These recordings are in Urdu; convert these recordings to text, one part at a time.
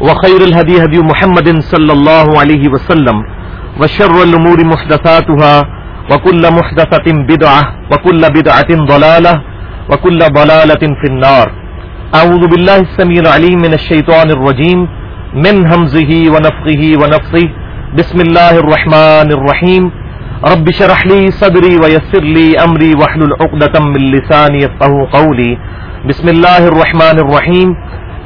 وخير الهدي هدي محمد صلى الله عليه وسلم، وشر الأمور محدثاتها، وكل محدثة بدعة، وكل بدعة ضلالة، وكل ضلالة في النار. أعوذ بالله السميع العليم من الشيطان الرجيم، من همزه ونفخه ونفثه، بسم الله الرحمن الرحيم. رب شرح لي صدري ويسر لي أمري، واحلل عقدة من لساني يفقه قولي. بسم الله الرحمن الرحيم.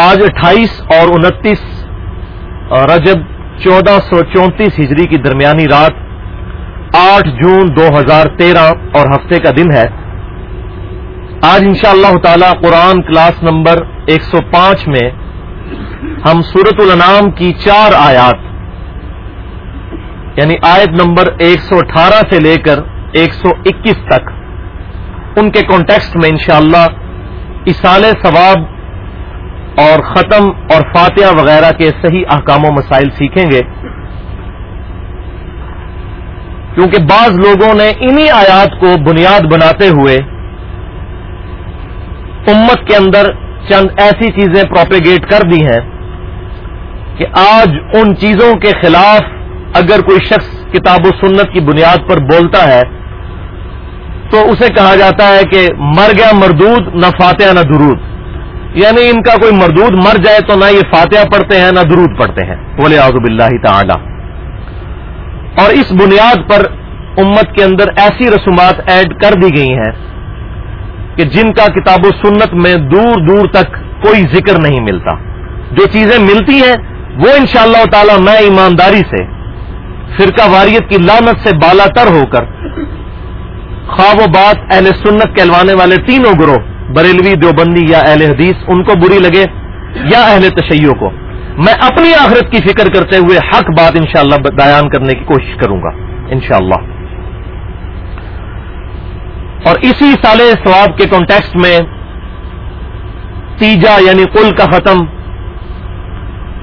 آج اٹھائیس اور انتیس رجب چودہ سو چونتیس ہجری کی درمیانی رات آٹھ جون دو ہزار تیرہ اور ہفتے کا دن ہے۔ آج انشاء اللہ تعالی قرآن کلاس نمبر ایک سو پانچ میں ہم سورت الانام کی چار آیات یعنی آیت نمبر ایک سو اٹھارہ سے لے کر ایک سو اکیس تک، ان کے کانٹیکسٹ میں انشاءاللہ اللہ ثواب اور ختم اور فاتحہ وغیرہ کے صحیح احکام و مسائل سیکھیں گے۔ کیونکہ بعض لوگوں نے انہی آیات کو بنیاد بناتے ہوئے امت کے اندر چند ایسی چیزیں پروپیگیٹ کر دی ہیں کہ آج ان چیزوں کے خلاف اگر کوئی شخص کتاب و سنت کی بنیاد پر بولتا ہے تو اسے کہا جاتا ہے کہ مر گیا مردود، نہ فاتحہ، نہ درود۔ یعنی ان کا کوئی مردود مر جائے تو نہ یہ فاتحہ پڑھتے ہیں، نہ درود پڑھتے ہیں۔ بولے آزب اللہ تعالی۔ اور اس بنیاد پر امت کے اندر ایسی رسومات ایڈ کر دی گئی ہیں کہ جن کا کتاب و سنت میں دور دور تک کوئی ذکر نہیں ملتا۔ جو چیزیں ملتی ہیں، وہ انشاءاللہ اللہ تعالی میں ایمانداری سے، فرقہ واریت کی لانت سے بالا تر ہو کر، خواب و بات اہل سنت کہلوانے والے تینوں گروہ بریلوی دیوبندی یا اہل حدیث، ان کو بری لگے یا اہل تشیعوں کو۔ میں اپنی آخرت کی فکر کرتے ہوئے حق بات انشاءاللہ بیان کرنے کی کوشش کروں گا، انشاءاللہ۔ اور اسی سال ثواب کے کانٹیکسٹ میں تیجا یعنی کل کا ختم،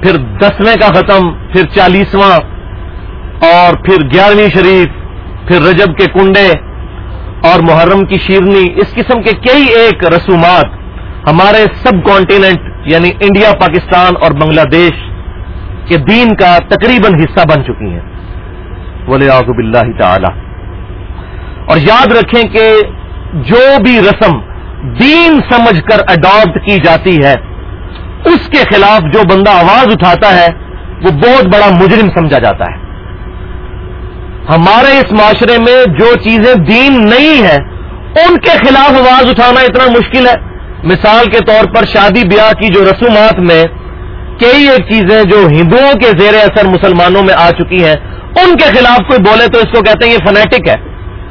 پھر دسویں کا ختم، پھر چالیسواں، اور پھر گیارہویں شریف، پھر رجب کے کنڈے اور محرم کی شیرنی، اس قسم کے کئی ایک رسومات ہمارے سب کانٹیننٹ یعنی انڈیا، پاکستان اور بنگلہ دیش کے دین کا تقریباً حصہ بن چکی ہیں۔ ولی آزب اللہ تعالی۔ اور یاد رکھیں کہ جو بھی رسم دین سمجھ کر اڈاپٹ کی جاتی ہے، اس کے خلاف جو بندہ آواز اٹھاتا ہے، وہ بہت بڑا مجرم سمجھا جاتا ہے۔ ہمارے اس معاشرے میں جو چیزیں دین نہیں ہیں، ان کے خلاف آواز اٹھانا اتنا مشکل ہے۔ مثال کے طور پر شادی بیاہ کی جو رسومات میں کئی ایک چیزیں جو ہندوؤں کے زیر اثر مسلمانوں میں آ چکی ہیں، ان کے خلاف کوئی بولے تو اس کو کہتے ہیں یہ فنیٹک ہے۔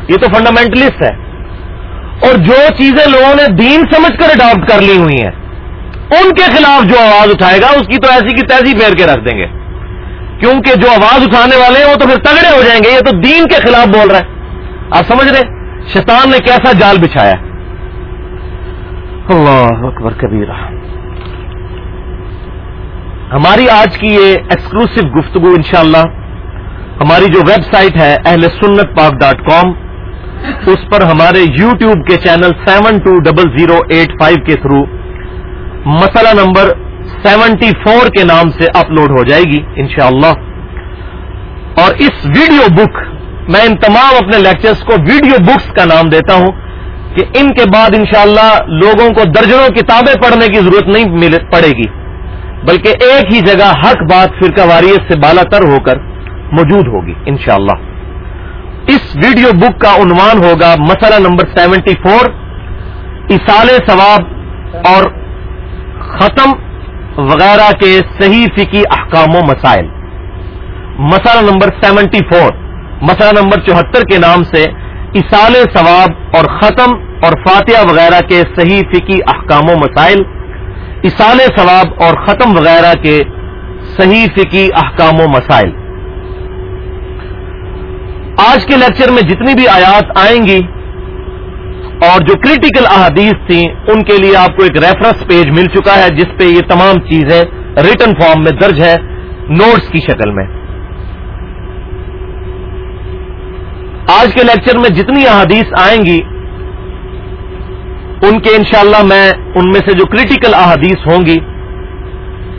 یہ تو فنڈامنٹلسٹ ہے۔ اور جو چیزیں لوگوں نے دین سمجھ کر اڈاپٹ کر لی ہوئی ہیں، ان کے خلاف جو آواز اٹھائے گا، اس کی تو ایسی کی تیزی پھیر کے رکھ دیں گے۔ کیونکہ جو آواز اٹھانے والے ہیں وہ تو پھر تگڑے ہو جائیں گے، یہ تو دین کے خلاف بول رہا ہے۔ آپ سمجھ رہے؟ شیطان نے کیسا جال بچھایا۔ اللہ اکبر کبیرہ۔ ہماری آج کی یہ ایکسکلوسو گفتگو انشاءاللہ ہماری جو ویب سائٹ ہے اہل سنت پاک ڈاٹ کام، اس پر ہمارے یو ٹیوب کے channel seven two double zero eight five کے تھرو مسئلہ نمبر سیونٹی فور کے نام سے اپلوڈ ہو جائے گی، انشاءاللہ۔ اور اس ویڈیو بک، میں ان تمام اپنے لیکچرز کو ویڈیو بکس کا نام دیتا ہوں کہ ان کے بعد انشاءاللہ لوگوں کو درجنوں کتابیں پڑھنے کی ضرورت نہیں پڑے گی۔ بلکہ ایک ہی جگہ حق بات فرقہ واریت سے بالا تر ہو کر موجود ہوگی، انشاءاللہ۔ اس ویڈیو بک کا عنوان ہوگا مسئلہ نمبر سیونٹی فور، اسال ثواب اور ختم وغیرہ کے صحیح فکی احکام و مسائل۔ مسئلہ نمبر سیونٹی فور، مسئلہ نمبر چوہتر کے نام سے اسال ثواب اور ختم اور فاتحہ وغیرہ کے صحیح فکی احکام و مسائل اسال ثواب اور ختم وغیرہ کے صحیح فکی احکام و مسائل۔ آج کے لیکچر میں جتنی بھی آیات آئیں گی اور جو کریٹیکل احادیث تھیں، ان کے لیے آپ کو ایک ریفرنس پیج مل چکا ہے جس پہ یہ تمام چیزیں ریٹن فارم میں درج ہے نوٹس کی شکل میں۔ آج کے لیکچر میں جتنی احادیث آئیں گی، ان کے انشاءاللہ میں ان میں سے جو کریٹیکل احادیث ہوں گی،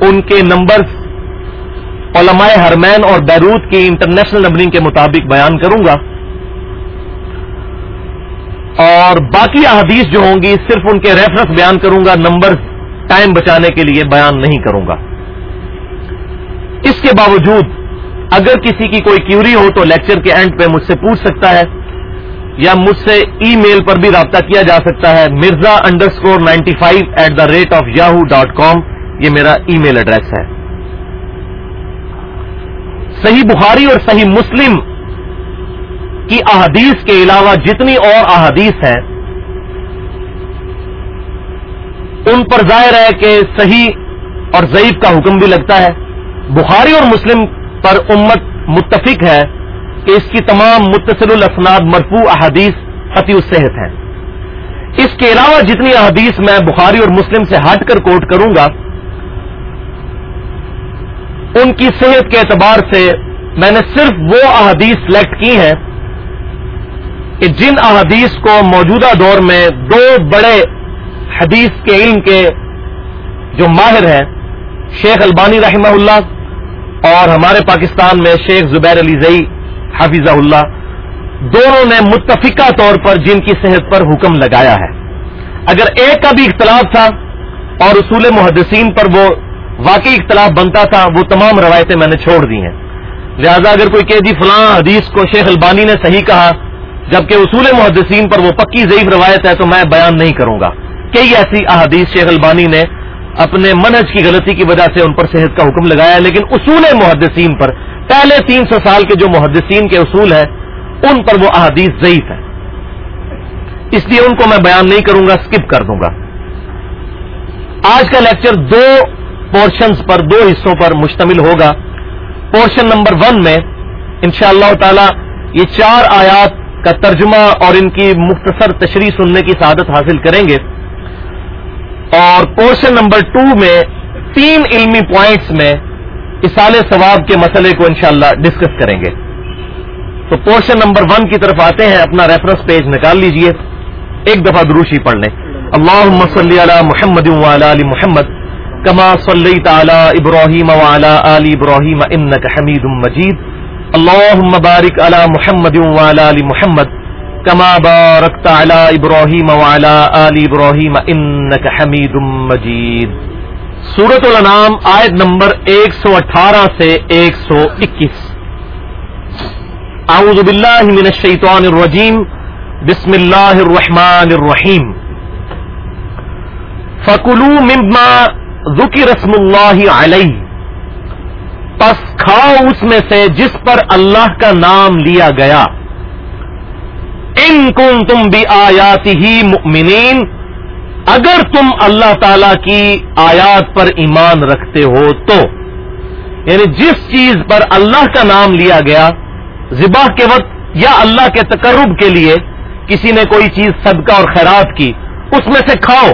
ان کے نمبرز علماء ہرمین اور بیروت کی انٹرنیشنل نمبرنگ کے مطابق بیان کروں گا۔ اور باقی احادیث جو ہوں گی صرف ان کے ریفرنس بیان کروں گا نمبر ٹائم بچانے کے لیے بیان نہیں کروں گا۔ اس کے باوجود اگر کسی کی کوئی کیوری ہو تو لیکچر کے اینڈ پہ مجھ سے پوچھ سکتا ہے یا مجھ سے ای میل پر بھی رابطہ کیا جا سکتا ہے۔ Mirza underscore ninety five at the rate of Yahoo dot com یہ میرا ای میل ایڈریس ہے۔ صحیح بخاری اور صحیح مسلم کی احادیث کے علاوہ جتنی اور احادیث ہیں، ان پر ظاہر ہے کہ صحیح اور ضعیف کا حکم بھی لگتا ہے۔ بخاری اور مسلم پر امت متفق ہے کہ اس کی تمام متصل الاسناد مرفوع احادیث قطعی الصحت ہیں۔ اس کے علاوہ جتنی احادیث میں بخاری اور مسلم سے ہٹ کر کوٹ کروں گا، ان کی صحت کے اعتبار سے میں نے صرف وہ احادیث سلیکٹ کی ہیں کہ جن احادیث کو موجودہ دور میں دو بڑے حدیث کے علم کے جو ماہر ہیں، شیخ البانی رحمہ اللہ اور ہمارے پاکستان میں شیخ زبیر علی زئی حافظہ اللہ، دونوں نے متفقہ طور پر جن کی صحت پر حکم لگایا ہے۔ اگر ایک کا بھی اختلاف تھا اور اصول محدثین پر وہ واقعی اختلاف بنتا تھا، وہ تمام روایتیں میں نے چھوڑ دی ہیں۔ لہذا اگر کوئی کہ جی فلاں حدیث کو شیخ البانی نے صحیح کہا جبکہ اصول محدثین پر وہ پکی ضعیف روایت ہے تو میں بیان نہیں کروں گا۔ کئی ایسی احادیث شیخ البانی نے اپنے منج کی غلطی کی وجہ سے ان پر صحت کا حکم لگایا لیکن اصول محدثین پر، پہلے تین سو سال کے جو محدثین کے اصول ہیں، ان پر وہ احادیث ضعیف ہے اس لیے ان کو میں بیان نہیں کروں گا اسکپ کر دوں گا۔ آج کا لیکچر دو پورشنز پر، دو حصوں پر مشتمل ہوگا۔ پورشن نمبر ون میں انشاءاللہ اللہ تعالی یہ چار آیات کا ترجمہ اور ان کی مختصر تشریح سننے کی سعادت حاصل کریں گے۔ اور پورشن نمبر ٹو میں تین علمی پوائنٹس میں اسال ثواب کے مسئلے کو انشاءاللہ ڈسکس کریں گے۔ تو پورشن نمبر ون کی طرف آتے ہیں، اپنا ریفرنس پیج نکال لیجیے۔ ایک دفعہ دروشی پڑھ لیں۔ اللہ صلی علی محمد علی محمد، کما صلی تعالی ابراہیم علی ابراہیم انک حمید مجید۔ اللهم بارك على محمد وعلى ال محمد كما باركت على ابراهيم وعلى ال ابراهيم انك حميد مجيد. سورة الانام آیت نمبر 118 سے 121 اعوذ باللہ من الشیطان الرجیم. بسم اللہ الرحمن الرحیم. فکلوا مما ذکر اسم اللہ علیہ. پس کھاؤ اس میں سے جس پر اللہ کا نام لیا گیا۔ ان کن تم بھی آیاتی ہی مؤمنین، اگر تم اللہ تعالی کی آیات پر ایمان رکھتے ہو تو یعنی جس چیز پر اللہ کا نام لیا گیا، ذبح کے وقت یا اللہ کے تقرب کے لیے کسی نے کوئی چیز صدقہ اور خیرات کی، اس میں سے کھاؤ۔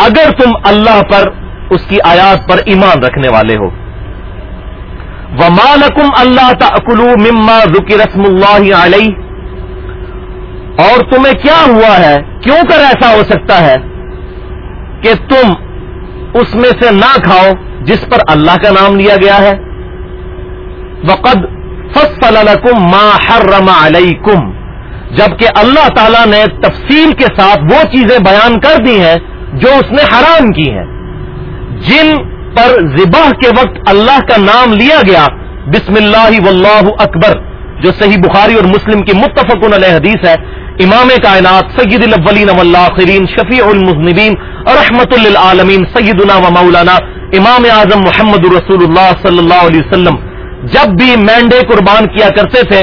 اگر تم اللہ پر اس کی آیات پر ایمان رکھنے والے ہو۔ ومالکم اللہ تلو مما ذکی رسم اللہ علیہ اور تمہیں کیا ہوا ہے؟ کیوں کر ایسا ہو سکتا ہے کہ تم اس میں سے نہ کھاؤ جس پر اللہ کا نام لیا گیا ہے؟ وقد فصل لکم ما حرم علیکم جبکہ اللہ تعالی نے تفصیل کے ساتھ وہ چیزیں بیان کر دی ہیں جو اس نے حرام کی ہیں۔ جن پر ذبح کے وقت اللہ کا نام لیا گیا، بسم اللہ واللہ اکبر، جو صحیح بخاری اور مسلم کی متفق علیہ حدیث ہے۔ امام کائنات، سید الاولین والآخرین، شفیع المذنبین، رحمت للعالمین، سیدنا و مولانا امام اعظم محمد رسول اللہ صلی اللہ علیہ وسلم۔ جب بھی مینڈے قربان کیا کرتے تھے،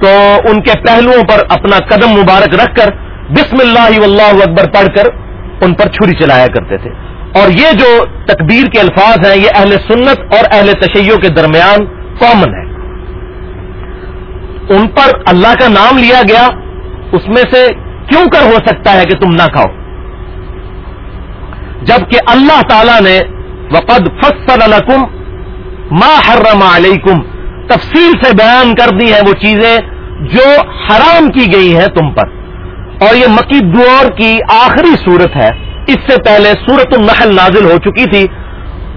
تو ان کے پہلوؤں پر اپنا قدم مبارک رکھ کر بسم اللہ واللہ اکبر پڑھ کر ان پر چھری چلایا کرتے تھے۔ اور یہ جو تکبیر کے الفاظ ہیں، یہ اہل سنت اور اہل تشیعوں کے درمیان کامن ہے۔ ان پر اللہ کا نام لیا گیا، اس میں سے کیوں کر ہو سکتا ہے کہ تم نہ کھاؤ؟ جبکہ اللہ تعالی نے وقد فصل لکم ما حرم علیکم تفصیل سے بیان کر دی ہیں وہ چیزیں جو حرام کی گئی ہیں تم پر۔ اور یہ مکی دور کی آخری صورت ہے۔ اس سے پہلے سورت النحل نازل ہو چکی تھی۔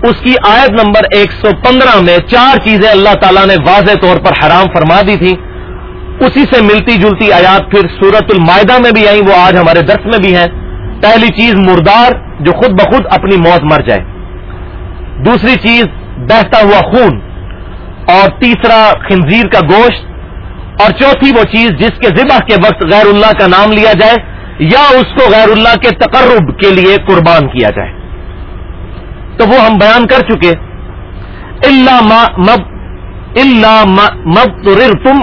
اس کی آیت نمبر ایک سو پندرہ میں چار چیزیں اللہ تعالیٰ نے واضح طور پر حرام فرما دی تھی اسی سے ملتی جلتی آیات پھر سورت المائدہ میں بھی آئیں۔ وہ آج ہمارے درس میں بھی ہیں۔ پہلی چیز مردار، جو خود بخود اپنی موت مر جائے۔ دوسری چیز بہتا ہوا خون۔ اور تیسرا خنزیر کا گوشت۔ اور چوتھی وہ چیز جس کے ذبح کے وقت غیر اللہ کا نام لیا جائے۔ یا اس کو غیر اللہ کے تقرب کے لیے قربان کیا جائے۔ تو وہ ہم بیان کر چکے۔ اللہ مب تم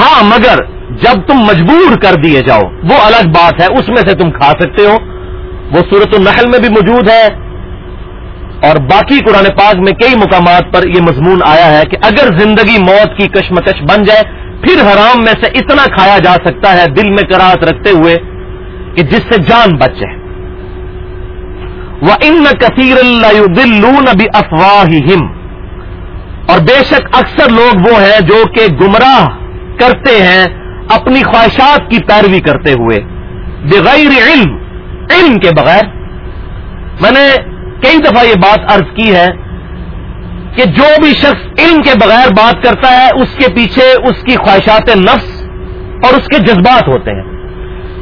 ہاں مگر جب تم مجبور کر دیے جاؤ، وہ الگ بات ہے، اس میں سے تم کھا سکتے ہو۔ وہ صورت النحل میں بھی موجود ہے۔ اور باقی قرآن پاک میں کئی مقامات پر یہ مضمون آیا ہے کہ اگر زندگی موت کی کشمکش بن جائے پھر حرام میں سے اتنا کھایا جا سکتا ہے دل میں کراہت رکھتے ہوئے کہ جس سے جان بچ جائے۔ وہ ان کثیر اللہ دل ابھی افواہ اور بے شک اکثر لوگ وہ ہیں جو کہ گمراہ کرتے ہیں اپنی خواہشات کی پیروی کرتے ہوئے۔ بغیر علم علم کے بغیر۔ میں نے کئی دفعہ یہ بات عرض کی ہے کہ جو بھی شخص علم کے بغیر بات کرتا ہے، اس کے پیچھے اس کی خواہشات نفس اور اس کے جذبات ہوتے ہیں۔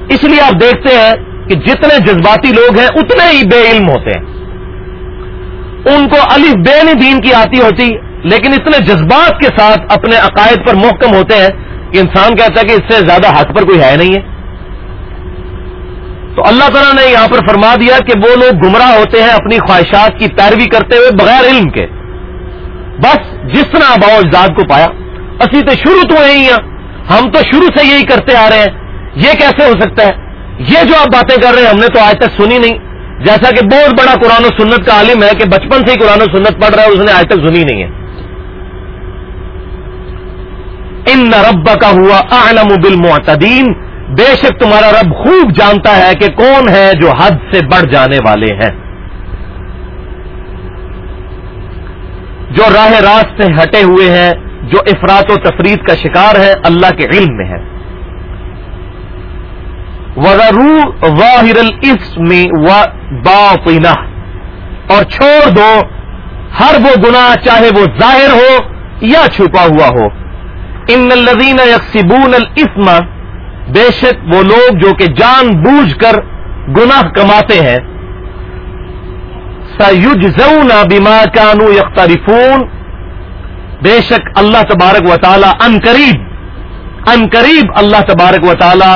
اس لیے آپ دیکھتے ہیں کہ جتنے جذباتی لوگ ہیں، اتنے ہی بے علم ہوتے ہیں۔ ان کو علی بے دین کی آتی ہوتی، لیکن اتنے جذبات کے ساتھ اپنے عقائد پر محکم ہوتے ہیں کہ انسان کہتا ہے کہ اس سے زیادہ حق پر کوئی ہے نہیں ہے۔ تو اللہ تعالیٰ نے یہاں پر فرما دیا کہ وہ لوگ گمراہ ہوتے ہیں اپنی خواہشات کی پیروی کرتے ہوئے بغیر علم کے۔ بس جس طرح باؤ اجداد کو پایا، اسی تو شروع تو یہی ہیں۔ ہم تو شروع سے یہی کرتے آ رہے ہیں۔ یہ کیسے ہو سکتا ہے؟ یہ جو آپ باتیں کر رہے ہیں، ہم نے تو آج تک سنی نہیں۔ جیسا کہ بہت بڑا قرآن و سنت کا عالم ہے کہ بچپن سے ہی قرآن و سنت پڑھ رہا ہے، اس نے آج تک سنی نہیں ہے۔ ان رب کا ہوا اعلم بالمعتدین۔ بے شک تمہارا رب خوب جانتا ہے کہ کون ہے جو حد سے بڑھ جانے والے ہیں۔ جو راہ راست سے ہٹے ہوئے ہیں، جو افراد و تفرید کا شکار ہے اللہ کے علم میں ہے واہر الاسم و باطنہ اور چھوڑ دو، ہر وہ گناہ چاہے وہ ظاہر ہو یا چھپا ہوا ہو۔ ان الذین یکسبون الاسم بے شک وہ لوگ جو کہ جان بوجھ کر گناہ کماتے ہیں۔ سیجزون بما کانو یختریفون بے شک اللہ تبارک و تعالی ان قریب ان قریب اللہ تبارک و تعالی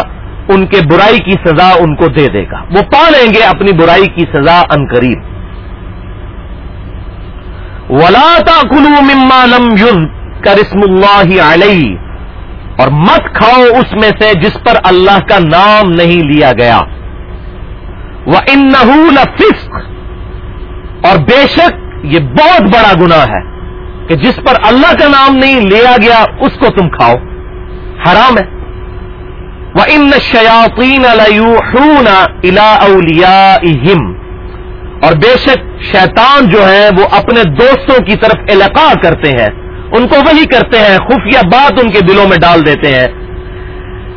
ان کے برائی کی سزا ان کو دے دے گا۔ وہ پا لیں گے اپنی برائی کی سزا ان قریب۔ ولا تاکلوا مما لم یذکر اسم اللہ علیہ اور مت کھاؤ اس میں سے جس پر اللہ کا نام نہیں لیا گیا۔ وہ ان فسق اور بے شک یہ بہت بڑا گنا ہے کہ جس پر اللہ کا نام نہیں لیا گیا، اس کو تم کھاؤ۔ حرام ہے۔ وہ ان شیاطین الا اولیا اور بے شک شیطان جو ہے وہ اپنے دوستوں کی طرف القاع کرتے ہیں۔ ان کو وہی کرتے ہیں، خفیہ بات ان کے دلوں میں ڈال دیتے ہیں۔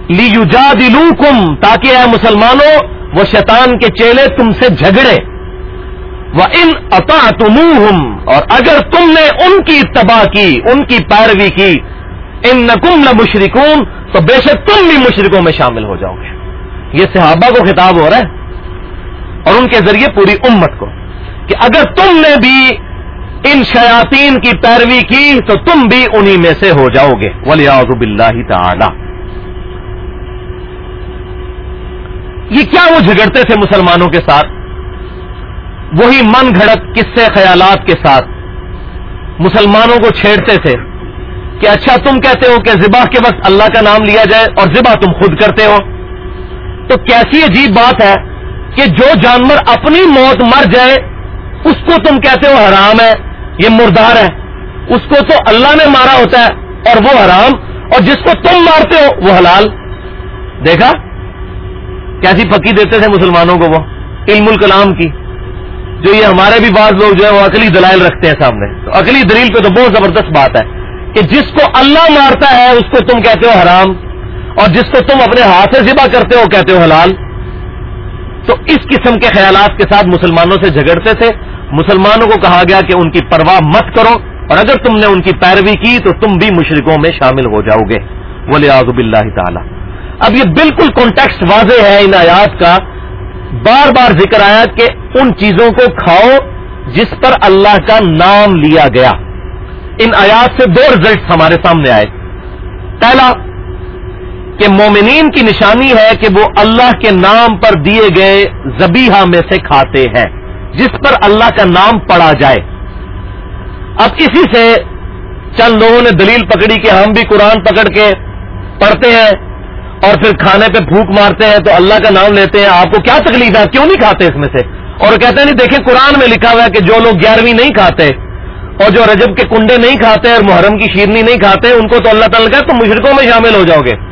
لیو جا دلو کم تاکہ اے مسلمانوں، وہ شیطان کے چیلے تم سے جھگڑے۔ وہ ان اتا اور اگر تم نے ان کی اتباع کی، ان کی پیروی کی ان نقم نہ مشرقون تو بے شک تم بھی مشرقوں میں شامل ہو جاؤ گے۔ یہ صحابہ کو خطاب ہو رہا ہے اور ان کے ذریعے پوری امت کو کہ اگر تم نے بھی ان شیاتین کی پیروی کی، تو تم بھی انہی میں سے ہو جاؤ گے۔ ولی آزب اللہ تعالی یہ کیا وہ جھگڑتے تھے مسلمانوں کے ساتھ؟ وہی من گھڑت قصے خیالات کے ساتھ مسلمانوں کو چھیڑتے تھے کہ اچھا تم کہتے ہو کہ ذبح کے وقت اللہ کا نام لیا جائے اور ذبح تم خود کرتے ہو۔ تو کیسی عجیب بات ہے کہ جو جانور اپنی موت مر جائے، اس کو تم کہتے ہو حرام ہے، یہ مردار ہے۔ اس کو تو اللہ نے مارا ہوتا ہے اور وہ حرام، اور جس کو تم مارتے ہو، وہ حلال۔ دیکھا؟ کیسی پکی دیتے تھے مسلمانوں کو وہ، علم الکلام کی۔ جو یہ ہمارے بھی بعض لوگ جو ہے وہ عقلی دلائل رکھتے ہیں سامنے۔ تو عقلی دلیل پہ تو بہت زبردست بات ہے کہ جس کو اللہ مارتا ہے، اس کو تم کہتے ہو حرام۔ اور جس کو تم اپنے ہاتھ سے ذبح کرتے ہو، کہتے ہو حلال۔ تو اس قسم کے خیالات کے ساتھ مسلمانوں سے جھگڑتے تھے۔ مسلمانوں کو کہا گیا کہ ان کی پرواہ مت کرو۔ اور اگر تم نے ان کی پیروی کی، تو تم بھی مشرقوں میں شامل ہو جاؤ گے۔ ولی آزب اللہ تعالی اب یہ بالکل کانٹیکسٹ واضح ہے ان آیات کا۔ بار بار ذکر آیا کہ ان چیزوں کو کھاؤ جس پر اللہ کا نام لیا گیا۔ ان آیات سے دو ریزلٹ ہمارے سامنے آئے۔ پہلا، کہ مومنین کی نشانی ہے کہ وہ اللہ کے نام پر دیے گئے زبیحہ میں سے کھاتے ہیں، جس پر اللہ کا نام پڑا جائے۔ اب اسی سے چند لوگوں نے دلیل پکڑی کہ ہم بھی قرآن پکڑ کے پڑھتے ہیں۔ اور پھر کھانے پہ پھوک مارتے ہیں تو اللہ کا نام لیتے ہیں، آپ کو کیا تکلیف ہے؟ کیوں نہیں کھاتے اس میں سے؟ اور کہتے ہیں، نہیں دیکھیں، قرآن میں لکھا ہوا ہے کہ جو لوگ گیارہویں نہیں کھاتے اور جو رجب کے کنڈے نہیں کھاتے اور محرم کی شیرنی نہیں کھاتے، ان کو تو اللہ تعالیٰ کہ تم مشرقوں میں شامل ہو جاؤ گے۔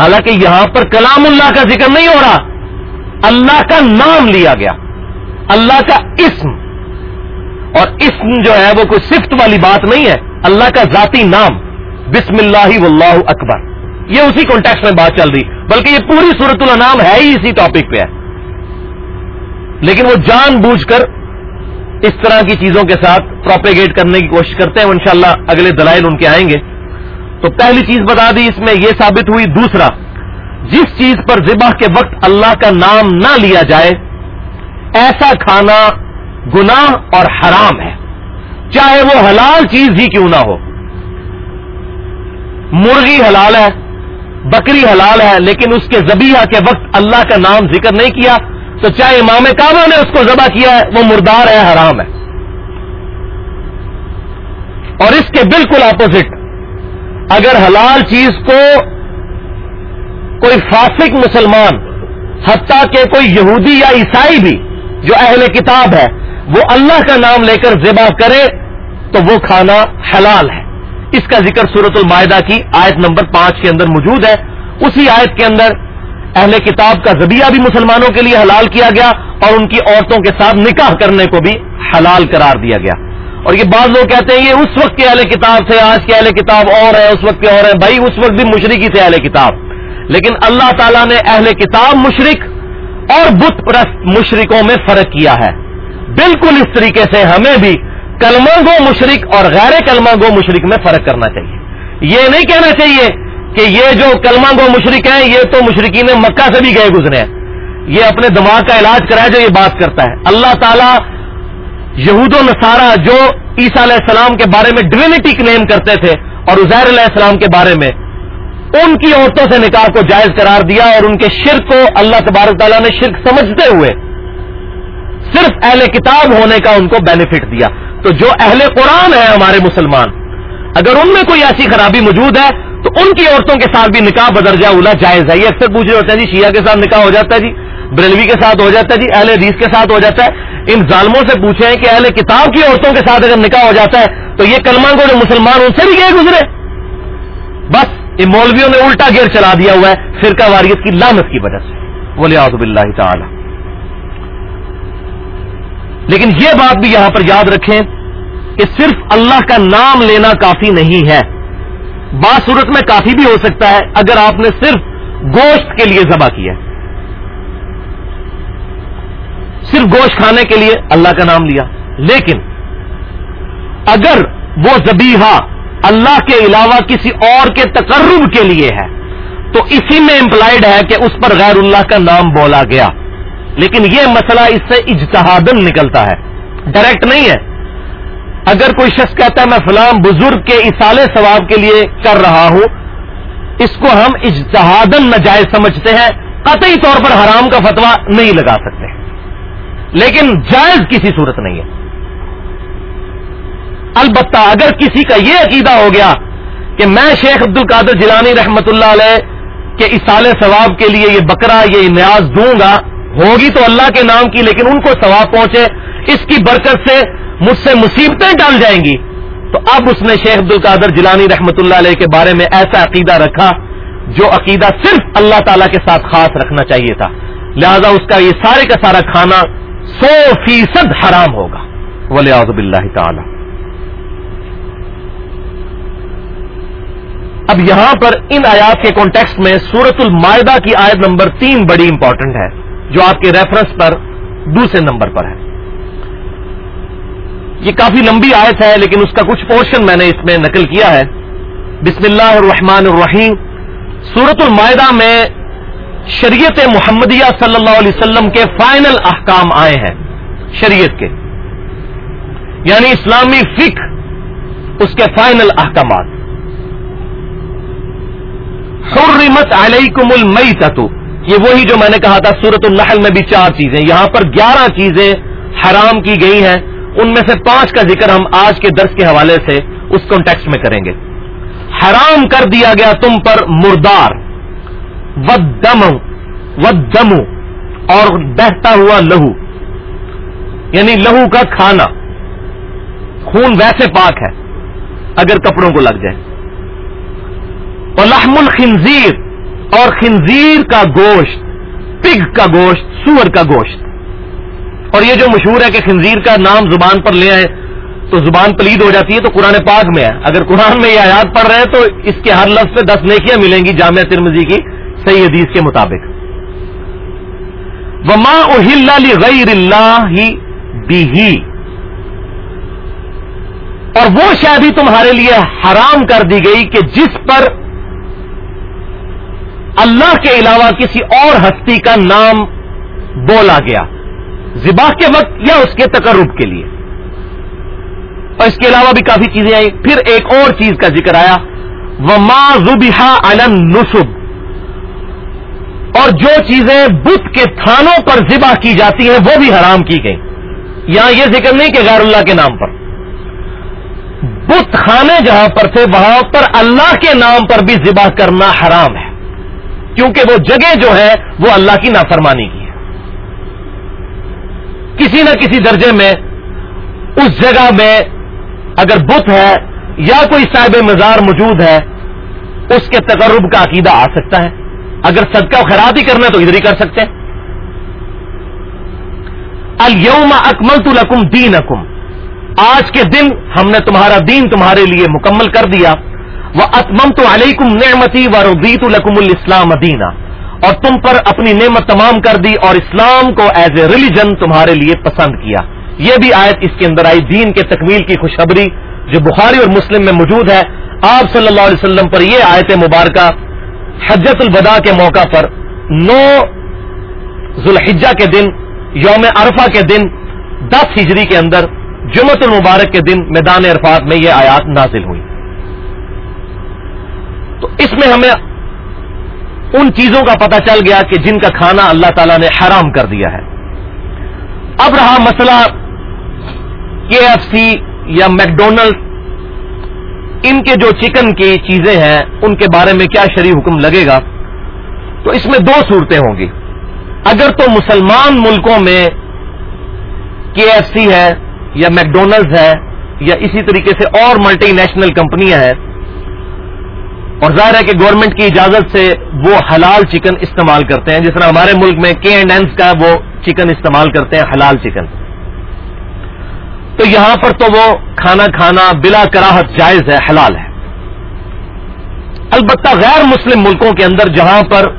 حالانکہ یہاں پر کلام اللہ کا ذکر نہیں ہو رہا۔ اللہ کا نام لیا گیا۔ اللہ کا اسم۔ اور اسم جو ہے، وہ کوئی صفت والی بات نہیں ہے۔ اللہ کا ذاتی نام۔ بسم اللہ واللہ اکبر۔ یہ اسی کانٹیکس میں بات چل رہی۔ بلکہ یہ پوری صورت النام ہے ہی اسی ٹاپک پہ ہے۔ لیکن وہ جان بوجھ کر اس طرح کی چیزوں کے ساتھ پروپیگیٹ کرنے کی کوشش کرتے ہیں۔ انشاءاللہ اگلے دلائل ان کے آئیں گے۔ تو پہلی چیز بتا دی، اس میں یہ ثابت ہوئی۔ دوسرا، جس چیز پر ذبح کے وقت اللہ کا نام نہ لیا جائے، ایسا کھانا گناہ اور حرام ہے۔ چاہے وہ حلال چیز ہی کیوں نہ ہو۔ مرغی حلال ہے بکری حلال ہے، لیکن اس کے زبیہ کے وقت اللہ کا نام ذکر نہیں کیا، تو چاہے امام کعبہ نے اس کو ذبح کیا ہے، وہ مردار ہے، حرام ہے۔ اور اس کے بالکل اپوزٹ، اگر حلال چیز کو کوئی فاسق مسلمان، حتیٰ کہ کوئی یہودی یا عیسائی بھی جو اہل کتاب ہے، وہ اللہ کا نام لے کر ذبح کرے، تو وہ کھانا حلال ہے۔ اس کا ذکر سورت المائدہ کی آیت نمبر پانچ کے اندر موجود ہے۔ اسی آیت کے اندر اہل کتاب کا ذبیہ بھی مسلمانوں کے لیے حلال کیا گیا اور ان کی عورتوں کے ساتھ نکاح کرنے کو بھی حلال قرار دیا گیا۔ اور یہ بعض لوگ کہتے ہیں یہ اس وقت کے اہل کتاب سے آج کے اہل کتاب اور ہے اس وقت کے اور ہیں۔ بھائی، اس وقت بھی مشرقی سے اہل کتاب۔ لیکن اللہ تعالیٰ نے اہل کتاب مشرق اور بت پرست مشرقوں میں فرق کیا ہے۔ بالکل اس طریقے سے ہمیں بھی کلمہ گو مشرق اور غیر کلمہ گو مشرق میں فرق کرنا چاہیے۔ یہ نہیں کہنا چاہیے کہ یہ جو کلمہ گو مشرق ہیں، یہ تو مشرقین مکہ سے بھی گئے گزرے ہیں۔ یہ اپنے دماغ کا علاج کرائے جو یہ بات کرتا ہے۔ اللہ تعالیٰ یہود و نصارہ جو عیسیٰ علیہ السلام کے بارے میں ڈوینٹی کلیم کرتے تھے اور عزیر علیہ السلام کے بارے میں، ان کی عورتوں سے نکاح کو جائز قرار دیا اور ان کے شرک کو اللہ تبارک تعالیٰ نے شرک سمجھتے ہوئے صرف اہل کتاب ہونے کا ان کو بینیفٹ دیا۔ تو جو اہل قرآن ہے ہمارے مسلمان، اگر ان میں کوئی ایسی خرابی موجود ہے، تو ان کی عورتوں کے ساتھ بھی نکاح بدرجہ اولا جائز ہے۔ یہ اکثر پوچھ رہے ہوتے ہیں جی شیعہ کے ساتھ نکاح ہو جاتا ہے جی بریلوی کے ساتھ ہو جاتا ہے جی اہل حدیث کے ساتھ ہو جاتا ہے۔ ان ظالموں سے پوچھیں کہ اہل کتاب کی عورتوں کے ساتھ اگر نکاح ہو جاتا ہے، تو یہ کلمان کو جو مسلمان ان سے بھی گئے گزرے۔ بس مولویوں نے الٹا گیئر چلا دیا ہوا ہے، فرقہ واریت کی لامت کی وجہ سے۔ بولے آزب اللہ تعالی۔ لیکن یہ بات بھی یہاں پر یاد رکھیں کہ صرف اللہ کا نام لینا کافی نہیں ہے۔ بعض صورت میں کافی بھی ہو سکتا ہے اگر آپ نے صرف گوشت کے لیے ذبح کیا۔ صرف گوشت کھانے کے لیے اللہ کا نام لیا۔ لیکن اگر وہ زبیحہ اللہ کے علاوہ کسی اور کے تقرب کے لیے ہے، تو اسی میں امپلائڈ ہے کہ اس پر غیر اللہ کا نام بولا گیا۔ لیکن یہ مسئلہ اس سے اجتہادن نکلتا ہے۔ ڈائریکٹ نہیں ہے۔ اگر کوئی شخص کہتا ہے میں فلاں بزرگ کے اصال ثواب کے لیے کر رہا ہوں، اس کو ہم اجتہادن نجائز سمجھتے ہیں، قطعی طور پر حرام کا فتوا نہیں لگا سکتے۔ لیکن جائز کسی صورت نہیں ہے۔ البتہ اگر کسی کا یہ عقیدہ ہو گیا کہ میں شیخ عبد القادر جیلانی رحمت اللہ علیہ کے اصال ثواب کے لیے یہ بکرا، یہ نیاز دوں گا ہوگی تو اللہ کے نام کی، لیکن ان کو ثواب پہنچے، اس کی برکت سے مجھ سے مصیبتیں ڈال جائیں گی۔ تو اب اس نے شیخ عبد القادر جیلانی رحمت اللہ علیہ کے بارے میں ایسا عقیدہ رکھا جو عقیدہ صرف اللہ تعالی کے ساتھ خاص رکھنا چاہیے تھا۔ لہذا اس کا یہ سارے کا سارا کھانا سو فیصد حرام ہوگا۔ ولی آزب اللہ تعالی۔ اب یہاں پر ان آیات کے کانٹیکسٹ میں سورت المائدہ کی آیت نمبر تین بڑی امپورٹنٹ ہے۔ جو آپ کے ریفرنس پر دوسرے نمبر پر ہے۔ یہ کافی لمبی آیت ہے، لیکن اس کا کچھ پورشن میں نے اس میں نقل کیا ہے۔ بسم اللہ الرحمن الرحیم۔ سورت المائدہ میں شریعت محمدیہ صلی اللہ علیہ وسلم کے فائنل احکام آئے ہیں، شریعت کے۔ یعنی اسلامی فک اس کے فائنل احکامات۔ حرمت علیکم المیتۃ یہ وہی جو میں نے کہا تھا سورت النحل میں بھی چار چیزیں۔ یہاں پر گیارہ چیزیں حرام کی گئی ہیں۔ ان میں سے پانچ کا ذکر ہم آج کے درس کے حوالے سے اس کانٹیکس میں کریں گے۔ حرام کر دیا گیا تم پر مردار۔ ودم ودم اور بہتا ہوا لہو۔ یعنی لہو کا کھانا۔ خون ویسے پاک ہے، اگر کپڑوں کو لگ جائے۔ اور لحم الخنزیر۔ اور خنزیر کا گوشت، پگ کا گوشت، سور کا گوشت۔ اور یہ جو مشہور ہے کہ خنزیر کا نام زبان پر لے آئے، تو زبان پلید ہو جاتی ہے تو قرآن پاک میں ہے۔ اگر قرآن میں یہ آیات پڑھ رہے ہیں تو اس کے ہر لفظ پہ دس نیکیاں ملیں گی جامعہ ترمزی کی صحیح حدیث کے مطابق۔ وما اہل غیر اللہ ہی اور وہ شادی تمہارے لیے حرام کر دی گئی کہ جس پر اللہ کے علاوہ کسی اور ہستی کا نام بولا گیا۔ ذبح کے وقت یا اس کے تقرب کے لیے۔ اور اس کے علاوہ بھی کافی چیزیں آئی پھر ایک اور چیز کا ذکر آیا۔ وہ ماں زبیحا نصب اور جو چیزیں بت کے تھانوں پر ذبح کی جاتی ہیں، وہ بھی حرام کی گئی یہاں یہ ذکر نہیں کہ غیر اللہ کے نام پر۔ بت خانے جہاں پر تھے، وہاں پر اللہ کے نام پر بھی ذبح کرنا حرام ہے۔ کیونکہ وہ جگہ جو ہے وہ اللہ کی نافرمانی کی ہے۔ کسی نہ کسی درجے میں اس جگہ میں اگر بت ہے یا کوئی صاحب مزار موجود ہے، اس کے تقرب کا عقیدہ آ سکتا ہے۔ اگر صدقہ خیرات ہی کرنا ہے تو ادھر ہی کر سکتے ہیں۔ الوم اکمل تو لکم دین آج کے دن ہم نے تمہارا دین تمہارے لیے مکمل کر دیا۔ وہ اتمم تو علیکم نعمتی و ردیت الکم الاسلام مدینہ اور تم پر اپنی نعمت تمام کر دی اور اسلام کو ایز اے ریلیجن تمہارے لیے پسند کیا۔ یہ بھی آیت اس کے اندر آئی، دین کے تکمیل کی خوشخبری جو بخاری اور مسلم میں موجود ہے۔ آپ صلی اللہ علیہ وسلم پر یہ آیت مبارکہ حجت البدا کے موقع پر نو ذوالحجہ کے دن، یوم عرفہ کے دن، دس ہجری کے اندر جمعت المبارک کے دن میدان عرفات میں یہ آیات نازل ہوئی۔ تو اس میں ہمیں ان چیزوں کا پتہ چل گیا کہ جن کا کھانا اللہ تعالی نے حرام کر دیا ہے۔ اب رہا مسئلہ کے ایف سی یا میکڈونلڈ ان کے جو چکن کی چیزیں ہیں، ان کے بارے میں کیا شریح حکم لگے گا؟ تو اس میں دو صورتیں ہوں گی۔ اگر تو مسلمان ملکوں میں کے ایف سی ہے یا میکڈونلڈ ہے یا اسی طریقے سے اور ملٹی نیشنل کمپنیاں ہیں اور ظاہر ہے کہ گورنمنٹ کی اجازت سے وہ حلال چکن استعمال کرتے ہیں، جس طرح ہمارے ملک میں کے اینڈ اینس کا وہ چکن استعمال کرتے ہیں، حلال چکن تو یہاں پر تو وہ کھانا کھانا بلا کراہت جائز ہے، حلال ہے۔ البتہ غیر مسلم ملکوں کے اندر جہاں پر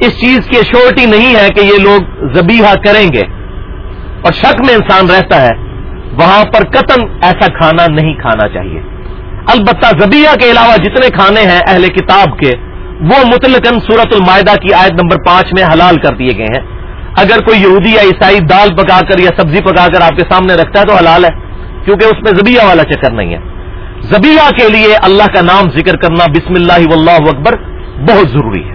اس چیز کی ایشورٹی نہیں ہے کہ یہ لوگ زبیحہ کریں گے، اور شک میں انسان رہتا ہے، وہاں پر قتل ایسا کھانا نہیں کھانا چاہیے۔ البتہ زبیہ کے علاوہ جتنے کھانے ہیں اہل کتاب کے، وہ متلقن سورت المائدہ کی آیت نمبر پانچ میں حلال کر دیے گئے ہیں۔ اگر کوئی یہودی یا عیسائی دال پکا کر یا سبزی پکا کر آپ کے سامنے رکھتا ہے تو حلال ہے، کیونکہ اس میں زبیہ والا چکر نہیں ہے۔ زبیہ کے لیے اللہ کا نام ذکر کرنا بسم اللہ واللہ اکبر بہت ضروری ہے۔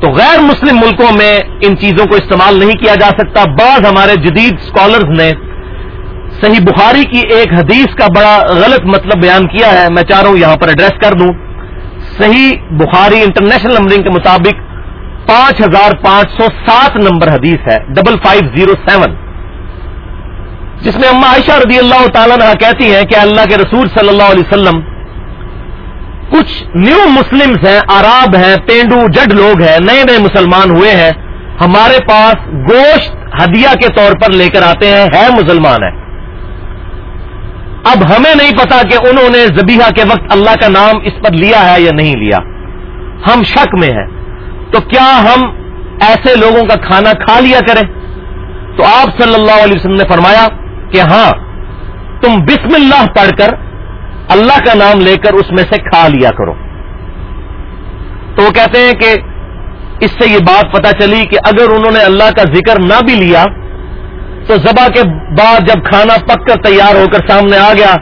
تو غیر مسلم ملکوں میں ان چیزوں کو استعمال نہیں کیا جا سکتا، بعض ہمارے جدید اسکالرز نے صحیح بخاری کی ایک حدیث کا بڑا غلط مطلب بیان کیا ہے، میں چاہ رہا ہوں یہاں پر ایڈریس کر دوں۔ صحیح بخاری انٹرنیشنل نمبرنگ کے مطابق پانچ ہزار پانچ سو سات نمبر حدیث ہے ڈبل فائیو زیرو سیون جس میں اما عائشہ رضی اللہ تعالیٰ نے کہتی ہیں کہ اللہ کے رسول صلی اللہ علیہ وسلم کچھ نیو مسلمز ہیں عراب ہیں، پینڈو، جڈ لوگ ہیں، نئے نئے مسلمان ہوئے ہیں۔ ہمارے پاس گوشت ہدیہ کے طور پر لے کر آتے ہیں، ہے مسلمان ہے اب ہمیں نہیں پتا کہ انہوں نے زبیحہ کے وقت اللہ کا نام اس پر لیا ہے یا نہیں لیا۔ ہم شک میں ہیں۔ تو کیا ہم ایسے لوگوں کا کھانا کھا لیا کریں؟ تو آپ صلی اللہ علیہ وسلم نے فرمایا کہ ہاں تم بسم اللہ پڑھ کر اللہ کا نام لے کر اس میں سے کھا لیا کرو۔ تو وہ کہتے ہیں کہ اس سے یہ بات پتا چلی کہ اگر انہوں نے اللہ کا ذکر نہ بھی لیا تو زبا کے بعد جب کھانا پک کر تیار ہو کر سامنے آ گیا،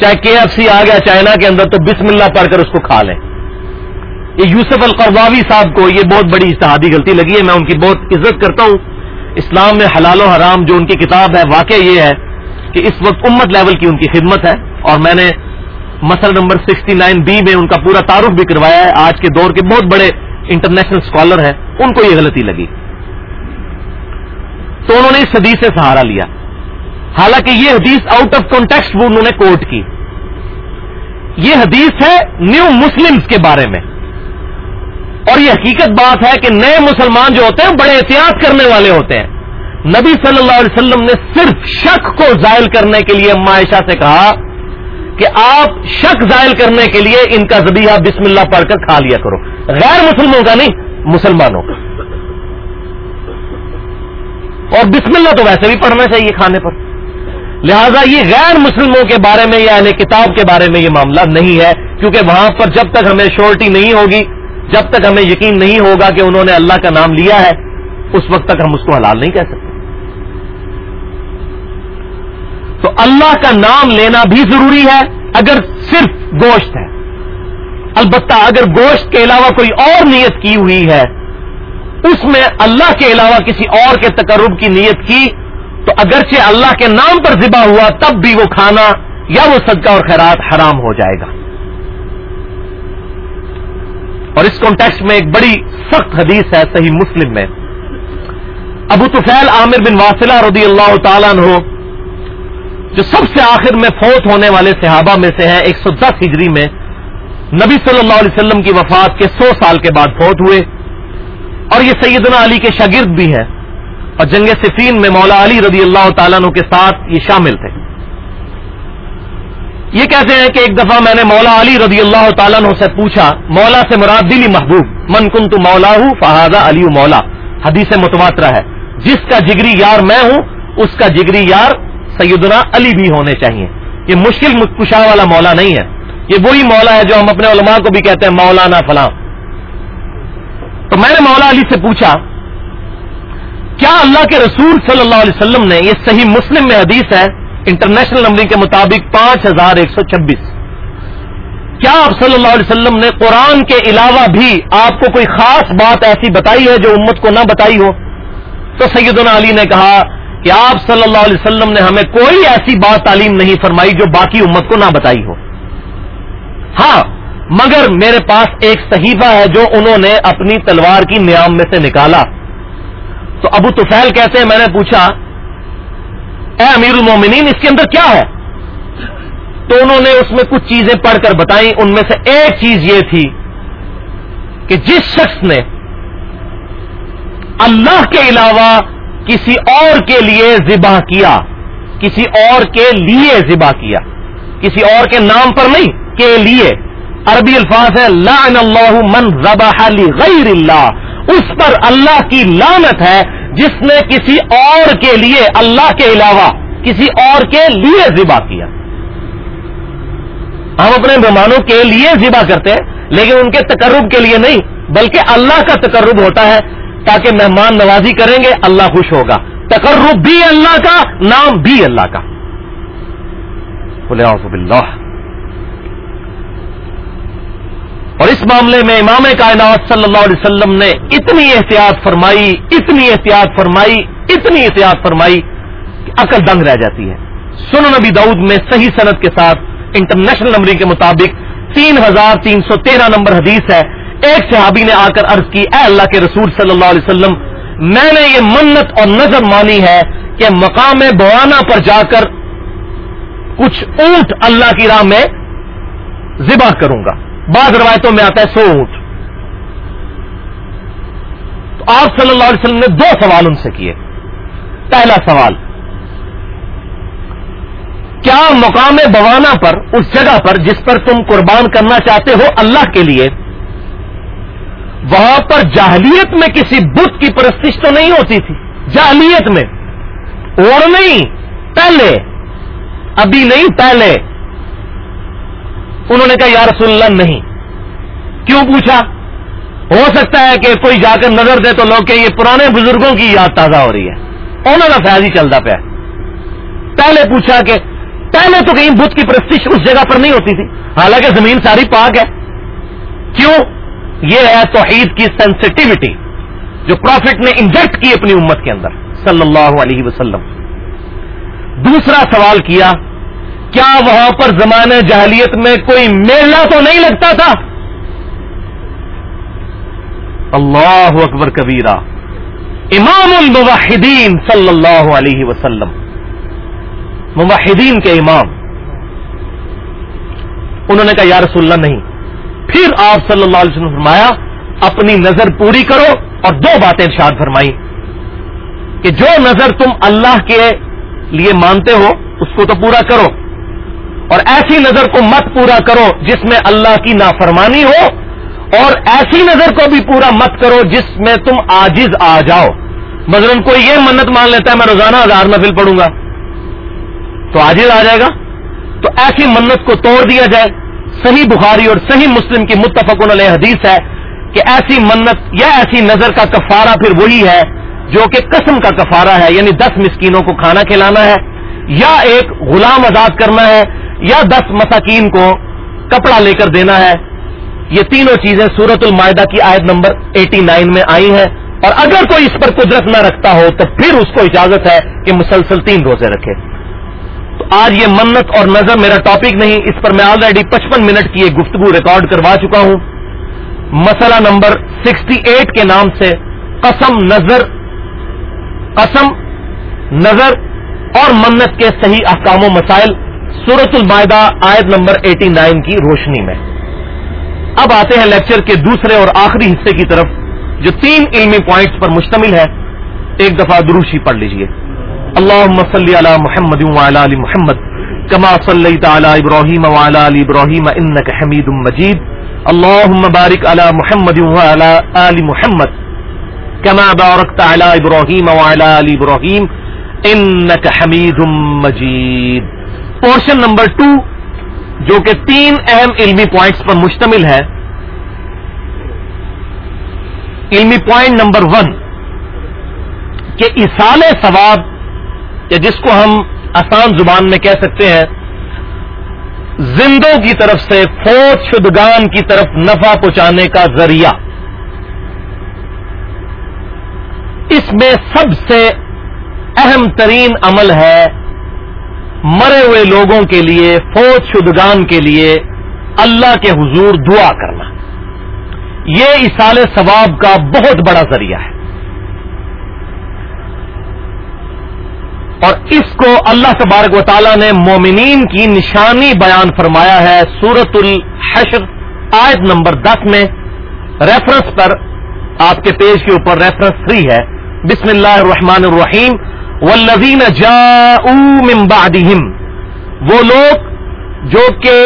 چاہے کے ایف سی آ گیا چائنا کے اندر، تو بسم اللہ پڑھ کر اس کو کھا لیں۔ یہ یوسف القرواوی صاحب کو یہ بہت بڑی اشتہادی غلطی لگی ہے، میں ان کی بہت عزت کرتا ہوں۔ اسلام میں حلال و حرام جو ان کی کتاب ہے واقع یہ ہے کہ اس وقت امت لیول کی ان کی خدمت ہے۔ اور میں نے مسل نمبر سکسٹی نائن بی میں ان کا پورا تعارف بھی کروایا ہے۔ آج کے دور کے بہت بڑے انٹرنیشنل اسکالر ہیں، ان کو یہ غلطی لگی۔ تو انہوں نے اس حدیث سے سہارا لیا۔ حالانکہ یہ حدیث آؤٹ آف کانٹیکسٹ وہ انہوں نے کوٹ کی۔ یہ حدیث ہے نیو مسلمز کے بارے میں۔ اور یہ حقیقت بات ہے کہ نئے مسلمان جو ہوتے ہیں بڑے احتیاط کرنے والے ہوتے ہیں۔ نبی صلی اللہ علیہ وسلم نے صرف شک کو زائل کرنے کے لیے عائشہ سے کہا کہ آپ شک ظاہر کرنے کے لیے ان کا زبیہ بسم اللہ پڑھ کر کھا لیا کرو۔ غیر مسلموں کا نہیں، مسلمانوں کا۔ اور بسم اللہ تو ویسے بھی پڑھنا چاہیے کھانے پر۔ لہذا یہ غیر مسلموں کے بارے میں یا اہل کتاب کے بارے میں یہ معاملہ نہیں ہے، کیونکہ وہاں پر جب تک ہمیں شورٹی نہیں ہوگی، جب تک ہمیں یقین نہیں ہوگا کہ انہوں نے اللہ کا نام لیا ہے، اس وقت تک ہم اس کو حلال نہیں کہہ سکتے۔ تو اللہ کا نام لینا بھی ضروری ہے اگر صرف گوشت ہے۔ البتہ اگر گوشت کے علاوہ کوئی اور نیت کی ہوئی ہے اس میں اللہ کے علاوہ کسی اور کے تقرب کی نیت کی تو اگرچہ اللہ کے نام پر ذبح ہوا، تب بھی وہ کھانا یا وہ صدقہ اور خیرات حرام ہو جائے گا۔ اور اس کانٹیکس میں ایک بڑی سخت حدیث ہے صحیح مسلم میں۔ ابو توفیل عامر بن واصلہ رضی اللہ تعالیٰ عنہ، جو سب سے آخر میں فوت ہونے والے صحابہ میں سے ہیں، ایک سو دس ہجری میں نبی صلی اللہ علیہ وسلم کی وفات کے سو سال کے بعد فوت ہوئے۔ اور یہ سیدنا علی کے شاگرد بھی ہیں اور جنگ صفین میں مولا علی رضی اللہ تعالیٰ عنہ کے ساتھ یہ شامل تھے۔ یہ کہتے ہیں کہ ایک دفعہ میں نے مولا علی رضی اللہ تعالیٰ عنہ سے پوچھا، مولا سے مراد دلی محبوب، من کن تو مولا ہوں فہذا علی مولا۔ حدیث متواترا ہے۔ جس کا جگری یار میں ہوں، اس کا جگری یار سیدنا علی بھی ہونے چاہیے۔ یہ مشکل کشا والا مولا نہیں ہے۔ یہ وہی مولا ہے جو ہم اپنے علماء کو بھی کہتے ہیں، مولانا فلاں۔ تو میں نے مولا علی سے پوچھا، کیا اللہ کے رسول صلی اللہ علیہ وسلم نے یہ صحیح مسلم میں حدیث ہے؟ انٹرنیشنل نمبرنگ کے مطابق پانچ ہزار ایک سو چھبیس۔ کیا آپ صلی اللہ علیہ وسلم نے قرآن کے علاوہ بھی آپ کو کوئی خاص بات ایسی بتائی ہے جو امت کو نہ بتائی ہو؟ تو سیدنا علی نے کہا کہ آپ صلی اللہ علیہ وسلم نے ہمیں کوئی ایسی بات تعلیم نہیں فرمائی جو باقی امت کو نہ بتائی ہو۔ ہاں مگر میرے پاس ایک صحیفہ ہے جو انہوں نے اپنی تلوار کی نیام میں سے نکالا۔ تو ابو توفیل کہتے ہیں، میں نے پوچھا، اے امیر المومنین، اس کے اندر کیا ہے؟ تو انہوں نے اس میں کچھ چیزیں پڑھ کر بتائیں۔ ان میں سے ایک چیز یہ تھی کہ جس شخص نے اللہ کے علاوہ کسی اور کے لیے ذبح کیا، کسی اور کے لیے ذبح کیا، کسی اور کے نام پر نہیں، کے لیے۔ عربی الفاظ ہے لعن اللہ من ذبح غیر اللہ۔ اس پر اللہ کی لانت ہے، جس نے کسی اور کے لیے، اللہ کے علاوہ کسی اور کے لیے ذبح کیا۔ ہم اپنے مہمانوں کے لیے ذبح کرتے ہیں، لیکن ان کے تقرب کے لیے نہیں، بلکہ اللہ کا تقرب ہوتا ہے۔ تاکہ مہمان نوازی کریں گے، اللہ خوش ہوگا۔ تقرب بھی اللہ کا، نام بھی اللہ کا۔ باللہ۔ اور اس معاملے میں امام کائنات صلی اللہ علیہ وسلم نے اتنی احتیاط فرمائی، اتنی احتیاط فرمائی، اتنی احتیاط فرمائی کہ عقل دنگ رہ جاتی ہے۔ سن نبی دعود میں صحیح صنعت کے ساتھ انٹرنیشنل نمبر کے مطابق تین ہزار تین سو تیرہ نمبر حدیث ہے۔ ایک صحابی نے آ کر عرض کی، اے اللہ کے رسول صلی اللہ علیہ وسلم، میں نے یہ منت اور نظر مانی ہے کہ مقام بوانا پر جا کر کچھ اونٹ اللہ کی راہ میں ذبح کروں گا۔ بعض روایتوں میں آتا ہے سو اونٹ تو آپ صلی اللہ علیہ وسلم نے دو سوال ان سے کیے۔ پہلا سوال، کیا مقام بوانا پر، اس جگہ پر جس پر تم قربان کرنا چاہتے ہو اللہ کے لیے، وہاں پر جاہلیت میں کسی بت کی پرستش تو نہیں ہوتی تھی؟ جاہلیت میں۔ اور نہیں، پہلے۔ ابھی نہیں، پہلے۔ انہوں نے کہا، یا رسول اللہ، نہیں. کیوں پوچھا؟ ہو سکتا ہے کہ کوئی جا کر نظر دے تو لوگ کہ یہ پرانے بزرگوں کی یاد تازہ ہو رہی ہے۔ انہوں نے فیض ہی چلتا پیا۔ پہلے پوچھا کہ پہلے تو کہیں بدھ کی پرستش اس جگہ پر نہیں ہوتی تھی؟ حالانکہ زمین ساری پاک ہے۔ کیوں؟ یہ ہے توحید کی سینسٹیوٹی جو پروفٹ نے انجیکٹ کی اپنی امت کے اندر، صلی اللہ علیہ وسلم۔ دوسرا سوال کیا کیا وہاں پر زمانے جہلیت میں کوئی میلہ تو نہیں لگتا تھا؟ اللہ اکبر کبیرہ، امام الموحدین صلی اللہ علیہ وسلم، موحدین کے امام، انہوں نے کہا، یا رسول اللہ، نہیں۔ پھر آپ صلی اللہ علیہ وسلم فرمایا، اپنی نظر پوری کرو اور دو باتیں ارشاد فرمائی کہ جو نظر تم اللہ کے لیے مانتے ہو، اس کو تو پورا کرو۔ اور ایسی نظر کو مت پورا کرو جس میں اللہ کی نافرمانی ہو اور ایسی نظر کو بھی پورا مت کرو جس میں تم آجز آ جاؤ۔ مثلاً کوئی یہ منت مان لیتا ہے، میں روزانہ ہزار نفل پڑھوں گا۔ تو آجز آ جائے گا۔ تو ایسی منت کو توڑ دیا جائے۔ صحیح بخاری اور صحیح مسلم کی متفق علیہ حدیث ہے کہ ایسی منت یا ایسی نظر کا کفارہ پھر وہی ہے جو کہ قسم کا کفارہ ہے یعنی دس مسکینوں کو کھانا کھلانا ہے۔ یا ایک غلام آزاد کرنا ہے، یا دس مساکین کو کپڑا لے کر دینا ہے۔ یہ تینوں چیزیں سورت المائدہ کی آیت نمبر ایٹی نائن میں آئی ہیں۔ اور اگر کوئی اس پر قدرت نہ رکھتا ہو، تو پھر اس کو اجازت ہے کہ مسلسل تین روزے رکھے۔ تو آج یہ منت اور نظر میرا ٹاپک نہیں، اس پر میں آلریڈی پچپن منٹ کی ایک گفتگو ریکارڈ کروا چکا ہوں۔ مسئلہ نمبر سکسٹی ایٹ کے نام سے قسم نظر قسم نظر اور منت کے صحیح احکام و مسائل سورت المائدہ آیت نمبر ایٹی نائن کی روشنی میں۔ اب آتے ہیں لیکچر کے دوسرے اور آخری حصے کی طرف، جو تین علمی پوائنٹس پر مشتمل ہے۔ ایک دفعہ دروشی پڑھ لیجیے۔ اللهم صل على محمد وعلى محمد كما صليت على ابراهيم وعلى ال ابراهيم انك حميد مجيد اللهم بارك محمد وعلى محمد كما باركت على ابراهيم وعلى ال انك حميد مجيد پورشن نمبر ٹو، جو کہ تین اہم علمی پوائنٹس پر مشتمل ہے۔ علمی پوائنٹ نمبر ون، کہ اصال ثواب، یا جس کو ہم آسان زبان میں کہہ سکتے ہیں، زندوں کی طرف سے فوج شدگان کی طرف نفع پہنچانے کا ذریعہ۔ اس میں سب سے اہم ترین عمل ہے مرے ہوئے لوگوں کے لیے، فوج شدگان کے لیے اللہ کے حضور دعا کرنا۔ یہ اصال ثواب کا بہت بڑا ذریعہ ہے۔ اور اس کو اللہ تبارک و تعالیٰ نے مومنین کی نشانی بیان فرمایا ہے سورت الحشر، آیت نمبر دس میں۔ ریفرنس پر، آپ کے پیج کے اوپر ریفرنس تھری ہے۔ بسم اللہ الرحمن الرحیم۔ والذین جاؤوا من بعدہم۔ وہ لوگ جو کہ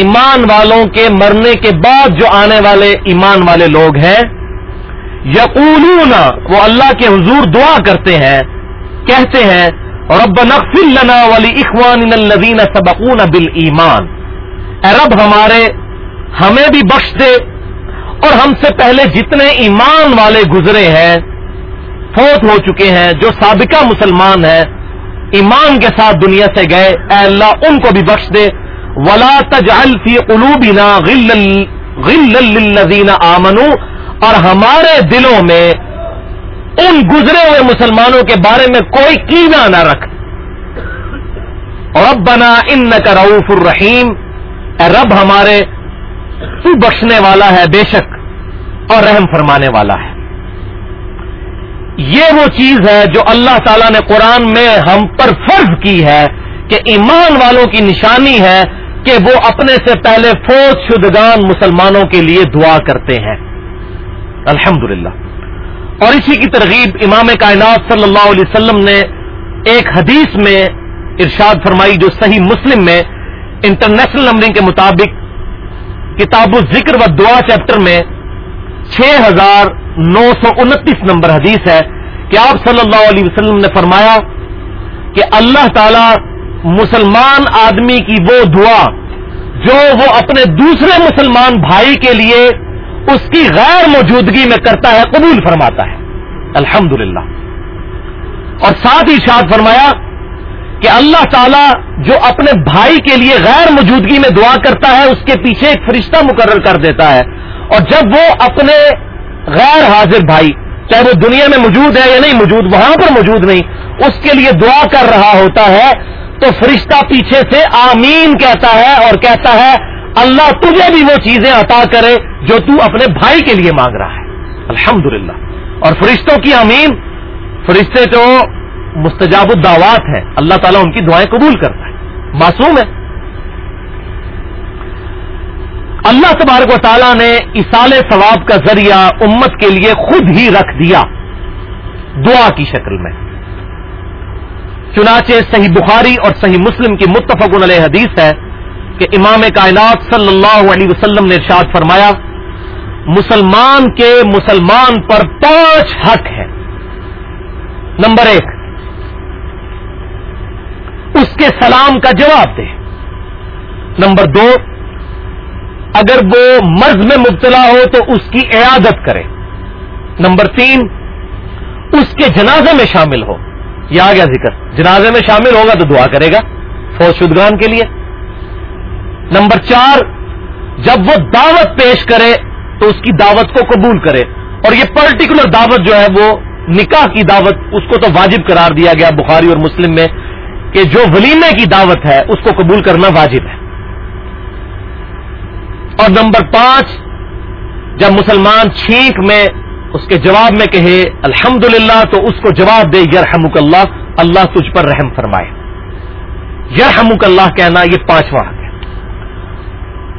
ایمان والوں کے مرنے کے بعد جو آنے والے ایمان والے لوگ ہیں، یقولون، وہ اللہ کے حضور دعا کرتے ہیں، کہتے ہیں رب نقفل لنا ولی اخوان الذین سبقون بال ایمان اے رب ہمارے، ہمیں بھی بخش دے، اور ہم سے پہلے جتنے ایمان والے گزرے ہیں فوت ہو چکے ہیں، جو سابقہ مسلمان ہیں، ایمان کے ساتھ دنیا سے گئے، اے اللہ ان کو بھی بخش دے۔ ولا تجعل فی قلوبنا غل للذین آمنو اور ہمارے دلوں میں، ان گزرے ہوئے مسلمانوں کے بارے میں کوئی کینا نہ رکھ۔ اور اب بنا ان الرحیم اے رب ہمارے، تو بخشنے والا ہے بے شک، اور رحم فرمانے والا ہے۔ یہ وہ چیز ہے جو اللہ تعالیٰ نے قرآن میں ہم پر فرض کی ہے کہ ایمان والوں کی نشانی ہے کہ وہ اپنے سے پہلے فوج شدگان مسلمانوں کے لیے دعا کرتے ہیں۔ الحمد اور اسی کی ترغیب امام کائنات صلی اللہ علیہ وسلم نے ایک حدیث میں ارشاد فرمائی جو صحیح مسلم میں انٹرنیشنل نمبرنگ کے مطابق کتاب ذکر و دعا چیپٹر میں چھ ہزار نو سو انتیس نمبر حدیث ہے کہ آپ صلی اللہ علیہ وسلم نے فرمایا کہ اللہ تعالی مسلمان آدمی کی وہ دعا جو وہ اپنے دوسرے مسلمان بھائی کے لیے اس کی غیر موجودگی میں کرتا ہے، قبول فرماتا ہے۔ الحمد اور ساتھ ہی شاد فرمایا کہ اللہ تعالیٰ جو اپنے بھائی کے لیے غیر موجودگی میں دعا کرتا ہے، اس کے پیچھے ایک فرشتہ مقرر کر دیتا ہے۔ اور جب وہ اپنے غیر حاضر بھائی، چاہے وہ دنیا میں موجود ہے یا نہیں موجود، وہاں پر موجود نہیں، اس کے لیے دعا کر رہا ہوتا ہے، تو فرشتہ پیچھے سے آمین کہتا ہے اور کہتا ہے، اللہ تجھے بھی وہ چیزیں عطا کرے جو تو اپنے بھائی کے لیے مانگ رہا ہے۔ الحمد اور فرشتوں کی آمین، فرشتے تو مستجاب الدعوات ہے اللہ تعالیٰ ان کی دعائیں قبول کرتا ہے۔ معصوم ہے۔ اللہ تبارک و تعالیٰ نے اسال ثواب کا ذریعہ امت کے لیے خود ہی رکھ دیا دعا کی شکل میں۔ چنانچہ صحیح بخاری اور صحیح مسلم کی متفق علیہ حدیث ہے کہ امام کائنات صلی اللہ علیہ وسلم نے ارشاد فرمایا، مسلمان کے مسلمان پر پانچ حق ہے نمبر ایک، اس کے سلام کا جواب دے۔ نمبر دو اگر وہ مرض میں مبتلا ہو تو اس کی عیادت کرے۔ نمبر تین، اس کے جنازے میں شامل ہو۔ یہ آ گیا ذکر۔ جنازے میں شامل ہوگا تو دعا کرے گا فوج شدگان کے لیے۔ نمبر چار، جب وہ دعوت پیش کرے تو اس کی دعوت کو قبول کرے۔ اور یہ پرٹیکولر دعوت جو ہے وہ نکاح کی دعوت، اس کو تو واجب قرار دیا گیا بخاری اور مسلم میں کہ جو ولیمے کی دعوت ہے، اس کو قبول کرنا واجب ہے۔ اور نمبر پانچ، جب مسلمان چھینک میں، اس کے جواب میں کہے الحمد تو اس کو جواب دے، یرحمک اللہ اللہ تجھ پر رحم فرمائے۔ یرحمک اللہ کہنا، یہ پانچواں حق ہے۔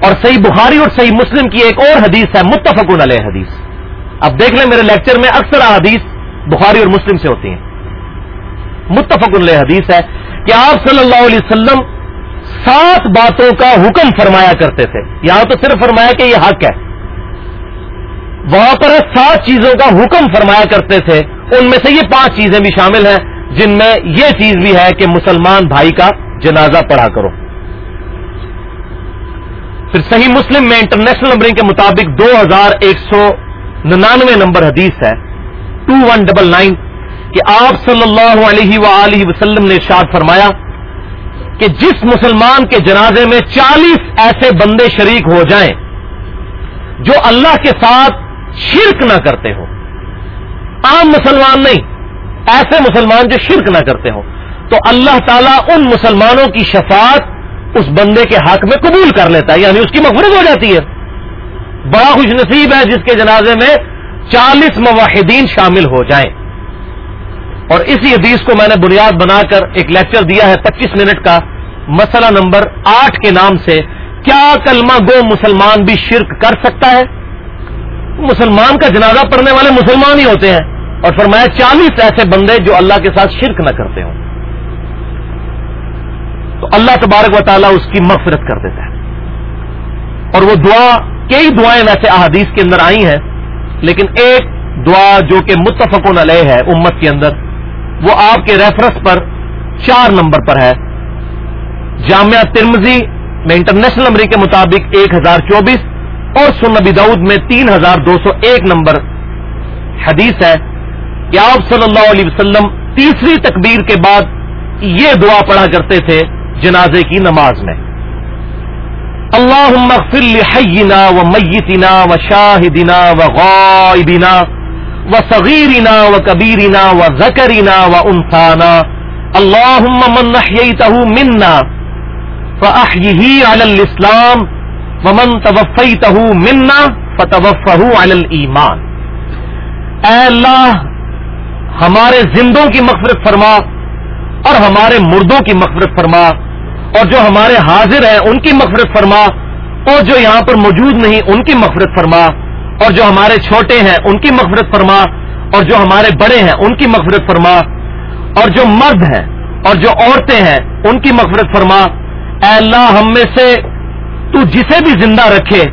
اور صحیح بخاری اور صحیح مسلم کی ایک اور حدیث ہے متفق علیہ حدیث۔ اب دیکھ لیں، میرے لیکچر میں اکثر حدیث بخاری اور مسلم سے ہوتی ہیں۔ متفق علیہ حدیث ہے کہ آپ صلی اللہ علیہ وسلم سات باتوں کا حکم فرمایا کرتے تھے۔ یہاں تو صرف فرمایا کہ یہ حق ہے۔ وہاں پر سات چیزوں کا حکم فرمایا کرتے تھے۔ ان میں سے یہ پانچ چیزیں بھی شامل ہیں، جن میں یہ چیز بھی ہے کہ مسلمان بھائی کا جنازہ پڑھا کرو۔ پھر صحیح مسلم میں انٹرنیشنل نمبرنگ کے مطابق دو ہزار ایک سو ننانوے نمبر حدیث ہے۔ ٹو ون ڈبل نائن کہ آپ صلی اللہ علیہ و وسلم نے ارشاد فرمایا کہ جس مسلمان کے جنازے میں چالیس ایسے بندے شریک ہو جائیں جو اللہ کے ساتھ شرک نہ کرتے ہو عام مسلمان نہیں، ایسے مسلمان جو شرک نہ کرتے ہو تو اللہ تعالیٰ ان مسلمانوں کی شفاعت اس بندے کے حق میں قبول کر لیتا ہے یعنی اس کی مغرب ہو جاتی ہے۔ بڑا خوش نصیب ہے جس کے جنازے میں چالیس مواحدین شامل ہو جائیں۔ اور اسی حدیث کو میں نے بنیاد بنا کر ایک لیکچر دیا ہے پچیس منٹ کا، مسئلہ نمبر آٹھ کے نام سے، کیا کلمہ گو مسلمان بھی شرک کر سکتا ہے؟ مسلمان کا جنازہ پڑھنے والے مسلمان ہی ہوتے ہیں۔ اور فرمایا، چالیس ایسے بندے جو اللہ کے ساتھ شرک نہ کرتے ہوں۔ تو اللہ تبارک و تعالیٰ اس کی مغفرت کر دیتا ہے۔ اور وہ دعا، کئی دعائیں ویسے احادیث کے اندر آئی ہیں، لیکن ایک دعا جو کہ متفقن علیہ ہے، امت کے اندر وہ آپ کے ریفرنس پر چار نمبر پر ہے۔ جامعہ ترمزی میں انٹرنیشنل نمبر کے مطابق ایک ہزار چوبیس اور سن نبی دعود میں تین ہزار دو سو ایک نمبر حدیث ہے۔ کہ آپ صلی اللہ علیہ وسلم تیسری تکبیر کے بعد یہ دعا پڑھا کرتے تھے جنازے کی نماز میں۔ اللہ مغفر لحینا و میتنا و شاہدنا و غائبنا و صغیرنا و کبیرنا و زکرینا و انسانا اللہ من نحییتہ منا فأحیہی علی الاسلام ومن توفیتہ منا فتوفہ علی الایمان اے اللہ، ہمارے زندوں کی مغفرت فرما اور ہمارے مردوں کی مغفرت فرما اور جو ہمارے حاضر ہیں ان کی مغفرت فرما اور جو یہاں پر موجود نہیں ان کی مغفرت فرما۔ اور جو ہمارے چھوٹے ہیں ان کی مغفرت فرما، اور جو ہمارے بڑے ہیں ان کی مغفرت فرما، اور جو مرد ہیں اور جو عورتیں ہیں ان کی مغفرت فرما۔ اے اللہ، ہم میں سے تو جسے بھی زندہ رکھے،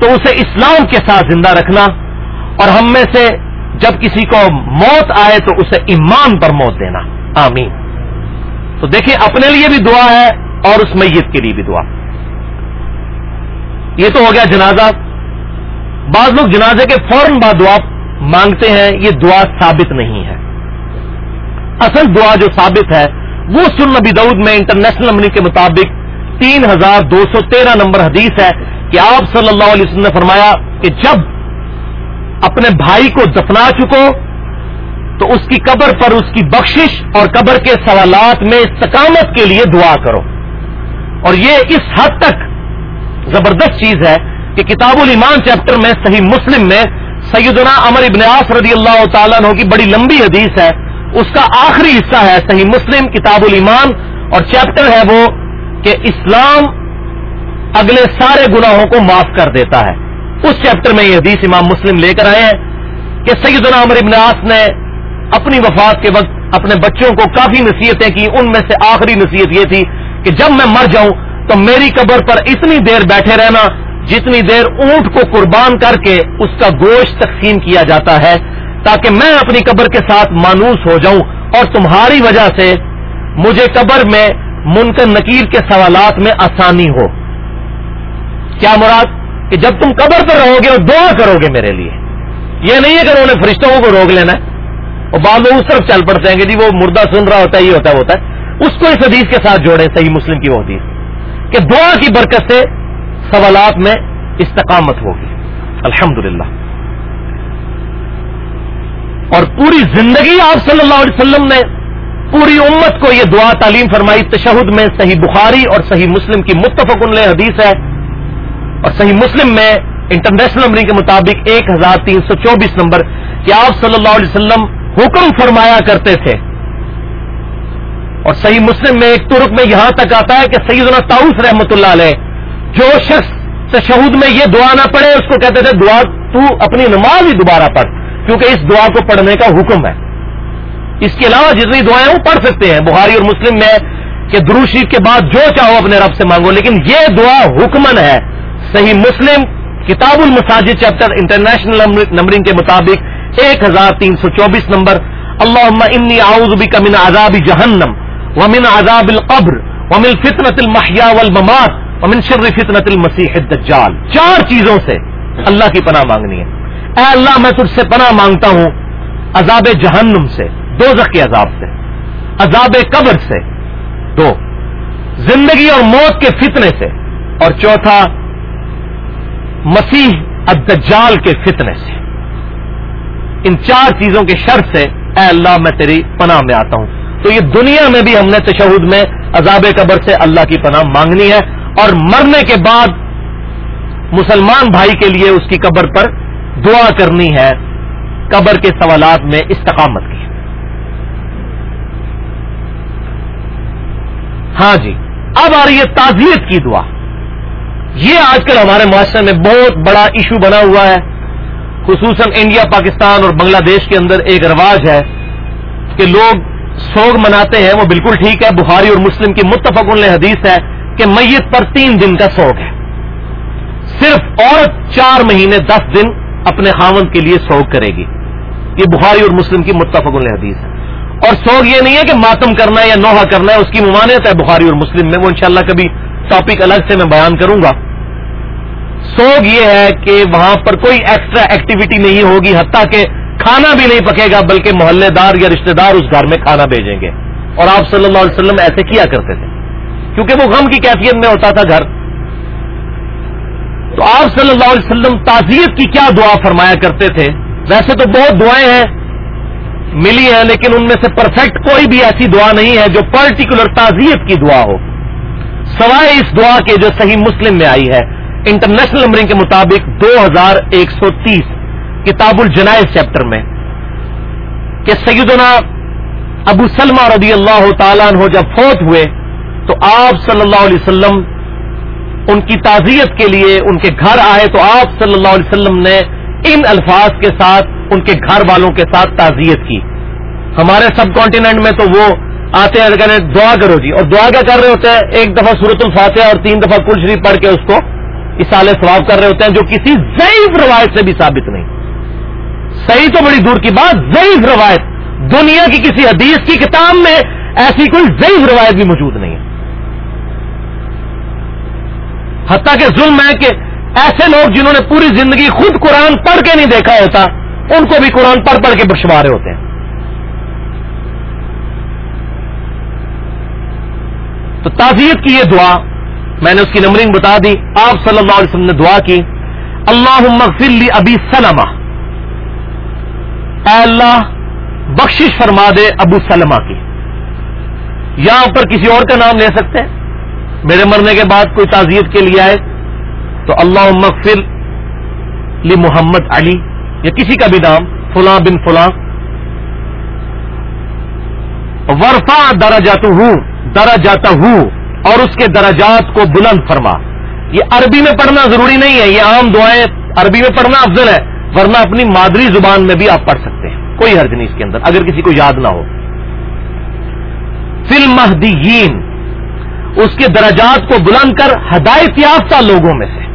تو اسے اسلام کے ساتھ زندہ رکھنا۔ اور ہم میں سے جب کسی کو موت آئے، تو اسے ایمان پر موت دینا۔ آمین۔ تو دیکھیں، اپنے لیے بھی دعا ہے اور اس میت کے لیے بھی دعا۔ یہ تو ہو گیا جنازہ۔ بعض لوگ جنازے کے فوراً بعد دعا مانگتے ہیں، یہ دعا ثابت نہیں ہے۔ اصل دعا جو ثابت ہے، وہ سن نبی دعود میں انٹرنیشنل امنی کے مطابق تین ہزار دو سو تیرہ نمبر حدیث ہے کہ آپ صلی اللہ علیہ وسلم نے فرمایا کہ جب اپنے بھائی کو دفنا چکو، تو اس کی قبر پر اس کی بخشش اور قبر کے سوالات میں استقامت کے لیے دعا کرو۔ اور یہ اس حد تک زبردست چیز ہے کہ کتاب الایمان چیپٹر میں صحیح مسلم میں سیدنا امر ابن عاص رضی اللہ تعالیٰ عنہ کی بڑی لمبی حدیث ہے۔ اس کا آخری حصہ ہے صحیح مسلم کتاب الایمان اور چیپٹر ہے وہ کہ اسلام اگلے سارے گناہوں کو معاف کر دیتا ہے۔ اس چیپٹر میں یہ حدیث امام مسلم لے کر آئے ہیں کہ سیدنا عمر ابن عاص نے اپنی وفات کے وقت اپنے بچوں کو کافی نصیحتیں کی۔ ان میں سے آخری نصیحت یہ تھی کہ جب میں مر جاؤں تو میری قبر پر اتنی دیر بیٹھے رہنا جتنی دیر اونٹ کو قربان کر کے اس کا گوشت تقسیم کیا جاتا ہے تاکہ میں اپنی قبر کے ساتھ مانوس ہو جاؤں اور تمہاری وجہ سے مجھے قبر میں منکر نکیر کے سوالات میں آسانی ہو۔ کیا مراد کہ جب تم قبر پر رہو گے اور دعا کرو گے میرے لیے۔ یہ نہیں ہے کہ انہوں نے فرشتوں کو روک لینا ہے۔ اور بعد لوگ اس طرف چل پڑتے ہیں کہ جی وہ مردہ سن رہا ہوتا ہے، یہ ہوتا ہے ہوتا ہے۔ اس کو اس حدیث کے ساتھ جوڑے صحیح مسلم کی وہ حدیث۔ کہ دعا کی برکت سے سوالات میں استقامت ہوگی۔ الحمد اور پوری زندگی آپ صلی اللہ علیہ وسلم نے پوری امت کو یہ دعا تعلیم فرمائی، تشہد میں صحیح بخاری اور صحیح مسلم کی متفق حدیث ہے۔ اور صحیح مسلم میں انٹرنیشنل نمبر کے مطابق ایک ہزار تین سو چوبیس نمبر کہ آپ صلی اللہ علیہ وسلم حکم فرمایا کرتے تھے۔ اور صحیح مسلم میں ایک ترک میں یہاں تک آتا ہے کہ سیدنا تاؤس رحمۃ اللہ علیہ جو شخص تشہد میں یہ دعا نہ پڑھے، اس کو کہتے تھے، دعا تو اپنی نماز ہی دوبارہ پڑھ، کیونکہ اس دعا کو پڑھنے کا حکم ہے۔ اس کے علاوہ جتنی دعائیں وہ پڑھ سکتے ہیں۔ بخاری اور مسلم میں کہ دروشی کے بعد جو چاہو اپنے رب سے مانگو، لیکن یہ دعا حکمن ہے۔ صحیح مسلم کتاب المساجد، چیپٹر انٹرنیشنل نمبرنگ کے مطابق ایک ہزار تین سو چوبیس نمبر۔ اللہ انی اعوذ بک من عذاب جہنم ومن عذاب القبر ومن فتنة المحیا والممات۔ ومن شر فتنة المسیح الدجال. چار چیزوں سے اللہ کی پناہ مانگنی ہے. اے اللہ، میں تجھ سے پناہ مانگتا ہوں عذاب جہنم سے دو کے عذاب سے، عذاب قبر سے. دو، زندگی اور موت کے فتنے سے. اور چوتھا، مسیح الدجال کے فتنے سے. ان چار چیزوں کے شر سے اے اللہ، میں تیری پناہ میں آتا ہوں. تو یہ دنیا میں بھی ہم نے تشہد میں عذاب قبر سے اللہ کی پناہ مانگنی ہے اور مرنے کے بعد مسلمان بھائی کے لیے اس کی قبر پر دعا کرنی ہے۔ قبر کے سوالات میں استقامت کی۔ ہاں جی اب آ رہی ہے تعزیت کی دعا۔ یہ آج کل ہمارے معاشرے میں بہت بڑا ایشو بنا ہوا ہے۔ خصوصاً انڈیا، پاکستان اور بنگلہ دیش کے اندر ایک رواج ہے کہ لوگ سوگ مناتے ہیں، وہ بالکل ٹھیک ہے۔ بخاری اور مسلم کی متفق حدیث ہے کہ میت پر تین دن کا سوگ ہے۔ صرف عورت چار مہینے دس دن اپنے خاوند کے لیے سوگ کرے گی۔ یہ بخاری اور مسلم کی متفق حدیث ہے۔ اور سوگ یہ نہیں ہے کہ ماتم کرنا ہے یا نوحہ کرنا ہے، اس کی ممانعت ہے بخاری اور مسلم میں۔ وہ انشاءاللہ کبھی ٹاپک الگ سے میں بیان کروں گا۔ سوگ یہ ہے کہ وہاں پر کوئی ایکسٹرا ایکٹیویٹی نہیں ہوگی، حتیٰ کہ کھانا بھی نہیں پکے گا، بلکہ محلے دار یا رشتہ دار اس گھر میں کھانا بھیجیں گے۔ اور آپ صلی اللہ علیہ وسلم ایسے کیا کرتے تھے؟ کیونکہ وہ غم کی کیفیت میں ہوتا تھا گھر۔ تو آپ صلی اللہ علیہ وسلم تعزیت کی کیا دعا فرمایا کرتے تھے؟ ویسے تو بہت دعائیں ہیں، ملی ہیں، لیکن ان میں سے پرفیکٹ کوئی بھی ایسی دعا نہیں ہے جو پرٹیکولر تعزیت کی دعا ہو۔ سوائے اس دعا کے جو صحیح مسلم میں آئی ہے۔ انٹرنیشنل نمبرنگ کے مطابق دو ہزار ایک سو تیس کتاب الجنائز چیپٹر میں، کہ سیدنا ابو سلمہ رضی اللہ تعالیٰ عنہ جب فوت ہوئے تو آپ صلی اللہ علیہ وسلم ان کی تعزیت کے لیے ان کے گھر آئے تو آپ صلی اللہ علیہ وسلم نے ان الفاظ کے ساتھ ان کے گھر والوں کے ساتھ تعزیت کی۔ ہمارے سب کانٹیننٹ میں تو وہ آتے ہیں کہنے دعا کرو جی۔ اور دعا کیا کر رہے ہوتے ہیں؟ ایک دفعہ صورت الفاتحہ اور تین دفعہ کل شریف پڑھ کے اس کو اسال ثواب کر رہے ہوتے ہیں، جو کسی ضعیف روایت سے بھی ثابت نہیں۔ صحیح تو بڑی دور کی بات، ضعیف روایت۔ دنیا کی کسی حدیث کی کتاب میں ایسی کوئی ضعیف روایت بھی موجود نہیں ہے حتیٰ کہ ظلم ہے کہ ایسے لوگ جنہوں نے پوری زندگی خود قرآن پڑھ کے نہیں دیکھا ہوتا، ان کو بھی قرآن پڑھ پڑھ کے بخشوا رہے ہوتے ہیں۔ تو تعزیت کی یہ دعا، میں نے اس کی نمبرنگ بتا دی۔ آپ صلی اللہ علیہ وسلم نے دعا کی اللہ مغفر لی ابی سلمہ۔ اے اللہ، بخشش فرما دے ابو سلمہ کی۔ یہاں پر کسی اور کا نام لے سکتے ہیں؟ میرے مرنے کے بعد کوئی تعزیت کے لیے آئے تو اللہ مغفر لی محمد علی یا کسی کا بھی نام، فلاں بن فلاں۔ ورفا درجات ہوں درا جاتا ہوں اور اس کے درجات کو بلند فرما۔ یہ عربی میں پڑھنا ضروری نہیں ہے، یہ عام دعائیں عربی میں پڑھنا افضل ہے، ورنہ اپنی مادری زبان میں بھی آپ پڑھ سکتے ہیں۔ کوئی حرج نہیں اس کے اندر، اگر کسی کو یاد نہ ہو۔ فل مہدیین اس کے درجات کو بلند کر ہدایت یافتہ لوگوں میں سے۔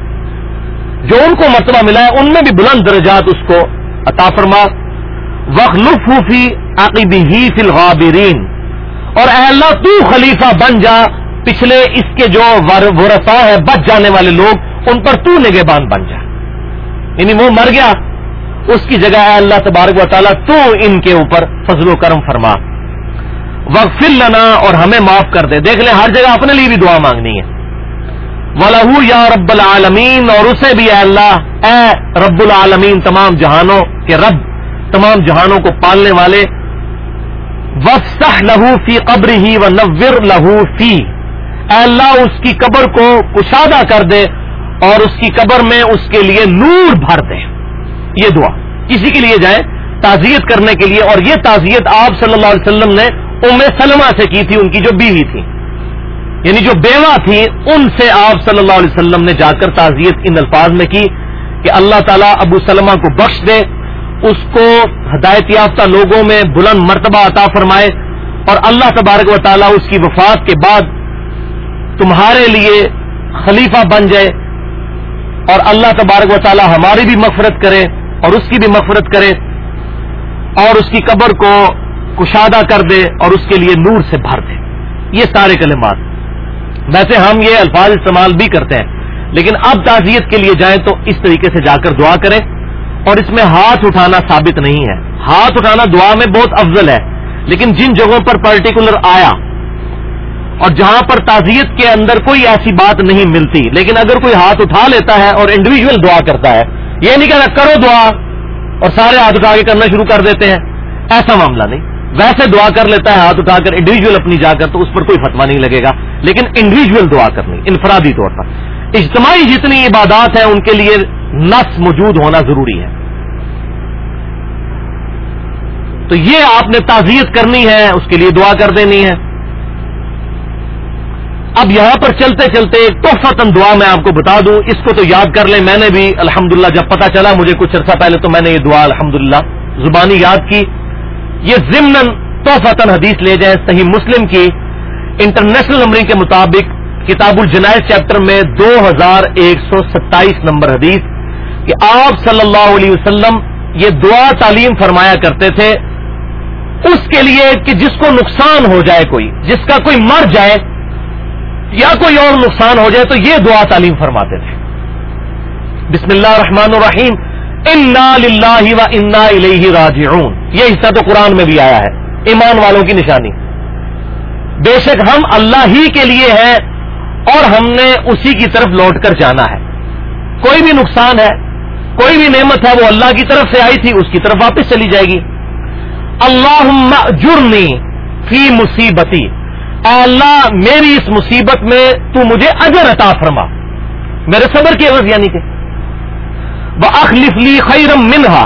جو ان کو مرتبہ ملا ہے، ان میں بھی بلند درجات اس کو عطا فرما۔ وخلف عقیبی ہی فی الغابرین اور اے اللہ، تو خلیفہ بن جا۔ پچھلے اس کے جو ورسا ہے بچ جانے والے لوگ، ان پر تو نگہبان بن جا۔ یعنی وہ مر گیا۔ اس کی جگہ اے اللہ تبارک و تعالیٰ، تو ان کے اوپر فضل و کرم فرما۔ وقف لنا اور ہمیں معاف کر دے۔ دیکھ لیں، ہر جگہ اپنے لیے بھی دعا مانگنی ہے۔ ولہ یا رب العالمین اور اسے بھی اے اللہ، اے رب العالمین، تمام جہانوں کے رب، تمام جہانوں کو پالنے والے وسح لہو فی قبر ہی و نور لہو فی اے اللہ، اس کی قبر کو کشادہ کر دے اور اس کی قبر میں اس کے لیے نور بھر دے۔ یہ دعا۔ کسی کے لیے جائیں تعزیت کرنے کے لیے، اور یہ تعزیت آپ صلی اللہ علیہ وسلم نے ام سلمہ سے کی تھی، ان کی جو بیوی تھی۔ یعنی جو بیوہ تھی، ان سے آپ صلی اللہ علیہ وسلم نے جا کر تعزیت ان الفاظ میں کی کہ اللہ تعالیٰ ابو سلمہ کو بخش دے، اس کو ہدایت یافتہ لوگوں میں بلند مرتبہ عطا فرمائے اور اللہ تبارک و تعالیٰ اس کی وفات کے بعد تمہارے لیے خلیفہ بن جائے اور اللہ تبارک و تعالیٰ ہماری بھی مغفرت کرے اور اس کی بھی مغفرت کرے اور اس کی قبر کو کشادہ کر دے اور اس کے لیے نور سے بھر دے۔ یہ سارے کلمات۔ ویسے ہم یہ الفاظ استعمال بھی کرتے ہیں، لیکن اب تعزیت کے لیے جائیں تو اس طریقے سے جا کر دعا کریں۔ اور اس میں ہاتھ اٹھانا ثابت نہیں ہے۔ ہاتھ اٹھانا دعا میں بہت افضل ہے، لیکن جن جگہوں پر پرٹیکولر آیا اور جہاں پر تعزیت کے اندر کوئی ایسی بات نہیں ملتی، لیکن اگر کوئی ہاتھ اٹھا لیتا ہے اور انڈیویجل دعا کرتا ہے، یہ نہیں کہنا کرو دعا اور سارے ہاتھ اٹھا کے کرنا شروع کر دیتے ہیں، ایسا معاملہ نہیں۔ ویسے دعا کر لیتا ہے، ہاتھ اٹھا کر انڈیویجل اپنی جا کر، تو اس پر کوئی فتوا نہیں لگے گا۔ لیکن انڈیویجل دعا کرنی، انفرادی طور پر۔ اجتماعی جتنی عبادات ہیں، ان کے لیے نس موجود ہونا ضروری ہے۔ تو یہ آپ نے تعزیت کرنی ہے، اس کے لیے دعا کر دینی ہے۔ اب یہاں پر چلتے چلتے ایک توفتن دعا میں آپ کو بتا دوں۔ اس کو تو یاد کر لیں، میں نے بھی الحمدللہ جب پتا چلا، مجھے کچھ عرصہ پہلے تو میں نے یہ دعا الحمدللہ زبانی یاد کی۔ یہ ضمن توفتن حدیث لے جائیں صحیح مسلم کی۔ انٹرنیشنل نمبرنگ کے مطابق کتاب الجنائز چیپٹر میں دو ہزار ایک سو ستائیس نمبر حدیث کہ آپ صلی اللہ علیہ وسلم یہ دعا تعلیم فرمایا کرتے تھے۔ اس کے لیے کہ جس کو نقصان ہو جائے کوئی، جس کا کوئی مر جائے یا کوئی اور نقصان ہو جائے تو یہ دعا تعلیم فرماتے تھے۔ بسم اللہ الرحمن الرحیم۔ انا للہ و انا الیہ راجعون۔ یہ حصہ تو قرآن میں بھی آیا ہے۔ ایمان والوں کی نشانی۔ بے شک ہم اللہ ہی کے لیے ہیں اور ہم نے اسی کی طرف لوٹ کر جانا ہے۔ کوئی بھی نقصان ہے، کوئی بھی نعمت ہے، وہ اللہ کی طرف سے آئی تھی، اس کی طرف واپس چلی جائے گی۔ اللہ جرنی فی مصیبتی۔ اے اللہ، میری اس مصیبت میں تو مجھے اجر عطا فرما۔ میرے صبر کی عوض یعنی کہ وہ لی خیرم منہا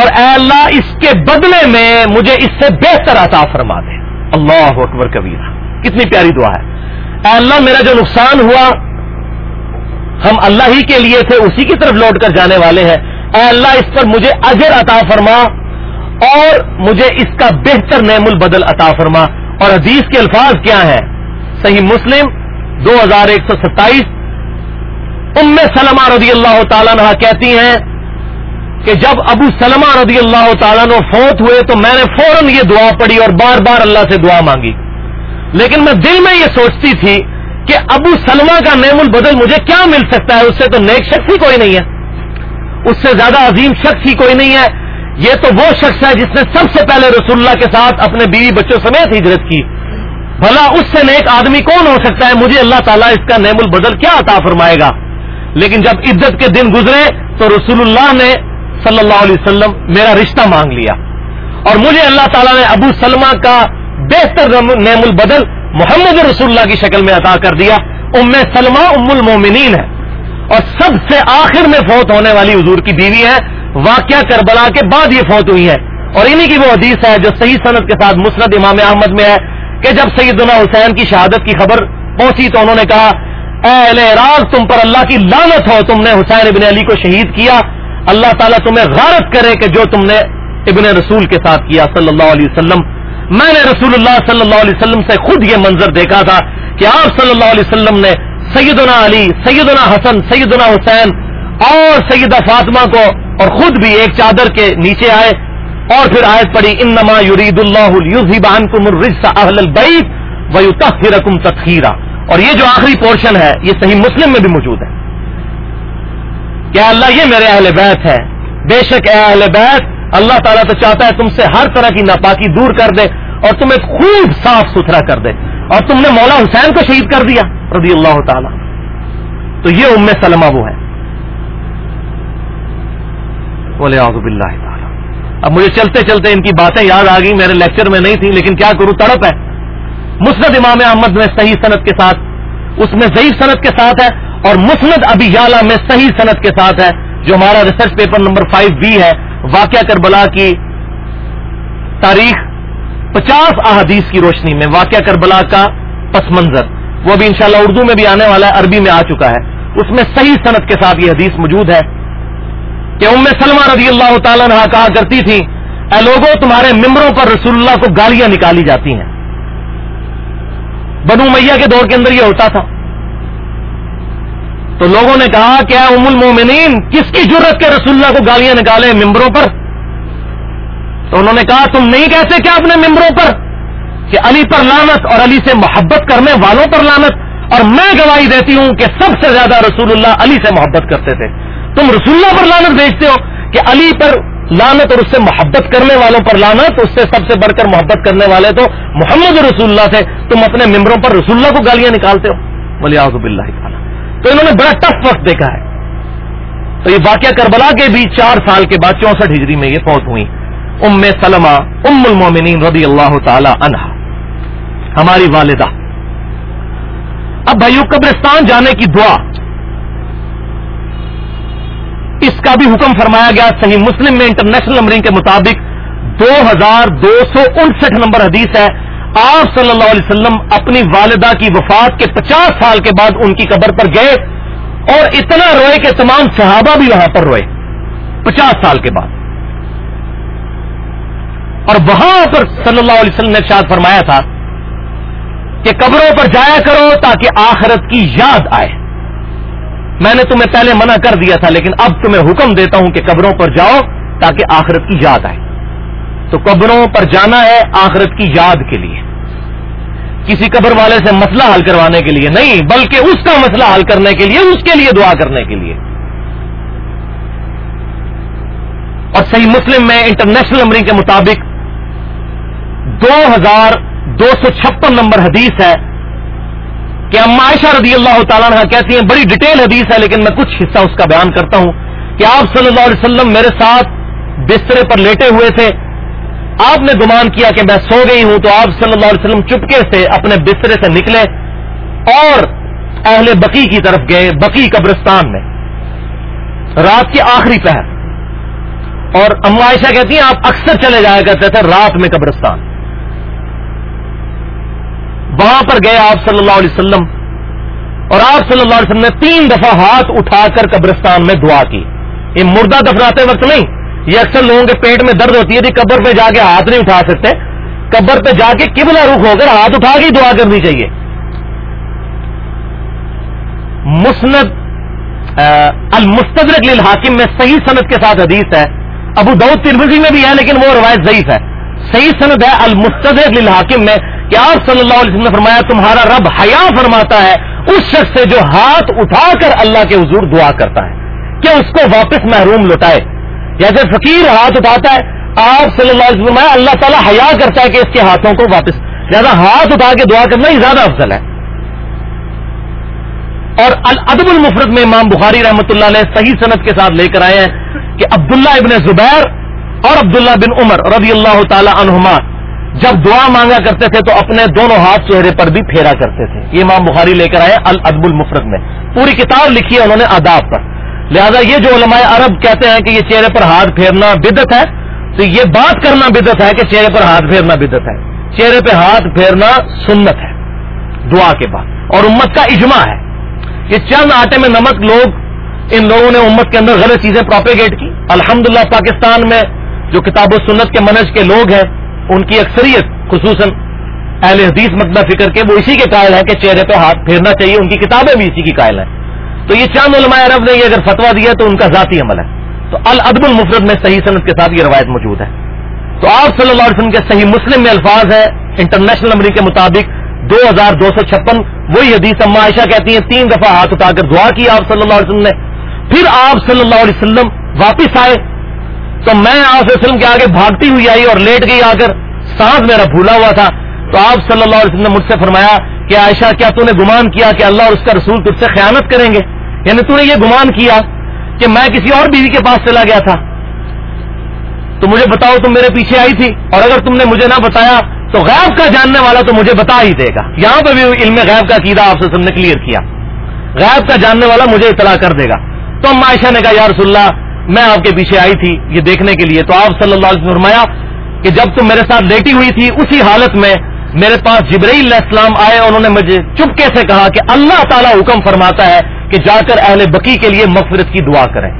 اور اے اللہ، اس کے بدلے میں مجھے اس سے بہتر عطا فرما دے۔ اللہ اکبر کبیرہ کتنی پیاری دعا ہے۔ اے اللہ، میرا جو نقصان ہوا، ہم اللہ ہی کے لیے تھے، اسی کی طرف لوٹ کر جانے والے ہیں۔ اے اللہ، اس پر مجھے اجر عطا فرما اور مجھے اس کا بہتر نعم البدل عطا فرما۔ اور حدیث کے الفاظ کیا ہیں؟ صحیح مسلم دو ہزار ایک سو ستائیس ام سلمہ رضی اللہ تعالیٰ نے کہتی ہیں کہ جب ابو سلمہ رضی اللہ تعالیٰ نے فوت ہوئے تو میں نے فوراً یہ دعا پڑھی اور بار بار اللہ سے دعا مانگی۔ لیکن میں دل میں یہ سوچتی تھی کہ ابو سلمہ کا نعم البدل مجھے کیا مل سکتا ہے؟ اس سے تو نیک شخص ہی کوئی نہیں ہے۔ اس سے زیادہ عظیم شخص ہی کوئی نہیں ہے۔ یہ تو وہ شخص ہے جس نے سب سے پہلے رسول اللہ کے ساتھ اپنے بیوی بچوں سمیت ہجرت کی۔ بھلا اس سے نیک آدمی کون ہو سکتا ہے؟ مجھے اللہ تعالیٰ اس کا نعم البدل کیا عطا فرمائے گا؟ لیکن جب عزت کے دن گزرے تو رسول اللہ نے صلی اللہ علیہ وسلم میرا رشتہ مانگ لیا۔ اور مجھے اللہ تعالیٰ نے ابو سلمہ کا بہتر نعم البدل محمد رسول اللہ کی شکل میں عطا کر دیا۔ ام سلمہ ام المومنین ہے۔ اور سب سے آخر میں فوت ہونے والی حضور کی بیوی ہے۔ واقعہ کربلا کے بعد یہ فوت ہوئی ہے اور انہی کی وہ حدیث ہے جو صحیح صنعت کے ساتھ مسرت امام احمد میں ہے کہ جب سیدنا حسین کی شہادت کی خبر پہنچی تو انہوں نے کہا اے راز تم پر اللہ کی لانت ہو، تم نے حسین ابن علی کو شہید کیا۔ اللہ تعالیٰ تمہیں غارت کرے کہ جو تم نے ابن رسول کے ساتھ کیا، صلی اللہ علیہ وسلم۔ میں نے رسول اللہ صلی اللہ علیہ وسلم سے خود یہ منظر دیکھا تھا کہ آپ صلی اللہ علیہ وسلم نے سیدنا علی، سیدنا حسن، سیدنا حسین اور سیدہ فاطمہ کو اور خود بھی ایک چادر کے نیچے آئے اور پھر آیت پڑی ان نما یورید اللہ اہل البعید و رقم تخیرہ اور یہ جو آخری پورشن ہے، یہ صحیح مسلم میں بھی موجود ہے۔ کیا اللہ، یہ میرے اہل بیت ہے۔ بے شک اے اہل بیت، اللہ تعالیٰ تو چاہتا ہے تم سے ہر طرح کی ناپاکی دور کر دے اور تمہیں خوب صاف ستھرا کر دے۔ اور تم نے مولا حسین کو شہید کر دیا، رضی اللہ تعالی۔ تو یہ ام سلمہ وہ ہے۔ بولے آزب تعالیٰ۔ اب مجھے چلتے چلتے ان کی باتیں یاد آ گئی میرے لیکچر میں نہیں تھی لیکن کیا کروں؟ تڑپ ہے۔ مسند امام احمد میں صحیح صنعت کے ساتھ، اس میں ضعیف صنعت کے ساتھ ہے اور مسند ابی یالا میں صحیح صنعت کے ساتھ ہے، جو ہمارا research paper number five B ہے، واقعہ کربلا کی تاریخ پچاس احادیث کی روشنی میں، واقعہ کربلا کا پس منظر۔ وہ بھی انشاءاللہ اردو میں بھی آنے والا ہے، عربی میں آ چکا ہے۔ اس میں صحیح صنعت کے ساتھ یہ حدیث موجود ہے کہ ام سلمہ رضی اللہ تعالیٰ نے کہا کرتی تھی، اے لوگوں تمہارے ممبروں پر رسول اللہ کو گالیاں نکالی جاتی ہیں۔ بنو میاں کے دور کے اندر یہ ہوتا تھا۔ تو لوگوں نے کہا کہ ام المومنین، کس کی ضرورت کے رسول اللہ کو گالیاں نکالے ممبروں پر؟ تو انہوں نے کہا، تم نہیں کہتے کیا اپنے ممبروں پر؟ کہ علی پر لانت اور علی سے محبت کرنے والوں پر لانت اور میں گواہی دیتی ہوں کہ سب سے زیادہ رسول اللہ علی سے محبت کرتے تھے۔ تم رسول اللہ پر لانت بھیجتے ہو کہ علی پر لانت اور اس سے محبت کرنے والوں پر لانت، اس سے سب سے بڑھ کر محبت کرنے والے تو محمد رسول اللہ سے، تم اپنے ممبروں پر رسول اللہ کو گالیاں نکالتے ہو۔ بولے آزب اللہ تعالیٰ۔ تو انہوں نے بڑا ٹف وقت دیکھا ہے۔ تو یہ واقعہ کربلا کے بھی چار سال کے بعد چونسٹھ ہجری میں یہ فوت ہوئی ام سلمہ، ام المومنین رضی اللہ تعالی عنہ ہماری والدہ۔ اب بھائیو، قبرستان جانے کی دعا۔ اس کا بھی حکم فرمایا گیا صحیح مسلم میں انٹرنیشنل نمبرنگ کے مطابق دو ہزار دو سو انسٹھ نمبر حدیث ہے۔ آپ صلی اللہ علیہ وسلم اپنی والدہ کی وفات کے پچاس سال کے بعد ان کی قبر پر گئے اور اتنا روئے کہ تمام صحابہ بھی وہاں پر روئے۔ پچاس سال کے بعد۔ اور وہاں پر صلی اللہ علیہ وسلم نے شاد فرمایا تھا کہ قبروں پر جایا کرو تاکہ آخرت کی یاد آئے۔ میں نے تمہیں پہلے منع کر دیا تھا، لیکن اب تمہیں حکم دیتا ہوں کہ قبروں پر جاؤ تاکہ آخرت کی یاد آئے۔ تو قبروں پر جانا ہے آخرت کی یاد کے لیے۔ کسی قبر والے سے مسئلہ حل کروانے کے لیے نہیں، بلکہ اس کا مسئلہ حل کرنے کے لیے، اس کے لیے دعا کرنے کے لیے۔ اور صحیح مسلم میں انٹرنیشنل نمبرنگ کے مطابق دو ہزار دو سو چھپن نمبر حدیث ہے۔ کہ اما عائشہ رضی اللہ تعالیٰ کہتی ہیں، بڑی ڈیٹیل حدیث ہے، لیکن میں کچھ حصہ اس کا بیان کرتا ہوں کہ آپ صلی اللہ علیہ وسلم میرے ساتھ بسترے پر لیٹے ہوئے تھے۔ آپ نے گمان کیا کہ میں سو گئی ہوں، تو آپ صلی اللہ علیہ وسلم چپکے سے اپنے بسترے سے نکلے اور اہل بقی کی طرف گئے، بقی قبرستان میں۔ رات کی آخری پہر۔ اور اما عائشہ کہتی ہیں، آپ اکثر چلے جایا کرتے تھے رات میں قبرستان۔ وہاں پر گئے آپ صلی اللہ علیہ وسلم اور آپ صلی اللہ علیہ وسلم نے تین دفعہ ہاتھ اٹھا کر قبرستان میں دعا کی۔ یہ مردہ دفناتے وقت نہیں، یہ اکثر لوگوں کے پیٹ میں درد ہوتی ہے کہ قبر پہ جا کے ہاتھ نہیں اٹھا سکتے۔ قبر پہ جا کے کبلا رخ ہو کر ہاتھ اٹھا کے دعا کرنی چاہیے۔ مسند المستدرک للحاکم میں صحیح صنعت کے ساتھ حدیث ہے۔ ابو دعود ترمزی میں بھی ہے، لیکن وہ روایت ضعیف ہے۔ صحیح سند ہے المستدرک للحاکم میں۔ کہ آپ صلی اللہ علیہ وسلم نے فرمایا تمہارا رب حیا فرماتا ہے، اس شخص سے جو ہاتھ اٹھا کر اللہ کے حضور دعا کرتا ہے، کہ اس کو واپس محروم لوٹائے۔ جیسے فقیر ہاتھ اٹھاتا ہے، آپ صلی اللہ علیہ وسلم اللہ تعالیٰ حیا کرتا ہے کہ اس کے ہاتھوں کو واپس۔ زیادہ ہاتھ اٹھا کے دعا کرنا ہی زیادہ افضل ہے۔ اور الادب المفرد میں امام بخاری رحمۃ اللہ نے صحیح صنعت کے ساتھ لے کر آئے ہیں کہ عبداللہ ابن زبیر اور عبداللہ بن عمر رضی اللہ تعالی عنہما جب دعا مانگا کرتے تھے تو اپنے دونوں ہاتھ چہرے پر بھی پھیرا کرتے تھے۔ یہ امام بخاری لے کر آئے الادب المفرد میں۔ پوری کتاب لکھی ہے انہوں نے آداب پر۔ لہذا یہ جو علماء عرب کہتے ہیں کہ یہ چہرے پر ہاتھ پھیرنا بدت ہے، تو یہ بات کرنا بدت ہے کہ چہرے پر ہاتھ پھیرنا بدت ہے۔ چہرے پہ ہاتھ پھیرنا سنت ہے، دعا کے بعد۔ اور امت کا اجماع ہے۔ یہ چند آٹے میں نمک لوگ ان لوگوں نے امت کے اندر غلط چیزیں پروپیگیٹ کی۔ الحمدللہ پاکستان میں جو کتاب و سنت کے منج کے لوگ ہیں ان کی اکثریت، خصوصاً اہل حدیث مقدہ فکر کے، وہ اسی کے قائل ہے کہ چہرے پہ ہاتھ پھیرنا چاہیے، ان کی کتابیں بھی اسی کی قائل ہیں۔ تو یہ چاند علماء عرب نے یہ اگر فتوا دیا تو ان کا ذاتی عمل ہے۔ تو الادب المفرد میں صحیح صنعت کے ساتھ یہ روایت موجود ہے۔ تو آپ صلی اللہ علیہ وسلم کے صحیح مسلم میں الفاظ ہے انٹرنیشنل نمبر کے مطابق دو ہزار دو سو چھپن، وہی حدیث اما عائشہ کہتی ہیں، تین دفعہ ہاتھ اٹھا کر دعا کی آپ صلی اللہ علیہ وسلم نے۔ پھر آپ صلی اللہ علیہ وسلم واپس آئے تو میں آپ وسلم کے آگے بھاگتی ہوئی آئی اور لیٹ گئی آ کر سانس میرا بھولا ہوا تھا۔ تو آپ صلی اللہ علیہ وسلم نے مجھ سے فرمایا کہ عائشہ، کیا تو نے گمان کیا کہ اللہ اور اس کا رسول تجھ سے خیانت کریں گے؟ یعنی تو نے یہ گمان کیا کہ میں کسی اور بیوی کے پاس چلا گیا تھا۔ تو مجھے بتاؤ، تم میرے پیچھے آئی تھی۔ اور اگر تم نے مجھے نہ بتایا تو غیب کا جاننے والا تو مجھے بتا ہی دے گا۔ یہاں پہ بھی علم غیب کا عقیدہ آپ سے نے کلیئر کیا۔ غیب کا جاننے والا مجھے اطلاع کر دے گا۔ تو ام عائشہ نے کہا، یا رسول اللہ میں آپ کے پیچھے آئی تھی یہ دیکھنے کے لیے تو آپ صلی اللہ علیہ وسلم فرمایا کہ جب تم میرے ساتھ لیٹی ہوئی تھی، اسی حالت میں میرے پاس جبرائیل علیہ السلام آئے انہوں نے مجھے چپکے سے کہا کہ اللہ تعالیٰ حکم فرماتا ہے کہ جا کر اہل بکی کے لیے مغفرت کی دعا کریں۔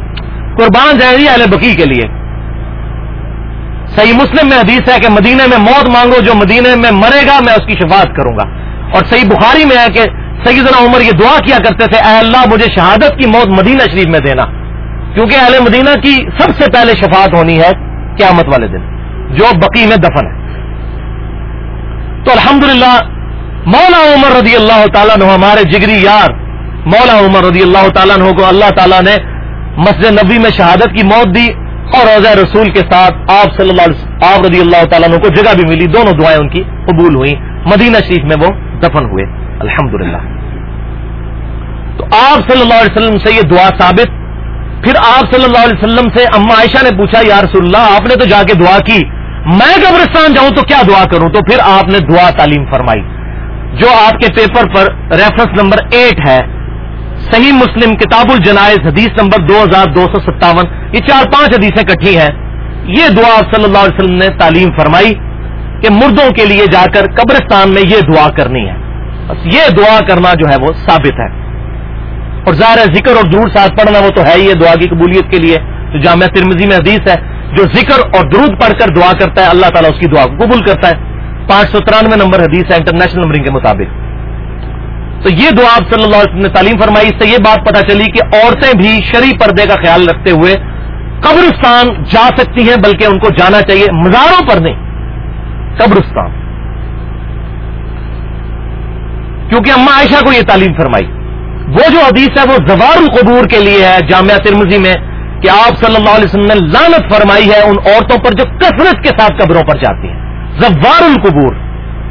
قربان جائے گی اہل بکی کے لیے۔ صحیح مسلم میں حدیث ہے کہ مدینے میں موت مانگو، جو مدینے میں مرے گا، میں اس کی شفاعت کروں گا۔ اور صحیح بخاری میں ہے کہ سیدنا عمر یہ دعا کیا کرتے تھے، اے اللہ مجھے شہادت کی موت مدینہ شریف میں دینا۔ کیونکہ اہل مدینہ کی سب سے پہلے شفاعت ہونی ہے قیامت والے دن، جو بقی میں دفن ہے۔ تو الحمدللہ، مولا عمر رضی اللہ تعالیٰ نے ہمارے جگری یار مولا عمر رضی اللہ تعالیٰ عنہ کو اللہ تعالیٰ نے مسجد نبی میں شہادت کی موت دی اور روزہ رسول کے ساتھ آپ صلی اللہ علیہ آپ رضی اللہ تعالیٰ عنہ کو جگہ بھی ملی۔ دونوں دعائیں ان کی قبول ہوئی مدینہ شریف میں وہ دفن ہوئے۔ الحمدللہ۔ تو آپ صلی اللہ علیہ وسلم سے یہ دعا ثابت پھر آپ صلی اللہ علیہ وسلم سے اما عائشہ نے پوچھا، یا رسول اللہ، آپ نے تو جا کے دعا کی، میں قبرستان جاؤں تو کیا دعا کروں؟ تو پھر آپ نے دعا تعلیم فرمائی، جو آپ کے پیپر پر ریفرنس نمبر ایٹ ہے، صحیح مسلم کتاب الجنائز، حدیث نمبر دو ہزار دو سو ستاون، یہ چار پانچ حدیثیں کٹھی ہیں۔ یہ دعا صلی اللہ علیہ وسلم نے تعلیم فرمائی کہ مردوں کے لیے جا کر قبرستان میں یہ دعا کرنی ہے۔ بس یہ دعا کرنا جو ہے وہ ثابت ہے۔ اور ظاہر ہے ذکر اور درود ساتھ پڑھنا وہ تو ہے ہی دعا کی قبولیت کے لیے۔ جو جامعہ ترمزی میں حدیث ہے، جو ذکر اور درود پڑھ کر دعا کرتا ہے، اللہ تعالیٰ اس کی دعا کو قبول کرتا ہے۔ پانچ سو ترانوے نمبر حدیث ہے، انٹرنیشنل نمبرنگ کے مطابق۔ تو یہ دعا آپ صلی اللہ علیہ وسلم نے تعلیم فرمائی، اس سے یہ بات پتا چلی کہ عورتیں بھی شری پردے کا خیال رکھتے ہوئے قبرستان جا سکتی ہیں، بلکہ ان کو جانا چاہیے۔ مزاروں پر نہیں، قبرستان۔ کیونکہ اما عائشہ کو یہ تعلیم فرمائی۔ وہ جو حدیث ہے وہ زوار القبور کے لیے ہے، جامعہ ترمزی میں، کہ آپ صلی اللہ علیہ وسلم نے لانت فرمائی ہے ان عورتوں پر جو کثرت کے ساتھ قبروں پر جاتی ہیں۔ زوار القبور،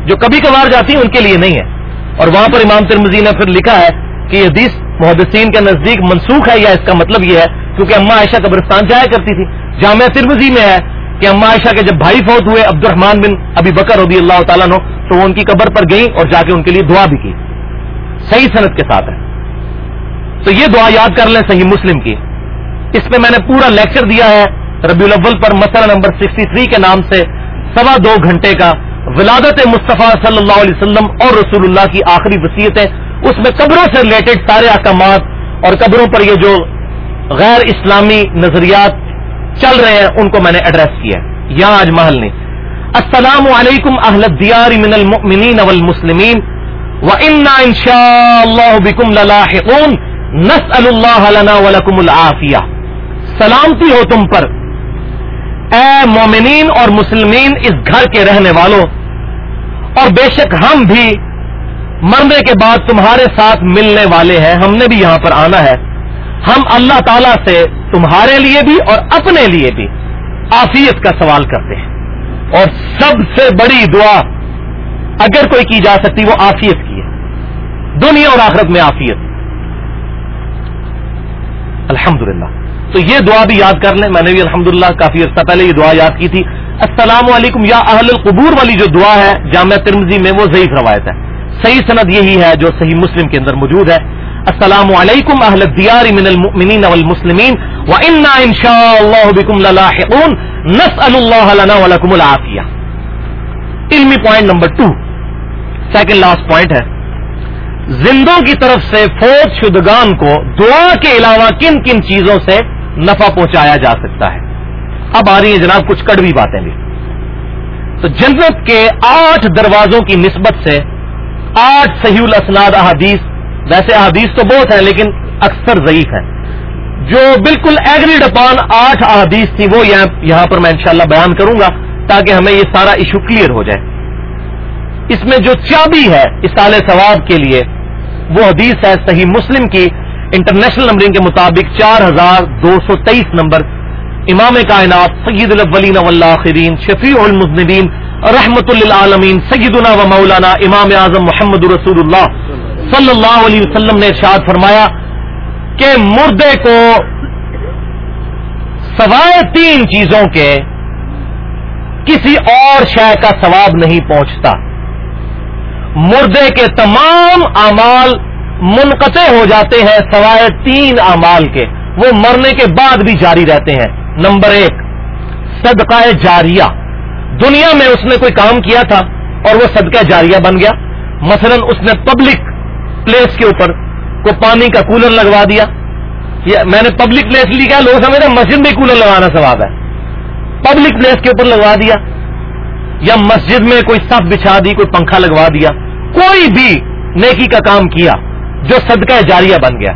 جو کبھی کبھار جاتی ہیں، ان کے لیے نہیں ہے۔ اور وہاں پر امام ترمزی نے پھر لکھا ہے کہ یہ حدیث محدثین کے نزدیک منسوخ ہے، یا اس کا مطلب یہ ہے، کیونکہ اما عائشہ قبرستان جایا کرتی تھی۔ جامعہ ترمزی میں ہے کہ اما عائشہ کے جب بھائی فوت ہوئے عبد الرحمان بن ابھی بکر رضی اللہ تعالیٰ نو تو وہ ان کی قبر پر گئیں اور جا کے ان کے لیے دعا بھی کی۔ صحیح صنعت کے ساتھ ہے۔ تو یہ دعا یاد کر لیں صحیح مسلم کی۔ اس میں میں نے پورا لیکچر دیا ہے ربیع الاول پر مسئلہ نمبر 63 کے نام سے سوا دو گھنٹے کا۔ ولادت مصطفیٰ صلی اللہ علیہ وسلم اور رسول اللہ کی آخری وصیتیں۔ اس میں قبروں سے ریلیٹڈ سارے احکامات اور قبروں پر یہ جو غیر اسلامی نظریات چل رہے ہیں، ان کو میں نے ایڈریس کیا ہے۔ یہاں آج محل نہیں۔ السلام علیکم اہل دیار من المؤمنین والمسلمین۔ وإنا ان شاء اللہ بكم للاحقون۔ نسأل اللہ لنا ولکم العافیہ۔ سلامتی ہو تم پر۔ اے مومنین اور مسلمین، اس گھر کے رہنے والوں، اور بے شک ہم بھی مرنے کے بعد تمہارے ساتھ ملنے والے ہیں۔ ہم نے بھی یہاں پر آنا ہے۔ ہم اللہ تعالی سے تمہارے لیے بھی اور اپنے لیے بھی آفیت کا سوال کرتے ہیں۔ اور سب سے بڑی دعا اگر کوئی کی جا سکتی، وہ آفیت کی ہے۔ دنیا اور آخرت میں آفیت الحمدللہ۔ تو یہ دعا بھی یاد کر لیں۔ میں نے بھی الحمدللہ کافی عرصہ پہلے یہ دعا یاد کی تھی۔ السلام علیکم یا اہل القبور والی جو دعا ہے، جامعہ ترمزی میں وہ ضعیف روایت ہے۔ صحیح سند یہی ہے جو صحیح مسلم کے اندر موجود ہے۔ السلام علیکم اہل الدیار من المؤمنین والمسلمین وانا ان شاء اللہ بكم للاحقون۔ نسال اللہ لنا ولکم العافیہ۔ علمی point number two second last point ہے۔ زندوں کی طرف سے فوت شدگان کو دعا کے علاوہ کن کن چیزوں سے نفع پہنچایا جا سکتا ہے؟ اب آ رہی ہیں جناب کچھ کڑوی باتیں بھی۔ تو جنت کے آٹھ دروازوں کی نسبت سے آٹھ صحیح الاسناد احادیث، ویسے احادیث تو بہت ہیں لیکن اکثر ضعیف ہیں۔ جو بالکل ایگریڈ اپان آٹھ احادیث تھی، وہ یہاں پر میں انشاءاللہ بیان کروں گا تاکہ ہمیں یہ سارا ایشو کلیئر ہو جائے۔ اس میں جو چابی ہے، اس سال ثواب کے لیے وہ حدیث ہے صحیح مسلم کی، انٹرنیشنل نمبرنگ کے مطابق چار ہزار دو سو تیئیس نمبر۔ امام کائنات سید الاولین والآخرین، شفیع المزنبین رحمت للعالمین، سیدنا و مولانا امام اعظم محمد رسول اللہ صلی اللہ علیہ وسلم نے ارشاد فرمایا کہ مردے کو سوائے تین چیزوں کے کسی اور شے کا ثواب نہیں پہنچتا۔ مردے کے تمام اعمال منقطع ہو جاتے ہیں سوائے تین اعمال کے۔ وہ مرنے کے بعد بھی جاری رہتے ہیں۔ نمبر ایک، صدقہ جاریہ۔ دنیا میں اس نے کوئی کام کیا تھا اور وہ صدقہ جاریہ بن گیا۔ مثلا اس نے پبلک پلیس کے اوپر کو پانی کا کولر لگوا دیا۔ میں نے پبلک پلیس لکھا لوگ سمجھ مسجد میں کولر لگانا ثواب ہے۔ پبلک پلیس کے اوپر لگوا دیا۔ یا مسجد میں کوئی سب بچھا دی، کوئی پنکھا لگوا دیا، کوئی بھی نیکی کا کام کیا جو صدقہ جاریہ بن گیا،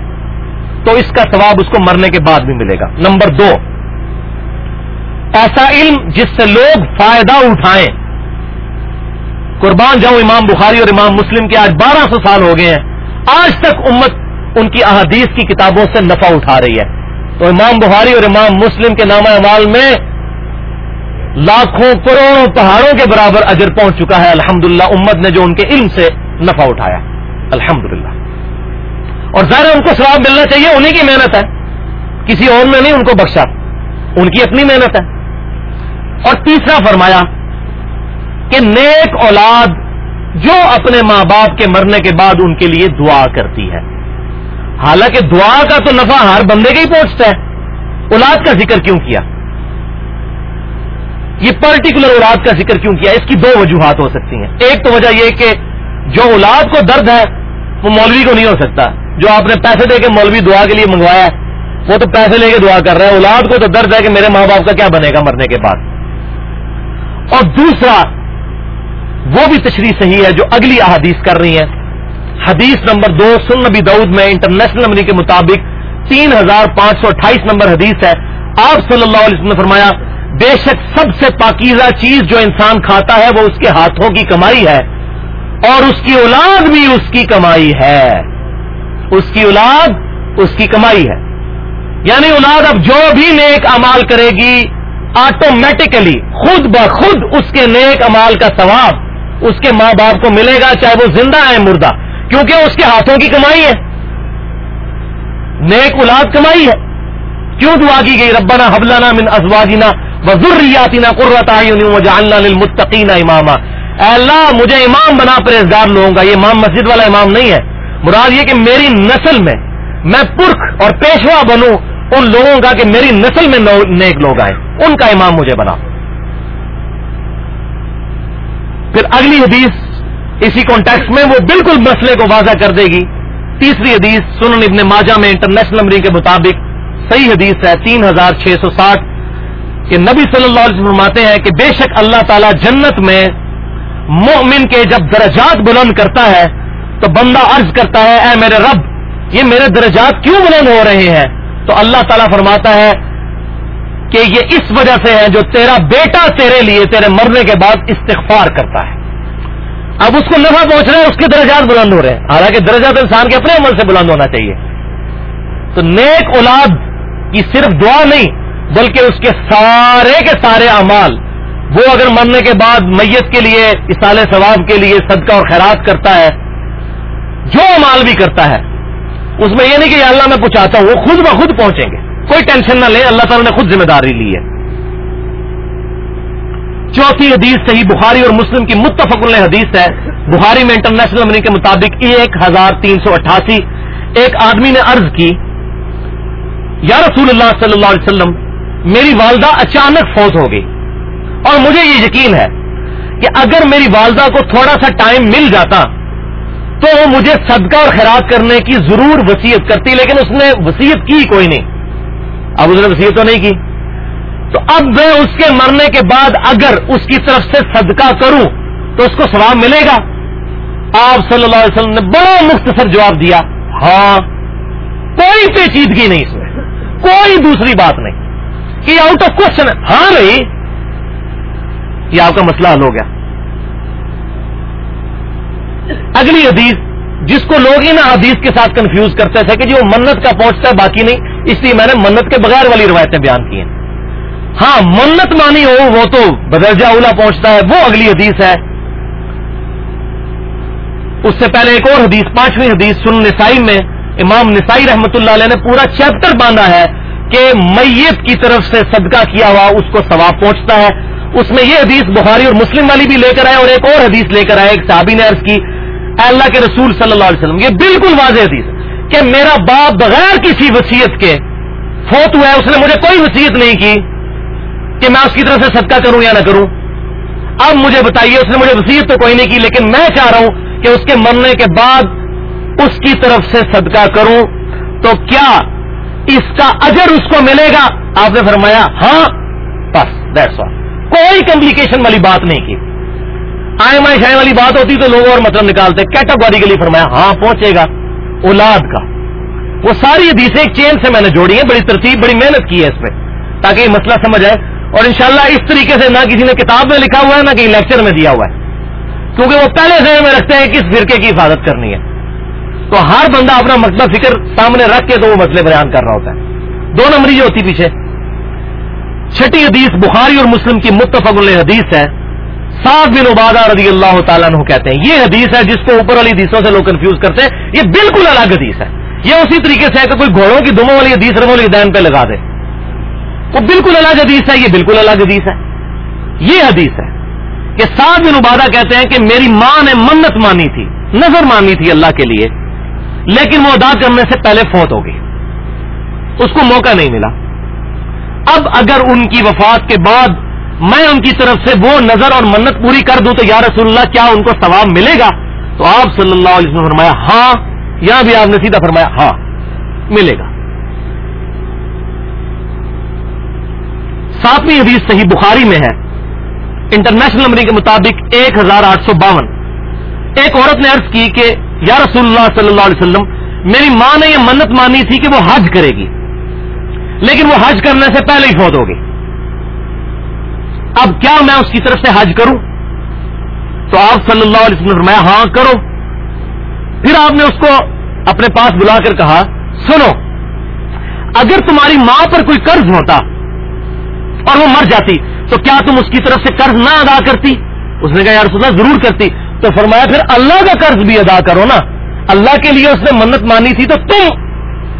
تو اس کا ثواب اس کو مرنے کے بعد بھی ملے گا۔ نمبر دو، ایسا علم جس سے لوگ فائدہ اٹھائیں۔ قربان جاؤں امام بخاری اور امام مسلم کے آج بارہ سو سال ہو گئے ہیں، آج تک امت ان کی احادیث کی کتابوں سے نفع اٹھا رہی ہے۔ تو امام بخاری اور امام مسلم کے نام اعمال میں لاکھوں کروڑوں پہاڑوں کے برابر اجر پہنچ چکا ہے۔ الحمدللہ، امت نے جو ان کے علم سے نفع اٹھایا۔ الحمدللہ۔ اور ظاہر ان کو ثواب ملنا چاہیے، انہیں کی محنت ہے۔ کسی اور میں نہیں ان کو بخشا۔ ان کی اپنی محنت ہے۔ اور تیسرا فرمایا کہ نیک اولاد جو اپنے ماں باپ کے مرنے کے بعد ان کے لیے دعا کرتی ہے۔ حالانکہ دعا کا تو نفع ہر بندے کا ہی پہنچتا ہے۔ اولاد کا ذکر کیوں کیا؟ یہ پرٹیکولر اولاد کا ذکر کیوں کیا اس کی دو وجوہات ہو سکتی ہیں۔ ایک تو وجہ یہ کہ جو اولاد کو درد ہے، وہ مولوی کو نہیں ہو سکتا۔ جو آپ نے پیسے دے کے مولوی دعا کے لیے منگوایا ہے، وہ تو پیسے لے کے دعا کر رہا ہے۔ اولاد کو تو درد ہے کہ میرے ماں باپ کا کیا بنے گا مرنے کے بعد۔ اور دوسرا، وہ بھی تشریح صحیح ہے جو اگلی احادیث کر رہی ہیں۔ حدیث نمبر دو سن نبی دعود میں انٹرنیشنل نمبر کے مطابق تین ہزار پانچ سو اٹھائیس نمبر حدیث ہے۔ آپ صلی اللہ علیہ وسلم نے فرمایا بے شک سب سے پاکیزہ چیز جو انسان کھاتا ہے وہ اس کے ہاتھوں کی کمائی ہے اور اس کی اولاد بھی اس کی کمائی ہے۔ اس کی اولاد اس کی کمائی ہے۔ یعنی اولاد اب جو بھی نیک امال کرے گی آٹومیٹکلی خود بخود اس کے نیک امال کا ثواب اس کے ماں باپ کو ملے گا، چاہے وہ زندہ ہے، مردہ، کیونکہ اس کے ہاتھوں کی کمائی ہے۔ نیک اولاد کمائی ہے۔ کیوں دعا کی گئی؟ ربنا حبلانا من ازواجنا وذریاتنا قرۃ اعین وجعلنا للمتقین اماما۔ اے اللہ، مجھے امام بنا پرہیزگار لوگوں کا، یہ امام مسجد والا امام نہیں ہے۔ مراد یہ کہ میری نسل میں میں پرکھ اور پیشوا بنوں ان لوگوں کا کہ میری نسل میں نیک لوگ آئے ان کا امام مجھے بنا۔ پھر اگلی حدیث اسی کانٹیکس میں وہ بالکل مسئلے کو واضح کر دے گی۔ تیسری حدیث سنن ابن ماجہ میں انٹرنیشنل نمبرنگ کے مطابق صحیح حدیث ہے، تین ہزار چھ سو ساٹھ۔ کہ نبی صلی اللہ علیہ وسلم فرماتے ہیں کہ بے شک اللہ تعالیٰ جنت میں مومن کے جب درجات بلند کرتا ہے تو بندہ عرض کرتا ہے، اے میرے رب، یہ میرے درجات کیوں بلند ہو رہے ہیں؟ تو اللہ تعالیٰ فرماتا ہے کہ یہ اس وجہ سے ہے جو تیرا بیٹا تیرے لیے، تیرے مرنے کے بعد استغفار کرتا ہے۔ اب اس کو نفع پہنچ رہا ہے، اس کے درجات بلند ہو رہے ہیں۔ حالانکہ درجات انسان کے اپنے عمل سے بلند ہونا چاہیے۔ تو نیک اولاد کی صرف دعا نہیں بلکہ اس کے سارے کے سارے اعمال وہ اگر مرنے کے بعد میت کے لیے، اصال ثواب کے لیے صدقہ اور خیرات کرتا ہے، جو امال بھی کرتا ہے، اس میں یہ نہیں کہ اللہ میں پوچھاتا ہوں، وہ خود بخود پہنچیں گے۔ کوئی ٹینشن نہ لیں، اللہ تعالیٰ نے خود ذمہ داری لی ہے۔ چوتھی حدیث صحیح بخاری اور مسلم کی متفق حدیث ہے۔ بخاری میں انٹرنیشنل منی کے مطابق ایک ہزار تین سو اٹھاسی، ایک آدمی نے عرض کی، یا رسول اللہ صلی اللہ علیہ وسلم میری والدہ اچانک فوت ہو گئی۔ اور مجھے یہ یقین ہے کہ اگر میری والدہ کو تھوڑا سا ٹائم مل جاتا تو وہ مجھے صدقہ اور خیرات کرنے کی ضرور وسیعت کرتی، لیکن اس نے وسیعت کی کوئی نہیں۔ اب اس نے وسیعت تو نہیں کی۔ تو اب میں اس کے مرنے کے بعد اگر اس کی طرف سے صدقہ کروں تو اس کو ثواب ملے گا۔ آپ صلی اللہ علیہ وسلم نے بڑا مختصر جواب دیا ہاں کوئی پیچیدگی نہیں اس میں، کوئی دوسری بات نہیں۔ کہ آؤٹ آف کوشچن ہاں بھائی یہ آپ کا مسئلہ حل ہو گیا۔ اگلی حدیث، جس کو لوگ ان حدیث کے ساتھ کنفیوز کرتے تھے کہ جی جو منت کا پہنچتا ہے، باقی نہیں۔ اس لیے میں نے منت کے بغیر والی روایتیں بیان کی ہیں۔ ہاں منت مانی ہو، وہ تو بدرجہ اولا پہنچتا ہے، وہ اگلی حدیث ہے۔ اس سے پہلے ایک اور حدیث، پانچویں حدیث سن نسائی میں امام نسائی رحمت اللہ علیہ نے پورا چیپٹر باندھا ہے۔ کہ میت کی طرف سے صدقہ کیا ہوا، اس کو ثواب پہنچتا ہے۔ اس میں یہ حدیث بخاری اور مسلم والی بھی لے کر آئے اور ایک اور حدیث لے کر آئے، ایک صحابی نے عرض کی اللہ کے رسول صلی اللہ علیہ وسلم، یہ بالکل واضح حدیث کہ میرا باپ بغیر کسی وسیعت کے فوت ہوا ہے، اس نے مجھے کوئی وسیعت نہیں کی کہ میں اس کی طرف سے صدقہ کروں یا نہ کروں۔ اب مجھے بتائیے، اس نے مجھے وسیعت تو کوئی نہیں کی، لیکن میں چاہ رہا ہوں کہ اس کے مرنے کے بعد اس کی طرف سے صدقہ کروں۔ تو کیا اس کا اجر اس کو ملے گا۔ آپ نے فرمایا ہاں بس دیٹس آل کوئی کمپلیکیشن والی بات نہیں کی۔ آئے مائیں شائیں والی بات ہوتی تو لوگ اور مطلب نکالتے۔ کیٹاگوریکلی فرمایا ہاں پہنچے گا۔ اولاد کا۔ وہ ساری حدیثیں ایک چین سے میں نے جوڑی ہیں، بڑی ترتیب، بڑی محنت کی ہے اس پہ تاکہ یہ مسئلہ سمجھ آئے۔ اور انشاءاللہ اس طریقے سے نہ کسی نے کتاب میں لکھا ہوا ہے، نہ کہیں لیکچر میں دیا ہوا ہے۔ کیونکہ وہ پہلے ذہن میں رکھتے ہیں کس فرقے کی حفاظت کرنی ہے۔ تو ہر بندہ اپنا مطلب فکر سامنے رکھ کے تو وہ مسئلے بیان کر رہا ہوتا ہے۔ دو نمبری جو ہوتی پیچھے، چھٹی حدیث بخاری اور مسلم کی متفق حدیث ہے۔ صاف بن عبادہ رضی اللہ تعالیٰ عنہ کہتے ہیں، یہ حدیث ہے جس کو اوپر والی حدیثوں سے لوگ کنفیوز کرتے ہیں۔ یہ بالکل الگ حدیث ہے۔ یہ اسی طریقے سے ہے کہ کوئی گھوڑوں کی دموں والی حدیث رمو دین پہ لگا دے۔ وہ بالکل الگ حدیث ہے، یہ بالکل الگ حدیث ہے۔ یہ حدیث ہے کہ صاف بن عبادہ کہتے ہیں کہ میری ماں نے منت مانی تھی، نظر مانی تھی اللہ کے لیے۔ لیکن وہ ادا کرنے سے پہلے فوت ہو گئی۔ اس کو موقع نہیں ملا۔ اب اگر ان کی وفات کے بعد میں ان کی طرف سے وہ نظر اور منت پوری کر دوں تو یا رسول اللہ کیا ان کو ثواب ملے گا؟ تو آپ صلی اللہ علیہ وسلم فرمایا ہاں۔ یا بھی آپ نے سیدھا فرمایا ہاں ملے گا۔ ساتویں حدیث صحیح بخاری میں ہے۔ انٹرنیشنل نمبر کے مطابق ایک ہزار آٹھ سو باون۔ ایک عورت نے عرض کی کہ یا رسول اللہ صلی اللہ علیہ وسلم، میری ماں نے یہ منت مانی تھی کہ وہ حج کرے گی۔ لیکن وہ حج کرنے سے پہلے ہی فوت ہو گئی۔ اب کیا میں اس کی طرف سے حج کروں؟ تو آپ صلی اللہ علیہ وسلم میں ہاں کرو۔ پھر آپ نے اس کو اپنے پاس بلا کر کہا، سنو، اگر تمہاری ماں پر کوئی قرض ہوتا اور وہ مر جاتی، تو کیا تم اس کی طرف سے قرض نہ ادا کرتی؟ اس نے کہا یار سنا ضرور کرتی۔ تو فرمایا پھر اللہ کا قرض بھی ادا کرو نا۔ اللہ کے لیے اس نے منت مانی تھی تو تم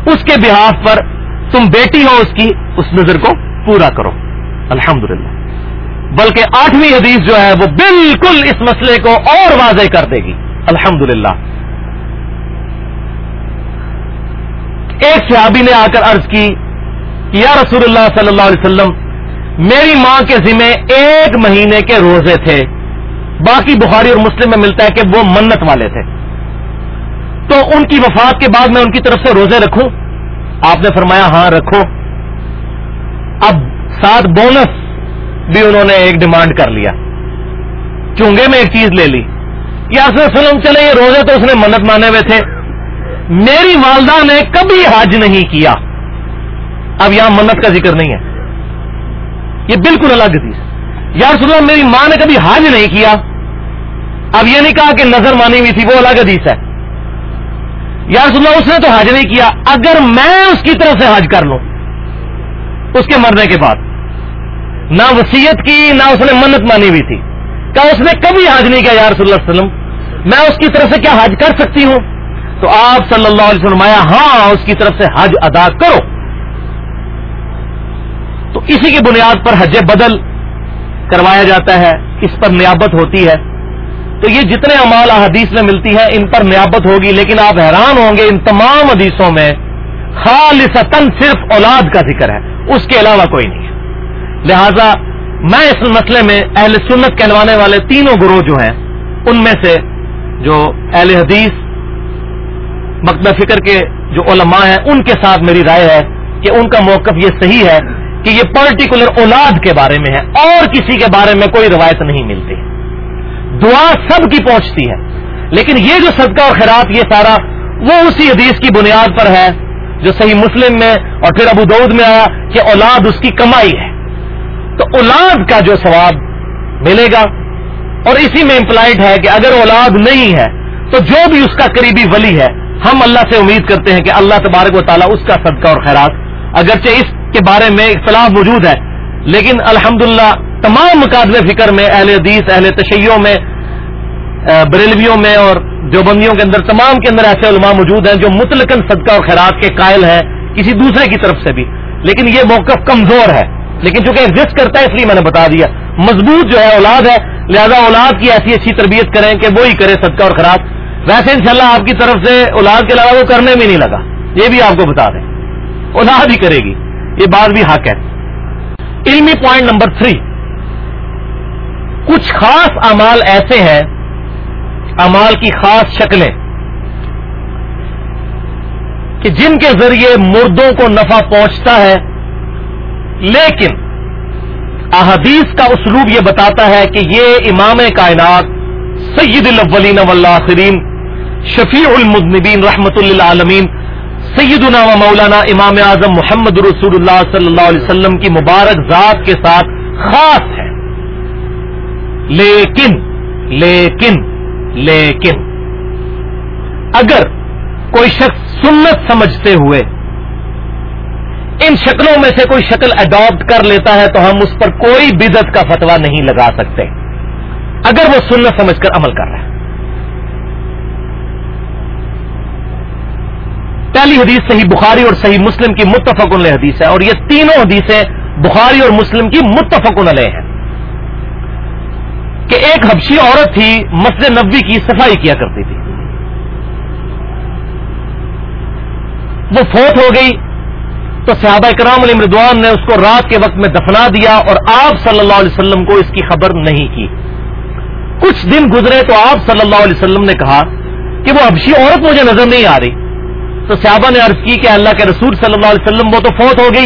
اس کے بحاف پر تم بیٹی ہو اس کی اس نظر کو پورا کرو۔ الحمدللہ۔ بلکہ آٹھویں حدیث جو ہے وہ بالکل اس مسئلے کو اور واضح کر دے گی۔ الحمدللہ۔ ایک صحابی نے آ کر عرض کی، یا رسول اللہ صلی اللہ علیہ وسلم، میری ماں کے ذمے ایک مہینے کے روزے تھے۔ باقی بخاری اور مسلم میں ملتا ہے کہ وہ منت والے تھے۔ تو ان کی وفات کے بعد میں ان کی طرف سے روزے رکھوں؟ آپ نے فرمایا ہاں رکھو۔ اب ساتھ بونس بھی انہوں نے ایک ڈیمانڈ کر لیا۔ چونگے میں ایک چیز لے لی۔ یا سلم چلے، یہ روزے تو اس نے منت مانے ہوئے تھے۔ میری والدہ نے کبھی حج نہیں کیا۔ اب یہاں منت کا ذکر نہیں ہے۔ یہ بالکل الگ حدیث یا رسول اللہ، میری ماں نے کبھی حج نہیں کیا۔ اب یہ نہیں کہا کہ نظر مانی ہوئی تھی، وہ الگ حدیث ہے۔ یا رسول اللہ، اس نے تو حج نہیں کیا۔ اگر میں اس کی طرف سے حج کر لوں، اس کے مرنے کے بعد۔ نہ وسیعت کی، نہ اس نے منت مانی ہوئی تھی۔ کہ اس نے کبھی حج نہیں کیا، یا رسول اللہ علیہ وسلم۔ میں اس کی طرف سے کیا حج کر سکتی ہوں؟ تو آپ صلی اللہ علیہ وسلم آیا ہاں اس کی طرف سے حج ادا کرو۔ تو اسی کی بنیاد پر حج بدل کروایا جاتا ہے۔ اس پر نیابت ہوتی ہے۔ تو یہ جتنے امال حدیث میں ملتی ہیں، ان پر نیابت ہوگی، لیکن آپ حیران ہوں گے ان تمام حدیثوں میں خالصتاً صرف اولاد کا ذکر ہے، اس کے علاوہ کوئی نہیں ہے۔ لہذا میں اس مسئلے میں اہل سنت کہلوانے والے تینوں گروہ جو ہیں، ان میں سے جو اہل حدیث، مکتب فکر کے جو علماء ہیں، ان کے ساتھ میری رائے ہے کہ ان کا موقف یہ صحیح ہے کہ یہ پرٹیکولر اولاد کے بارے میں ہے، اور کسی کے بارے میں کوئی روایت نہیں ملتی۔ دعا سب کی پہنچتی ہے۔ لیکن یہ جو صدقہ اور خیرات، یہ سارا وہ اسی حدیث کی بنیاد پر ہے جو صحیح مسلم میں اور پھر ابو دعود میں آیا کہ اولاد اس کی کمائی ہے۔ تو اولاد کا جو ثواب ملے گا، اور اسی میں امپلائڈ ہے کہ اگر اولاد نہیں ہے، تو جو بھی اس کا قریبی ولی ہے، ہم اللہ سے امید کرتے ہیں کہ اللہ تبارک و تعالیٰ اس کا صدقہ اور خیرات، اگرچہ اس کے بارے میں اختلاف موجود ہے لیکن الحمد تمام مقادم فکر میں، اہل حدیث، اہل تشیعوں میں بریلویوں میں اور دیوبندیوں کے اندر تمام کے اندر ایسے علماء موجود ہیں جو مطلقاً صدقہ اور خیرات کے قائل ہیں کسی دوسرے کی طرف سے بھی۔ لیکن یہ موقف کمزور ہے۔ لیکن چونکہ ایگزٹ کرتا ہے، اس لیے میں نے بتا دیا۔ مضبوط جو ہے اولاد ہے، لہذا اولاد کی ایسی اچھی تربیت کریں کہ وہی کرے صدقہ اور خیرات۔ ویسے انشاءاللہ آپ کی طرف سے اولاد کے علاوہ وہ کرنے میں نہیں لگا۔ یہ بھی آپ کو بتا دیں۔ اولاد ہی کرے گی۔ یہ بات بھی حق ہے۔ علمی پوائنٹ نمبر تھری کچھ خاص امال ایسے ہیں امال کی خاص شکلیں، کہ جن کے ذریعے مردوں کو نفع پہنچتا ہے، لیکن احادیث کا اسلوب یہ بتاتا ہے کہ یہ امام کائنات سید الاولین والآخرین، شفیع المذنبین رحمت اللہ عالمین سیدنا و مولانا امام اعظم محمد رسول اللہ صلی اللہ علیہ وسلم کی مبارک ذات کے ساتھ خاص ہے۔ لیکن لیکن لیکن، اگر کوئی شخص سنت سمجھتے ہوئے ان شکلوں میں سے کوئی شکل اڈاپٹ کر لیتا ہے تو ہم اس پر کوئی بدت کا فتوا نہیں لگا سکتے۔ اگر وہ سنت سمجھ کر عمل کر رہا ہے۔ پہلی حدیث صحیح بخاری اور صحیح مسلم کی متفق علیہ حدیث ہے اور یہ تینوں حدیثیں بخاری اور مسلم کی متفق علیہ ہیں۔ کہ ایک حبشی عورت تھی، مسجد نبی کی صفائی کیا کرتی تھی۔ وہ فوت ہو گئی۔ تو صحابہ کرام علی مردوان نے اس کو رات کے وقت میں دفنا دیا اور آپ صلی اللہ علیہ وسلم کو اس کی خبر نہیں کی۔ کچھ دن گزرے تو آپ صلی اللہ علیہ وسلم نے کہا کہ وہ حبشی عورت مجھے نظر نہیں آ رہی۔ تو صحابہ نے عرض کی کہ اللہ کے رسول صلی اللہ علیہ وسلم، وہ تو فوت ہو گئی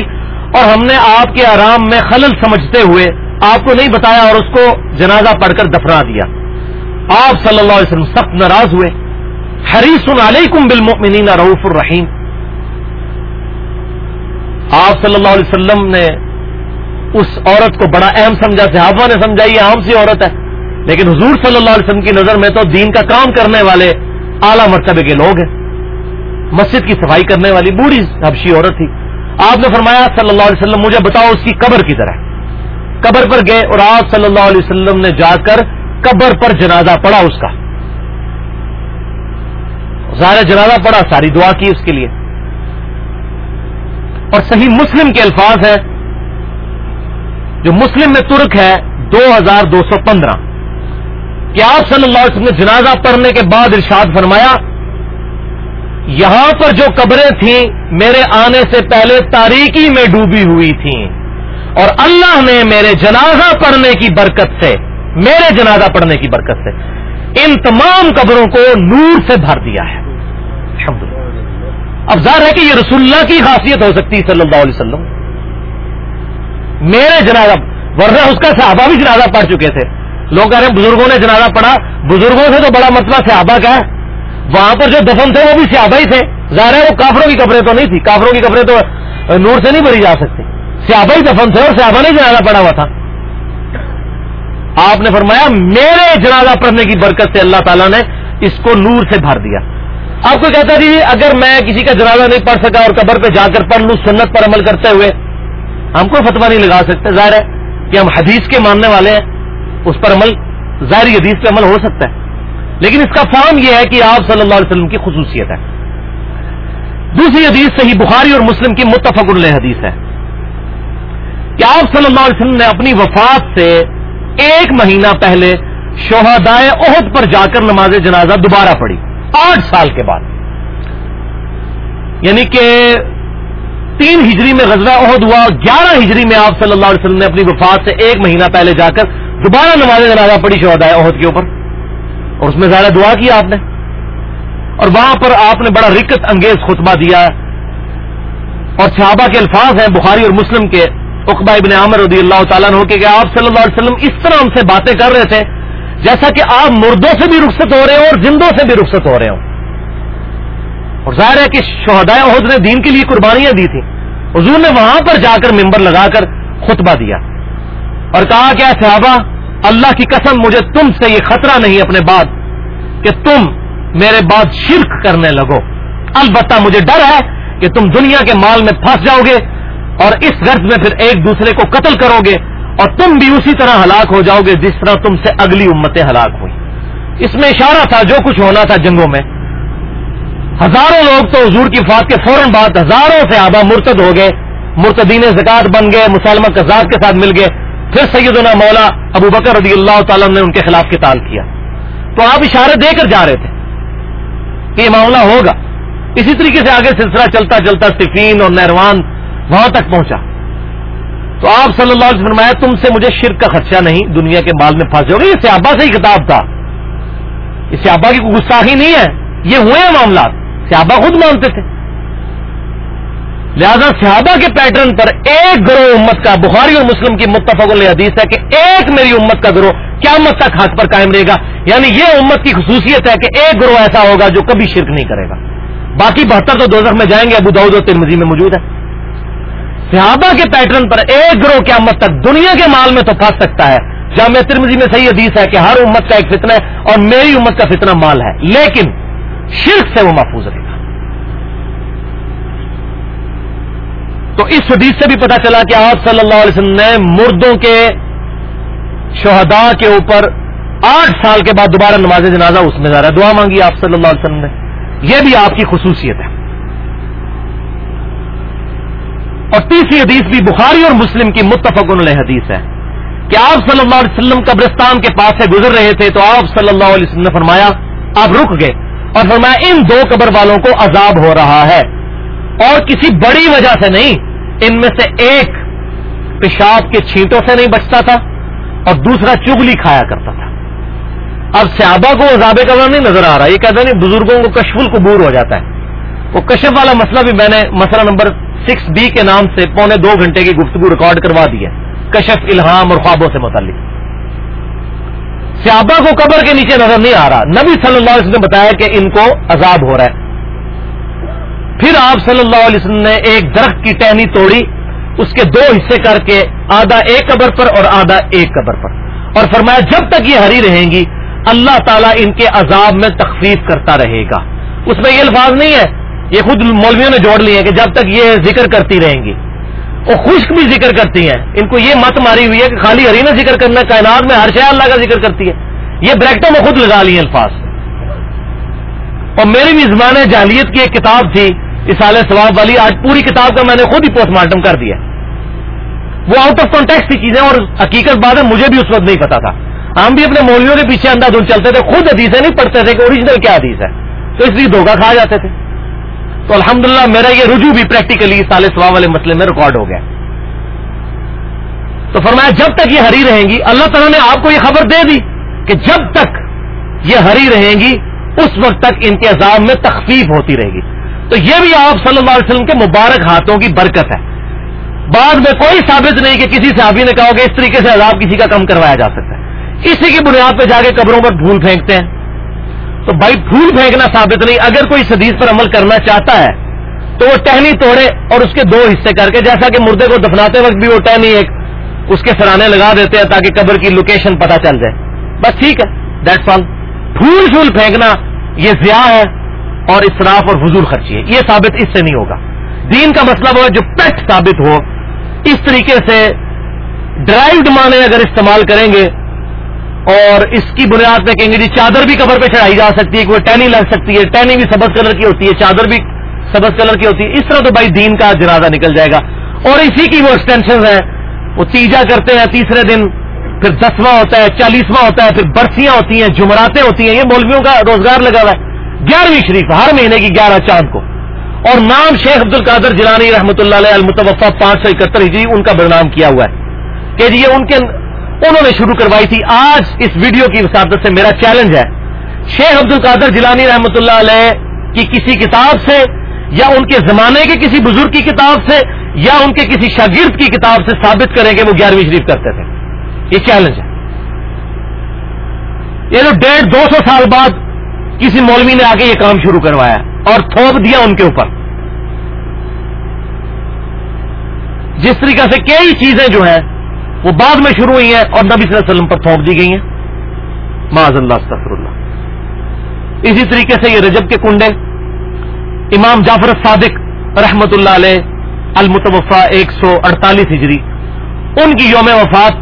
اور ہم نے آپ کے آرام میں خلل سمجھتے ہوئے آپ کو نہیں بتایا اور اس کو جنازہ پڑھ کر دفنا دیا۔ آپ صلی اللہ علیہ وسلم سخت ناراض ہوئے۔ حریص علیکم بالمؤمنین رعوف الرحیم۔ آپ صلی اللہ علیہ وسلم نے اس عورت کو بڑا اہم سمجھا۔ صحابہ نے سمجھا، یہ عام سی عورت ہے۔ لیکن حضور صلی اللہ علیہ وسلم کی نظر میں تو دین کا کام کرنے والے اعلی مرتبے کے لوگ ہیں۔ مسجد کی صفائی کرنے والی بوڑھی حبشی عورت تھی۔ آپ نے فرمایا، صلی اللہ علیہ وسلم، مجھے بتاؤ اس کی قبر کی طرح قبر پر گئے اور آپ صلی اللہ علیہ وسلم نے جا کر قبر پر جنازہ پڑا اس کا۔ ظاہر جنازہ پڑا، ساری دعا کی اس کے لیے۔ اور صحیح مسلم کے الفاظ ہے جو مسلم میں ترک ہے، دو ہزار دو سو پندرہ۔ کہ آپ صلی اللہ علیہ وسلم نے جنازہ پڑھنے کے بعد ارشاد فرمایا یہاں پر جو قبریں تھیں، میرے آنے سے پہلے تاریکی میں ڈوبی ہوئی تھیں۔ اور اللہ نے میرے جنازہ پڑھنے کی برکت سے، میرے جنازہ پڑھنے کی برکت سے ان تمام قبروں کو نور سے بھر دیا ہے۔ اب ظاہر ہے کہ یہ رسول اللہ کی خاصیت ہو سکتی ہے صلی اللہ علیہ وسلم۔ میرے جنازہ، ورنہ اس کا صحابہ بھی جنازہ پڑھ چکے تھے۔ لوگ کہہ رہے ہیں، بزرگوں نے جنازہ پڑھا، بزرگوں سے تو بڑا مسئلہ صحابہ کا ہے۔ وہاں پر جو دفن تھے وہ بھی صحابہ ہی تھے۔ ظاہر ہے وہ کافروں کی قبریں تو نہیں تھی۔ کافروں کی قبریں تو نور سے نہیں بھری جا سکتی۔ صحابہ ہی دفن تھے اور صحابہ نے جنازہ پڑا ہوا تھا۔ آپ نے فرمایا، میرے جنازہ پڑھنے کی برکت سے اللہ تعالیٰ نے اس کو نور سے بھر دیا۔ آپ کو کہتا جی اگر میں کسی کا جنازہ نہیں پڑھ سکا اور قبر پہ جا کر پڑھ لوں، سنت پر عمل کرتے ہوئے، ہم کوئی فتوا نہیں لگا سکتے۔ ظاہر ہے کہ ہم حدیث کے ماننے والے ہیں، اس پر عمل، ظاہری حدیث پہ عمل ہو سکتا ہے۔ لیکن اس کا فارم یہ ہے کہ آپ صلی اللہ علیہ وسلم کی خصوصیت ہے۔ دوسری حدیث صحیح بخاری اور مسلم کی متفق اللہ حدیث ہے کہ آپ صلی اللہ علیہ وسلم نے اپنی وفات سے ایک مہینہ پہلے شہدائے عہد پر جا کر نماز جنازہ دوبارہ پڑھی، آٹھ سال کے بعد۔ یعنی کہ تین ہجری میں غزوہ عہد ہوا گیارہ ہجری میں آپ صلی اللہ علیہ وسلم نے اپنی وفات سے ایک مہینہ پہلے جا کر دوبارہ نماز جنازہ پڑی شہدا عہد کے اوپر۔ اور اس میں زیادہ دعا کیا آپ نے؟ اور وہاں پر آپ نے بڑا رکت انگیز خطبہ دیا اور صحابہ کے الفاظ ہیں، بخاری اور مسلم کے۔ اقبا ابن عامر رضی اللہ تعالیٰ ہو کہ آپ صلی اللہ علیہ وسلم اس طرح ہم سے باتیں کر رہے تھے، جیسا کہ آپ مردوں سے بھی رخصت ہو رہے ہوں اور زندوں سے بھی رخصت ہو رہے ہوں اور ظاہر ہے کہ شہدائے عہد نے دین کے لیے قربانیاں دی تھیں۔ حضور نے وہاں پر جا کر ممبر لگا کر خطبہ دیا۔ اور کہا کیا صحابہ اللہ کی قسم، مجھے تم سے یہ خطرہ نہیں اپنے بعد کہ تم میرے بعد شرک کرنے لگو۔ البتہ مجھے ڈر ہے کہ تم دنیا کے مال میں پھنس جاؤ گے اور اس غرض میں پھر ایک دوسرے کو قتل کرو گے اور تم بھی اسی طرح ہلاک ہو جاؤ گے جس طرح تم سے اگلی امتیں ہلاک ہوئی اس میں اشارہ تھا، جو کچھ ہونا تھا جنگوں میں۔ ہزاروں لوگ تو حضور کی فات کے فوراً بعد ہزاروں سے آبا مرتد ہو گئے، مرتدین زکات بن گئے، مسلمہ کزاد کے ساتھ مل گئے۔ پھر سیدنا مولا ابو بکر رضی اللہ تعالیٰ نے ان کے خلاف کتال کیا۔ تو آپ اشارے دے کر جا رہے تھے کہ یہ معاملہ ہوگا۔ اسی طریقے سے آگے سلسلہ چلتا چلتا سفین اور نہروان وہاں تک پہنچا۔ تو آپ صلی اللہ علیہ وسلم تم سے مجھے شرک کا خدشہ نہیں، دنیا کے مال میں پھنسے ہوگا یہ سیابا سے ہی خطاب تھا۔ یہ سیابا کی کوئی گستاخی نہیں ہے۔ یہ ہوئے ہیں معاملات۔ سیابا خود مانتے تھے۔ لہذا صحابہ کے پیٹرن پر ایک گروہ امت کا، بخاری اور مسلم کی متفق حدیث ہے کہ ایک میری امت کا گروہ کیا تک حق پر قائم رہے گا۔ یعنی یہ امت کی خصوصیت ہے کہ ایک گروہ ایسا ہوگا جو کبھی شرک نہیں کرے گا۔ باقی بہتر تو دوزخ میں جائیں گے، ابو دعود اور ترمزی میں موجود ہے۔ صحابہ کے پیٹرن پر ایک گروہ کی امت تک دنیا کے مال میں تو پھنس سکتا ہے۔ جامع ترمزی میں صحیح حدیث ہے کہ ہر امت کا ایک فتنہ ہے اور میری امت کا فتنہ مال ہے۔ لیکن شرک سے وہ محفوظ رہے گا تو اس حدیث سے بھی پتا چلا کہ آپ صلی اللہ علیہ وسلم نے مردوں کے شہداء کے اوپر آٹھ سال کے بعد دوبارہ نماز جنازہ اس میں زیادہ دعا مانگی آپ صلی اللہ علیہ وسلم نے۔ یہ بھی آپ کی خصوصیت ہے۔ اور تیسری حدیث بھی بخاری اور مسلم کی متفق علیہ حدیث ہے کہ آپ صلی اللہ علیہ وسلم قبرستان کے پاس سے گزر رہے تھے تو آپ صلی اللہ علیہ وسلم نے فرمایا، آپ رک گئے اور فرمایا، ان دو قبر والوں کو عذاب ہو رہا ہے۔ اور کسی بڑی وجہ سے نہیں، ان میں سے ایک پیشاب کے چھینٹوں سے نہیں بچتا تھا اور دوسرا چگلی کھایا کرتا تھا۔ اب صحابہ کو عذاب قبر نہیں نظر آ رہا، یہ کہتے ہیں بزرگوں کو کشف القبور ہو جاتا ہے۔ وہ کشف والا مسئلہ بھی میں نے مسئلہ نمبر سکس بی کے نام سے پونے دو گھنٹے کی گفتگو ریکارڈ کروا دی ہے، کشف، الہام اور خوابوں سے متعلق۔ سیابا کو قبر کے نیچے نظر نہیں آ رہا۔ نبی صلی اللہ علیہ وسلم نے بتایا کہ ان کو عذاب ہو رہا ہے۔ پھر آپ صلی اللہ علیہ وسلم نے ایک درخت کی ٹہنی توڑی، اس کے دو حصے کر کے آدھا ایک قبر پر اور آدھا ایک قبر پر۔ اور فرمایا، جب تک یہ ہری رہیں گی، اللہ تعالیٰ ان کے عذاب میں تخفیف کرتا رہے گا۔ اس میں یہ الفاظ نہیں ہے، یہ خود مولویوں نے جوڑ لیے کہ جب تک یہ ذکر کرتی رہیں گی۔ وہ خشک بھی ذکر کرتی ہیں۔ ان کو یہ مت ماری ہوئی ہے کہ خالی ہری نے ذکر کرنا، کائنات میں ہر شہ اللہ کا ذکر کرتی ہے۔ یہ بریکٹوں میں خود لگا لیے الفاظ۔ اور میری بھی زبان جالیت کی ایک کتاب تھی اسال ثواب والی آج پوری کتاب کا میں نے خود ہی پوسٹ مارٹم کر دیا وہ آؤٹ آف کانٹیکس کی چیزیں اور حقیقت بات ہے مجھے بھی اس وقت نہیں پتا تھا۔ ہم بھی اپنے مولویوں کے پیچھے اندھا دھن چلتے تھے، خود حدیثیں نہیں پڑھتے تھے کہ اوریجنل کیا حدیث ہے۔ تو اس لیے دھوکہ کھا جاتے تھے۔ تو الحمدللہ میرا یہ رجوع بھی پریکٹیکلی سال سوا والے مسئلے میں ریکارڈ ہو گیا۔ تو فرمایا، جب تک یہ ہری رہیں گی، اللہ تعالیٰ نے آپ کو یہ خبر دے دی کہ جب تک یہ ہری رہیں گی، اس وقت تک ان کے عذاب میں تخفیف ہوتی رہے گی۔ تو یہ بھی آپ صلی اللہ علیہ وسلم کے مبارک ہاتھوں کی برکت ہے۔ بعد میں کوئی ثابت نہیں کہ کسی صحابی نے کہا کہ اس طریقے سے عذاب کسی کا کم کروایا جا سکتا ہے۔ اسی کی بنیاد پہ جا کے قبروں پر پھول پھینکتے ہیں۔ تو بھائی پھول پھینکنا ثابت نہیں، اگر کوئی حدیث پر عمل کرنا چاہتا ہے تو وہ ٹہنی توڑے اور اس کے دو حصے کر کے، جیسا کہ مردے کو دفناتے وقت بھی وہ ٹہنی ایک اس کے سرانے لگا دیتے ہیں تاکہ قبر کی لوکیشن پتا چل جائے۔ بس ٹھیک ہے دیٹ فال پھول پھول پھینکنا یہ ضیاع ہے۔ اور اسراف اور فضول خرچی ہے۔ یہ ثابت اس سے نہیں ہوگا۔ دین کا مطلب مسئلہ وہ جو پیٹ ثابت ہو، اس طریقے سے ڈرائیوڈ مانے اگر استعمال کریں گے اور اس کی بنیاد پہ کہیں گے جی چادر بھی کور پہ چڑھائی جا سکتی ہے، کوئی ٹینی لگ سکتی ہے ٹینی بھی سبز کلر کی ہوتی ہے، چادر بھی سبز کلر کی ہوتی ہے، اس طرح تو بھائی دین کا جنازہ نکل جائے گا۔ اور اسی کی وہ ایکسٹینشن ہیں۔ وہ تیجا کرتے ہیں تیسرے دن، پھر دسواں ہوتا ہے، چالیسواں ہوتا ہے، پھر برسیاں ہوتی ہیں، جمعراتیں ہوتی ہیں، یہ مولویوں کا روزگار لگا ہوا ہے۔ گیارہویں شریف ہر مہینے کی گیارہ چاند کو۔ اور نام شیخ عبد القادر جلانی رحمۃ اللہ علیہ المتوفا پانچ سو اکہتر ہجری، ان کا برنام کیا ہوا ہے۔ کہ جی یہ ان کے انہوں نے شروع کروائی تھی۔ آج اس ویڈیو کی وساطت سے میرا چیلنج ہے۔ شیخ عبد القادر جلانی رحمۃ اللہ علیہ کی کسی کتاب سے، یا ان کے زمانے کے کسی بزرگ کی کتاب سے، یا ان کے کسی شاگرد کی کتاب سے ثابت کریں کہ وہ گیارہویں شریف کرتے تھے۔ یہ چیلنج ہے۔ یہ جو ڈیڑھ دو سو سال بعد کسی مولوی نے آ کے یہ کام شروع کروایا اور تھوپ دیا ان کے اوپر۔ جس طریقے سے کئی چیزیں جو ہیں، وہ بعد میں شروع ہوئی ہیں اور نبی صلی اللہ علیہ وسلم پر تھوپ دی گئی ہیں۔ معذ اللہ استفر اللہ۔ اسی طریقے سے یہ رجب کے کنڈے، امام جعفر صادق رحمت اللہ علیہ المتوفا ایک سو اڑتالیس ہجری، ان کی یوم وفات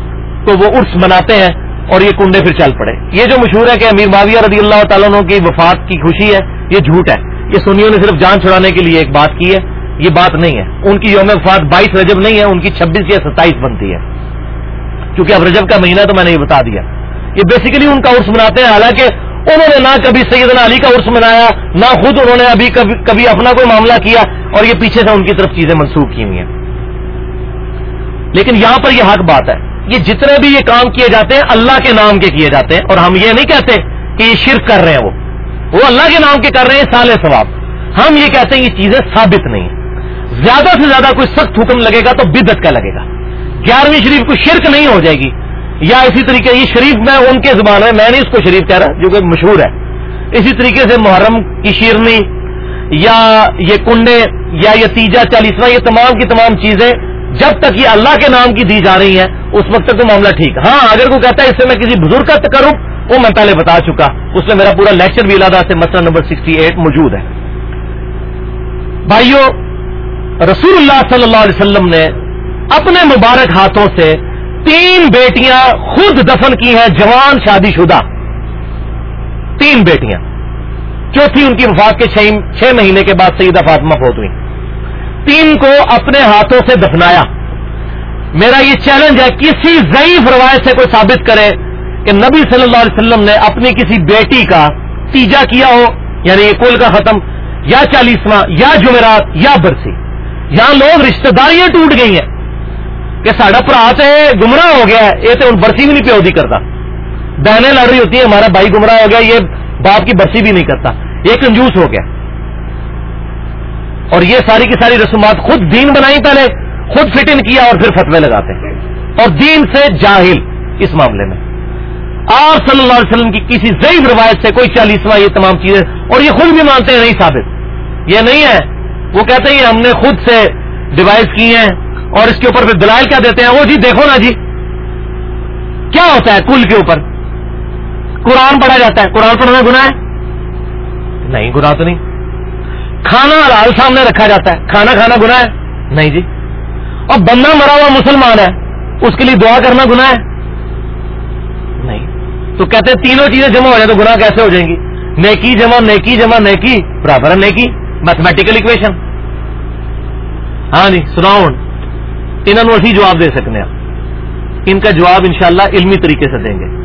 کو وہ عرس مناتے ہیں۔ اور یہ کنڈے پھر چل پڑے۔ یہ جو مشہور ہے کہ امیر معاویہ رضی اللہ تعالیٰ کی وفات کی خوشی ہے، یہ جھوٹ ہے۔ یہ سنیوں نے صرف جان چھڑانے کے لیے ایک بات کی ہے، یہ بات نہیں ہے۔ ان کی یوم وفات بائیس رجب نہیں ہے، ان کی چھبیس یا ستائیس بنتی ہے۔ کیونکہ اب رجب کا مہینہ تو میں نے یہ بتا دیا۔ یہ بیسیکلی ان کا عرس مناتے ہیں، حالانکہ انہوں نے نہ کبھی سیدنا علی کا عرس منایا، نہ خود انہوں نے ابھی کبھی کبھی اپنا کوئی معاملہ کیا اور یہ پیچھے سے ان کی طرف چیزیں منسوخ کی ہوئی ہیں۔ لیکن یہاں پر یہ حق بات ہے۔ یہ جتنے بھی یہ کام کیے جاتے ہیں، اللہ کے نام کے کیے جاتے ہیں، اور ہم یہ نہیں کہتے کہ یہ شرک کر رہے ہیں وہ۔ وہ اللہ کے نام کے کر رہے ہیں، سال ثواب۔ ہم یہ کہتے ہیں یہ چیزیں ثابت نہیں زیادہ سے زیادہ کوئی سخت حکم لگے گا تو بدت کا لگے گا۔ گیارہویں شریف کو شرک نہیں ہو جائے گی۔ یا اسی طریقے یہ شریف میں ان کے زبان میں میں نہیں اس کو شریف کہہ رہا، جو کہ مشہور ہے۔ اسی طریقے سے محرم کی شیرنی یا یہ کنڈے یا یہ تیجا چالیسواں، یہ تمام کی تمام چیزیں جب تک یہ اللہ کے نام کی دی جا رہی ہیں، اس وقت تک تو معاملہ ٹھیک ہاں اگر کوئی کہتا ہے اس سے میں کسی بزرگ کا کروں وہ میں پہلے بتا چکا۔ اس میں میرا پورا لیکچر بھی علادہ سے مسئلہ نمبر سکسٹی ایٹ موجود ہے۔ بھائیو، رسول اللہ صلی اللہ علیہ وسلم نے اپنے مبارک ہاتھوں سے تین بیٹیاں خود دفن کی ہیں، جوان شادی شدہ۔ تین بیٹیاں۔ چوتھی ان کی وفات کے چھ مہینے کے بعد سیدہ فاطمہ فوت ہوئی۔ تین کو اپنے ہاتھوں سے دفنایا۔ میرا یہ چیلنج ہے، کسی ضعیف روایت سے کوئی ثابت کرے کہ نبی صلی اللہ علیہ وسلم نے اپنی کسی بیٹی کا تیجا کیا ہو یعنی یہ کل کا ختم، یا چالیسواں، یا جمعرات، یا برسی۔ یہاں لوگ رشتہ داریاں ٹوٹ گئی ہیں کہ ساڈا برا تو گمراہ ہو گیا ہے، یہ تو برسی بھی نہیں پیودی کرتا۔ بہنیں لڑ رہی ہوتی ہیں، ہمارا بھائی گمراہ ہو گیا، یہ باپ کی برسی بھی نہیں کرتا۔ یہ کنجوس ہو گیا۔ اور یہ ساری کی ساری رسومات خود دین بنائی پہلے خود فٹ ان کیا اور پھر فتوے لگاتے ہیں۔ اور دین سے جاہل اس معاملے میں۔ آپ صلی اللہ علیہ وسلم کی کسی ضعیف روایت سے کوئی چالیسواں یہ تمام چیزیں، اور یہ خود بھی مانتے ہیں، نہیں ثابت۔ یہ نہیں ہے۔ وہ کہتے ہیں ہم نے خود سے ڈیوائس کی ہیں، اور اس کے اوپر پھر دلائل کیا دیتے ہیں؟ وہ جی دیکھو نا جی۔ کیا ہوتا ہے کل کے اوپر؟ قرآن پڑھا جاتا ہے۔ قرآن پڑھنا گناہ ہے؟ نہیں، گناہ تو نہیں۔ کھانا حلال سامنے رکھا جاتا ہے۔ کھانا کھانا گناہ ہے۔ نہیں جی۔ اور بندہ مرا ہوا مسلمان ہے۔ اس کے لیے دعا کرنا گناہ ہے۔ نہیں۔ تو کہتے ہیں تینوں چیزیں جمع ہو جائیں تو گناہ کیسے ہو جائیں گی؟ نیکی جمع نیکی جمع، نیکی۔ برابر ہے نیکی۔ میتھمیٹیکل اکویشن ہاں جی سناؤ۔ انہوں نے اسی جواب دے سکتے ہیں ان کا جواب انشاءاللہ علمی طریقے سے دیں گے۔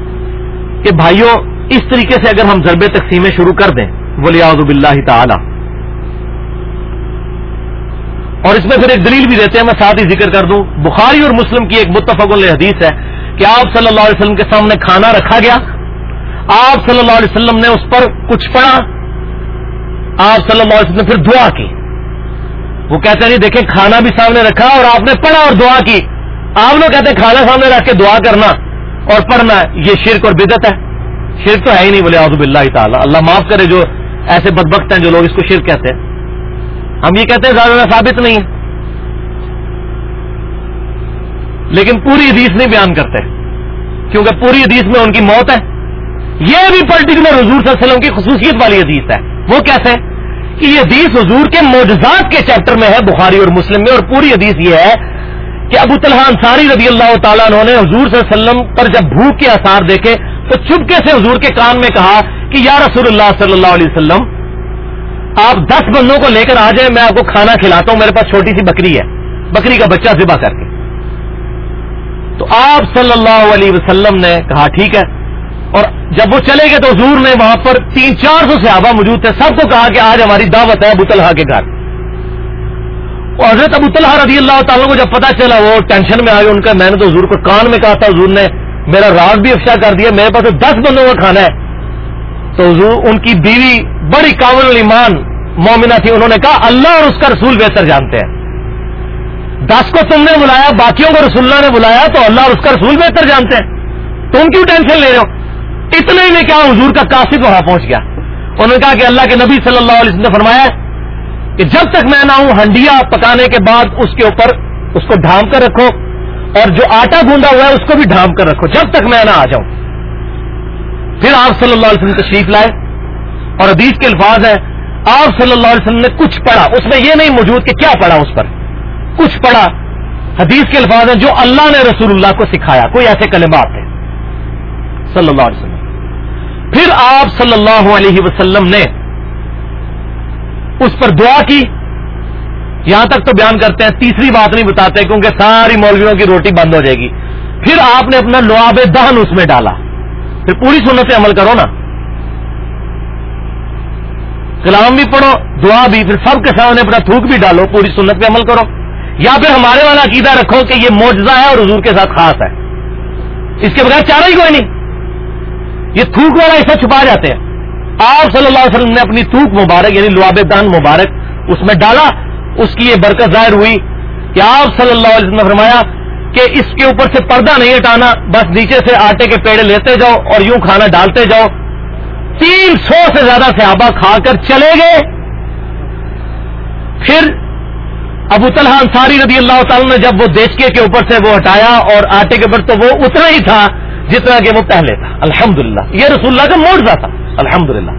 کہ بھائیوں اس طریقے سے اگر ہم ضرب تقسیمیں شروع کر دیں ولی آزب اللہ تعالی۔ اور اس میں پھر ایک دلیل بھی دیتے ہیں، میں ساتھ ہی ذکر کر دوں۔ بخاری اور مسلم کی ایک متفق حدیث ہے کہ آپ صلی اللہ علیہ وسلم کے سامنے کھانا رکھا گیا۔ آپ صلی اللہ علیہ وسلم نے اس پر کچھ پڑھا۔ آپ صلی اللہ علیہ وسلم نے پھر دعا کی۔ وہ کہتے ہیں جی دیکھیں، کھانا بھی سامنے رکھا اور آپ نے پڑھا اور دعا کی۔ آپ لوگ کہتے ہیں، کھانا سامنے رکھ کے دعا کرنا اور پڑھنا، یہ شرک اور بدت ہے۔ شرک تو ہے ہی نہیں بولے آزب اللہ تعالیٰ۔ اللہ معاف کرے جو ایسے بدبخت ہیں جو لوگ اس کو شرک کہتے ہیں۔ ہم یہ کہتے ہیں زیادہ ثابت نہیں ہے۔ لیکن پوری حدیث نہیں بیان کرتے۔ کیونکہ پوری حدیث میں ان کی موت ہے۔ یہ بھی پرٹیکولر حضور صلی اللہ علیہ وسلم کی خصوصیت والی حدیث ہے۔ وہ کیسے؟ کہ یہ حدیث حضور کے معجزات کے چیپٹر میں ہے، بخاری اور مسلم میں، اور پوری حدیث یہ ہے کہ ابو طلحان ساری رضی اللہ تعالیٰ انہوں نے حضور صلی اللہ علیہ وسلم پر جب بھوک کے آثار دیکھے تو چپکے سے حضور کے کان میں کہا کہ یا رسول اللہ صلی اللہ علیہ وسلم آپ دس بندوں کو لے کر آ جائیں، میں آپ کو کھانا کھلاتا ہوں، میرے پاس چھوٹی سی بکری ہے۔ بکری کا بچہ ذبح کر کے۔ تو آپ صلی اللہ علیہ وسلم نے کہا، ٹھیک ہے۔ اور جب وہ چلے گئے تو حضور نے وہاں پر تین چار سو صحابہ موجود تھے۔ سب کو کہا کہ آج ہماری دعوت ہے ابو طلحہ کے گھر۔ اور حضرت ابو طلحہ رضی اللہ تعالیٰ کو جب پتا چلا، وہ ٹینشن میں آئے۔ ان کا میں نے تو حضور کو کان میں کہا تھا، حضور نے میرا راز بھی افشا کر دیا، میرے پاس تو دس بندوں کا کھانا ہے۔ تو حضور، ان کی بیوی بڑی کامل ایمان مومنہ تھی، انہوں نے کہا، اللہ اور اس کا رسول بہتر جانتے ہیں۔ دس کو تم نے بلایا، باقیوں کو رسول اللہ نے بلایا، تو اللہ اور اس کا رسول بہتر جانتے ہیں۔ تم کیوں ٹینشن لے رہے ہو؟ اتنے میں کیا حضور کا کافی وہاں پہنچ گیا۔ انہوں نے کہا کہ اللہ کے نبی صلی اللہ علیہ وسلم نے فرمایا کہ جب تک میں نہ ہوں، ہنڈیا پکانے کے بعد اس کے اوپر اس کو ڈھانپ کر رکھو، اور جو آٹا گوندا ہوا ہے، اس کو بھی ڈھانپ کر رکھو۔ جب تک میں نہ آ جاؤں۔ پھر آپ صلی اللہ علیہ وسلم تشریف لائے، اور حدیث کے الفاظ ہیں آپ صلی اللہ علیہ وسلم نے کچھ پڑھا، اس میں یہ نہیں موجود کہ کیا پڑھا اس پر۔ کچھ پڑھا، حدیث کے الفاظ ہیں جو اللہ نے رسول اللہ کو سکھایا، کوئی ایسے کلمات ہیں۔ صلی اللہ علیہ وسلم۔ پھر آپ صلی اللہ علیہ وسلم نے اس پر دعا کی۔ یہاں تک تو بیان کرتے ہیں، تیسری بات نہیں بتاتے کیونکہ ساری مولویوں کی روٹی بند ہو جائے گی۔ پھر آپ نے اپنا لواب دہن اس میں ڈالا۔ پھر پوری سنت عمل کرو نا۔ کلام بھی پڑھو، دعا بھی، پھر سب کے سامنے اپنا تھوک بھی ڈالو، پوری سنت پہ عمل کرو۔ یا پھر ہمارے والا عقیدہ رکھو کہ یہ معجزہ ہے اور حضور کے ساتھ خاص ہے۔ اس کے بغیر چارہ ہی کوئی نہیں۔ یہ تھوک والا ایسا چھپا جاتے ہیں۔ آپ صلی اللہ علیہ وسلم نے اپنی تھوک مبارک یعنی لواب دان مبارک، اس میں ڈالا۔ اس کی یہ برکت ظاہر ہوئی کہ آپ صلی اللہ علیہ وسلم نے فرمایا کہ اس کے اوپر سے پردہ نہیں ہٹانا، بس نیچے سے آٹے کے پیڑے لیتے جاؤ اور یوں کھانا ڈالتے جاؤ۔ تین سو سے زیادہ صحابہ کھا کر چلے گئے۔ پھر ابو طلحہ انصاری رضی اللہ تعالی نے جب وہ دیچکے کے اوپر سے وہ ہٹایا اور آٹے کے اوپر، تو وہ اتنا ہی تھا جتنا کہ وہ پہلے تھا۔ الحمدللہ، یہ رسول اللہ کا موڑ تھا۔ الحمدللہ۔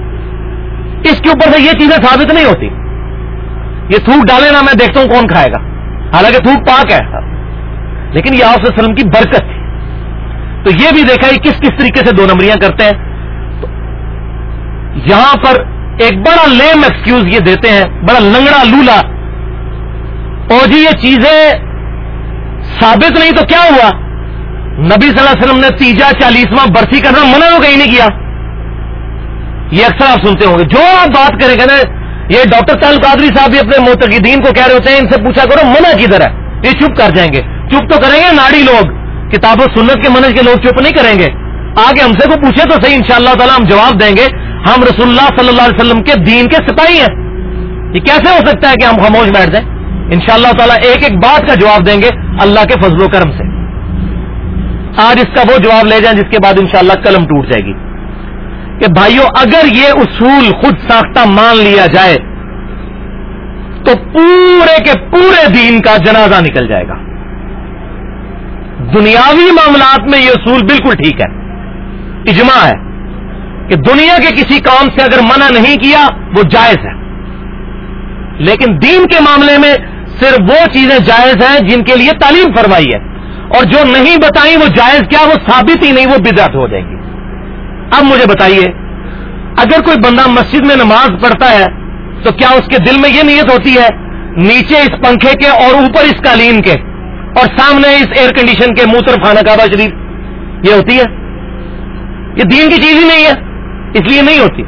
اس کے اوپر سے یہ چیزیں ثابت نہیں ہوتی۔ یہ تھوک ڈالے نا میں دیکھتا ہوں کون کھائے گا۔ حالانکہ تھوک پاک ہے۔ لیکن یہ آپ وسلم کی برکت تھی۔ تو یہ بھی دیکھا کہ کس کس طریقے سے دو نمبریاں کرتے ہیں۔ یہاں پر ایک بڑا لیم ایکسکیوز یہ دیتے ہیں، بڑا لنگڑا لولا۔ اور جی یہ چیزیں ثابت نہیں تو کیا ہوا؟ نبی صلی اللہ علیہ وسلم نے تیجا چالیسواں برسی کرنا منع تو کہیں نہیں کیا؟ یہ اکثر آپ سنتے ہوں گے۔ جو آپ بات کریں گے نا، یہ ڈاکٹر تعلق قادری صاحب بھی اپنے موتقدین کو کہہ رہے ہوتے ہیں، ان سے پوچھا کرو، منع کدھر ہے؟ یہ چپ کر جائیں گے۔ چپ تو کریں گے ناڑی لوگ۔ کتاب و سنت کے منج کے لوگ چپ نہیں کریں گے۔ آگے ہم سے کو پوچھے تو صحیح، انشاءاللہ تعالی ہم جواب دیں گے۔ ہم رسول اللہ صلی اللہ علیہ وسلم کے دین کے سپاہی ہیں۔ یہ کیسے ہو سکتا ہے کہ ہم خاموش بیٹھ جائیں؟ ان شاء اللہ تعالیٰ ایک ایک بات کا جواب دیں گے اللہ کے فضل و کرم سے۔ آج اس کا وہ جواب لے جائیں جس کے بعد انشاءاللہ قلم ٹوٹ جائے گی۔ کہ بھائیوں اگر یہ اصول خود ساختہ مان لیا جائے، تو پورے کے پورے دین کا جنازہ نکل جائے گا۔ دنیاوی معاملات میں یہ اصول بالکل ٹھیک ہے۔ اجماع ہے۔ کہ دنیا کے کسی کام سے اگر منع نہیں کیا وہ جائز ہے۔ لیکن دین کے معاملے میں صرف وہ چیزیں جائز ہیں جن کے لیے تعلیم فرمائی ہے۔ اور جو نہیں بتائیں وہ جائز کیا وہ ثابت ہی نہیں، وہ بدعت ہو جائے گی۔ اب مجھے بتائیے، اگر کوئی بندہ مسجد میں نماز پڑھتا ہے تو کیا اس کے دل میں یہ نیت ہوتی ہے، نیچے اس پنکھے کے اور اوپر اس قالین کے اور سامنے اس ایئر کنڈیشن کے منہ طرف خانہ کعبہ شریف، یہ ہوتی ہے؟ یہ دین کی چیز ہی نہیں ہے۔ اس لیے نہیں ہوتی۔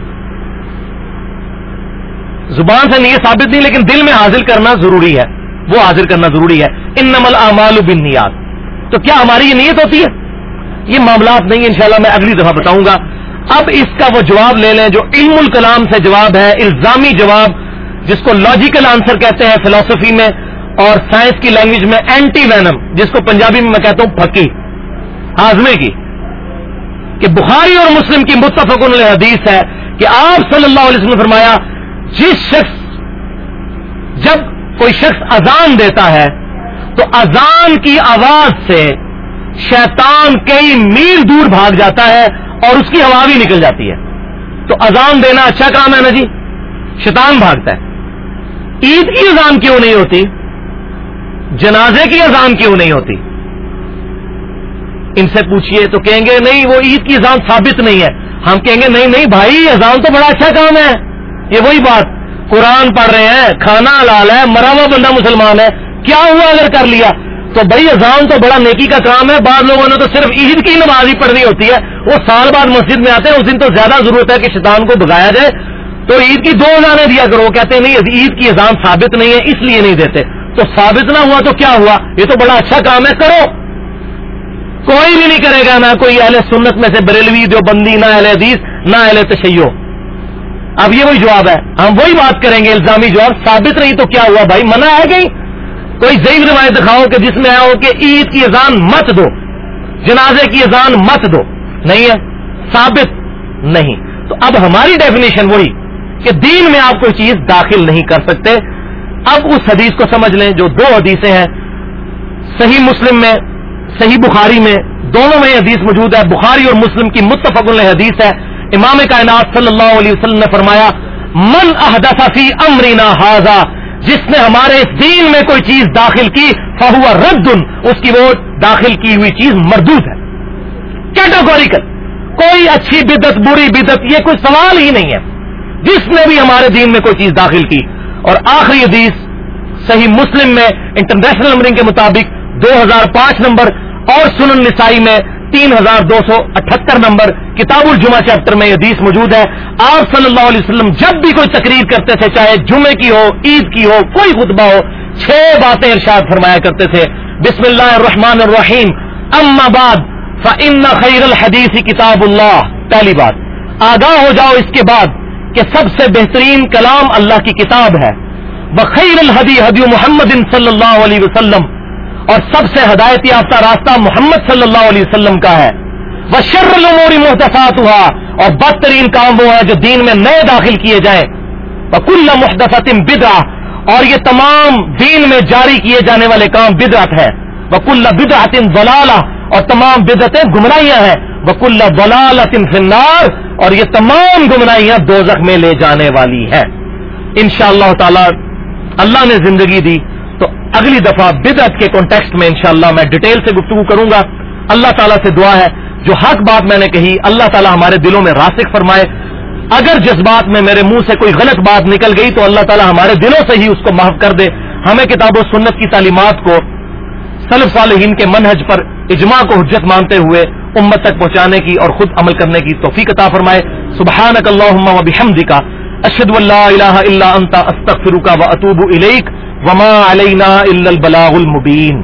زبان سے نیت ثابت نہیں، لیکن دل میں حاضر کرنا ضروری ہے۔ وہ حاضر کرنا ضروری ہے۔ ان نمل اعمال بن تو کیا ہماری یہ نیت ہوتی ہے؟ یہ معاملات نہیں، انشاءاللہ میں اگلی دفعہ بتاؤں گا۔ اب اس کا وہ جواب لے لیں جو علم الکلام سے جواب ہے، الزامی جواب، جس کو لاجیکل آنسر کہتے ہیں فلاسفی میں اور سائنس کی لینگویج میں اینٹی وینم جس کو پنجابی میں میں کہتا ہوں پھکی، ہاضمے کی۔ کہ بخاری اور مسلم کی متفق حدیث ہے کہ آپ صلی اللہ علیہ وسلم نے فرمایا، جس شخص جب کوئی شخص اذان دیتا ہے، تو اذان کی آواز سے شیطان کئی میل دور بھاگ جاتا ہے اور اس کی ہوا بھی نکل جاتی ہے۔ تو اذان دینا اچھا کام ہے نا جی؟ شیطان بھاگتا ہے۔ عید کی اذان کیوں نہیں ہوتی؟ جنازے کی اذان کیوں نہیں ہوتی؟ ان سے پوچھئے تو کہیں گے، نہیں، وہ عید کی اذان ثابت نہیں ہے. ہم کہیں گے، نہیں نہیں بھائی، اذان تو بڑا اچھا کام ہے۔ یہ وہی بات۔ قرآن پڑھ رہے ہیں، کھانا لال ہے مرا ہوا بندہ مسلمان ہے۔ کیا ہوا اگر کر لیا؟ تو بھائی، اذان تو بڑا نیکی کا کام ہے۔ بعض لوگوں نے تو صرف عید کی نماز ہی پڑھنی ہوتی ہے۔ وہ سال بعد مسجد میں آتے ہیں، اس دن تو زیادہ ضرورت ہے کہ شیطان کو بگایا جائے۔ تو عید کی دو اذانیں دیا کرو کہتے ہیں، نہیں عید کی اذان ثابت نہیں ہے، اس لیے نہیں دیتے۔ تو ثابت نہ ہوا تو کیا ہوا؟ یہ تو بڑا اچھا کام ہے، کرو۔ کوئی بھی نہیں کرے گا، نہ کوئی اہل سنت میں سے بریلوی جو بندی نہ اہل حدیث، نہ اہل تشیو اب یہ وہی جواب ہے۔ ہم وہی بات کریں گے، الزامی جواب۔ ثابت رہی تو کیا ہوا بھائی؟ منع ہے گئی کوئی ضعیف روایت دکھاؤ کہ جس میں آیا ہو کہ عید کی اذان مت دو، جنازے کی اذان مت دو۔ نہیں ہے۔ ثابت نہیں۔ تو اب ہماری ڈیفینیشن وہی کہ دین میں آپ کوئی چیز داخل نہیں کر سکتے۔ اب اس حدیث کو سمجھ لیں جو دو حدیثیں ہیں۔ صحیح مسلم میں صحیح بخاری میں دونوں میں حدیث موجود ہے۔ بخاری اور مسلم کی متفق حدیث ہے۔ امام کائنات صلی اللہ علیہ وسلم نے فرمایا، من احدث فی امرنا حاضا جس نے ہمارے اس دین میں کوئی چیز داخل کی، فہو رد، اس کی وہ داخل کی ہوئی چیز مردود ہے۔ کیٹاگوریکل کوئی اچھی بدت بری بدت یہ کوئی سوال ہی نہیں ہے۔ جس نے بھی ہمارے دین میں کوئی چیز داخل کی۔ اور آخری حدیث، صحیح مسلم میں، انٹرنیشنل نمبرنگ کے مطابق، دو ہزار پانچ نمبر اور سنن نسائی میں تین ہزار دو سو اٹھہتر نمبر کتاب الجمہ چیپٹر میں یہ حدیث موجود ہے۔ آپ صلی اللہ علیہ وسلم جب بھی کوئی تقریر کرتے تھے، چاہے جمعے کی ہو، عید کی ہو، کوئی خطبہ ہو، چھ باتیں ارشاد فرمایا کرتے تھے۔ بسم اللہ الرحمن الرحیم۔ اما بعد فن خیر الحدیث کتاب اللہ۔ پہلی بات، آگاہ ہو جاؤ اس کے بعد کہ سب سے بہترین کلام اللہ کی کتاب ہے۔ بخیر الحدی حدی محمد صلی اللہ علیہ وسلم۔ اور سب سے ہدایت یافتہ راستہ محمد صلی اللہ علیہ وسلم کا ہے۔ وہ شر الموری ہوا اور بدترین کام وہ ہے جو دین میں نئے داخل کیے جائیں۔ کل محدثت بدعا اور یہ تمام دین میں جاری کیے جانے والے کام بدعت ہے وکل بدعت ضلالہ اور تمام بدعتیں گمراہیاں ہیں۔ وکل ضلالت فنار اور یہ تمام گمراہیاں دوزخ میں لے جانے والی ہیں۔ انشاءاللہ اللہ تعالی اللہ نے زندگی دی۔ تو اگلی دفعہ بدعت کے کانٹیکسٹ میں انشاءاللہ میں ڈیٹیل سے گفتگو کروں گا۔ اللہ تعالیٰ سے دعا ہے۔ جو حق بات میں نے کہی، اللہ تعالیٰ ہمارے دلوں میں راسک فرمائے۔ اگر جس بات میں میرے منہ سے کوئی غلط بات نکل گئی تو اللہ تعالیٰ ہمارے دلوں سے ہی اس کو محف کر دے۔ ہمیں کتاب و سنت کی تعلیمات کو سلف صالحین کے منہج پر اجماع کو حجت مانتے ہوئے امت تک پہنچانے کی اور خود عمل کرنے کی توفیق عطا فرمائے۔ سبحانک اللہم و بحمدک، اشہد واللہ الہ الا انت، استغفرک و اتوب الیک۔ وما علینا الا البلاغ المبین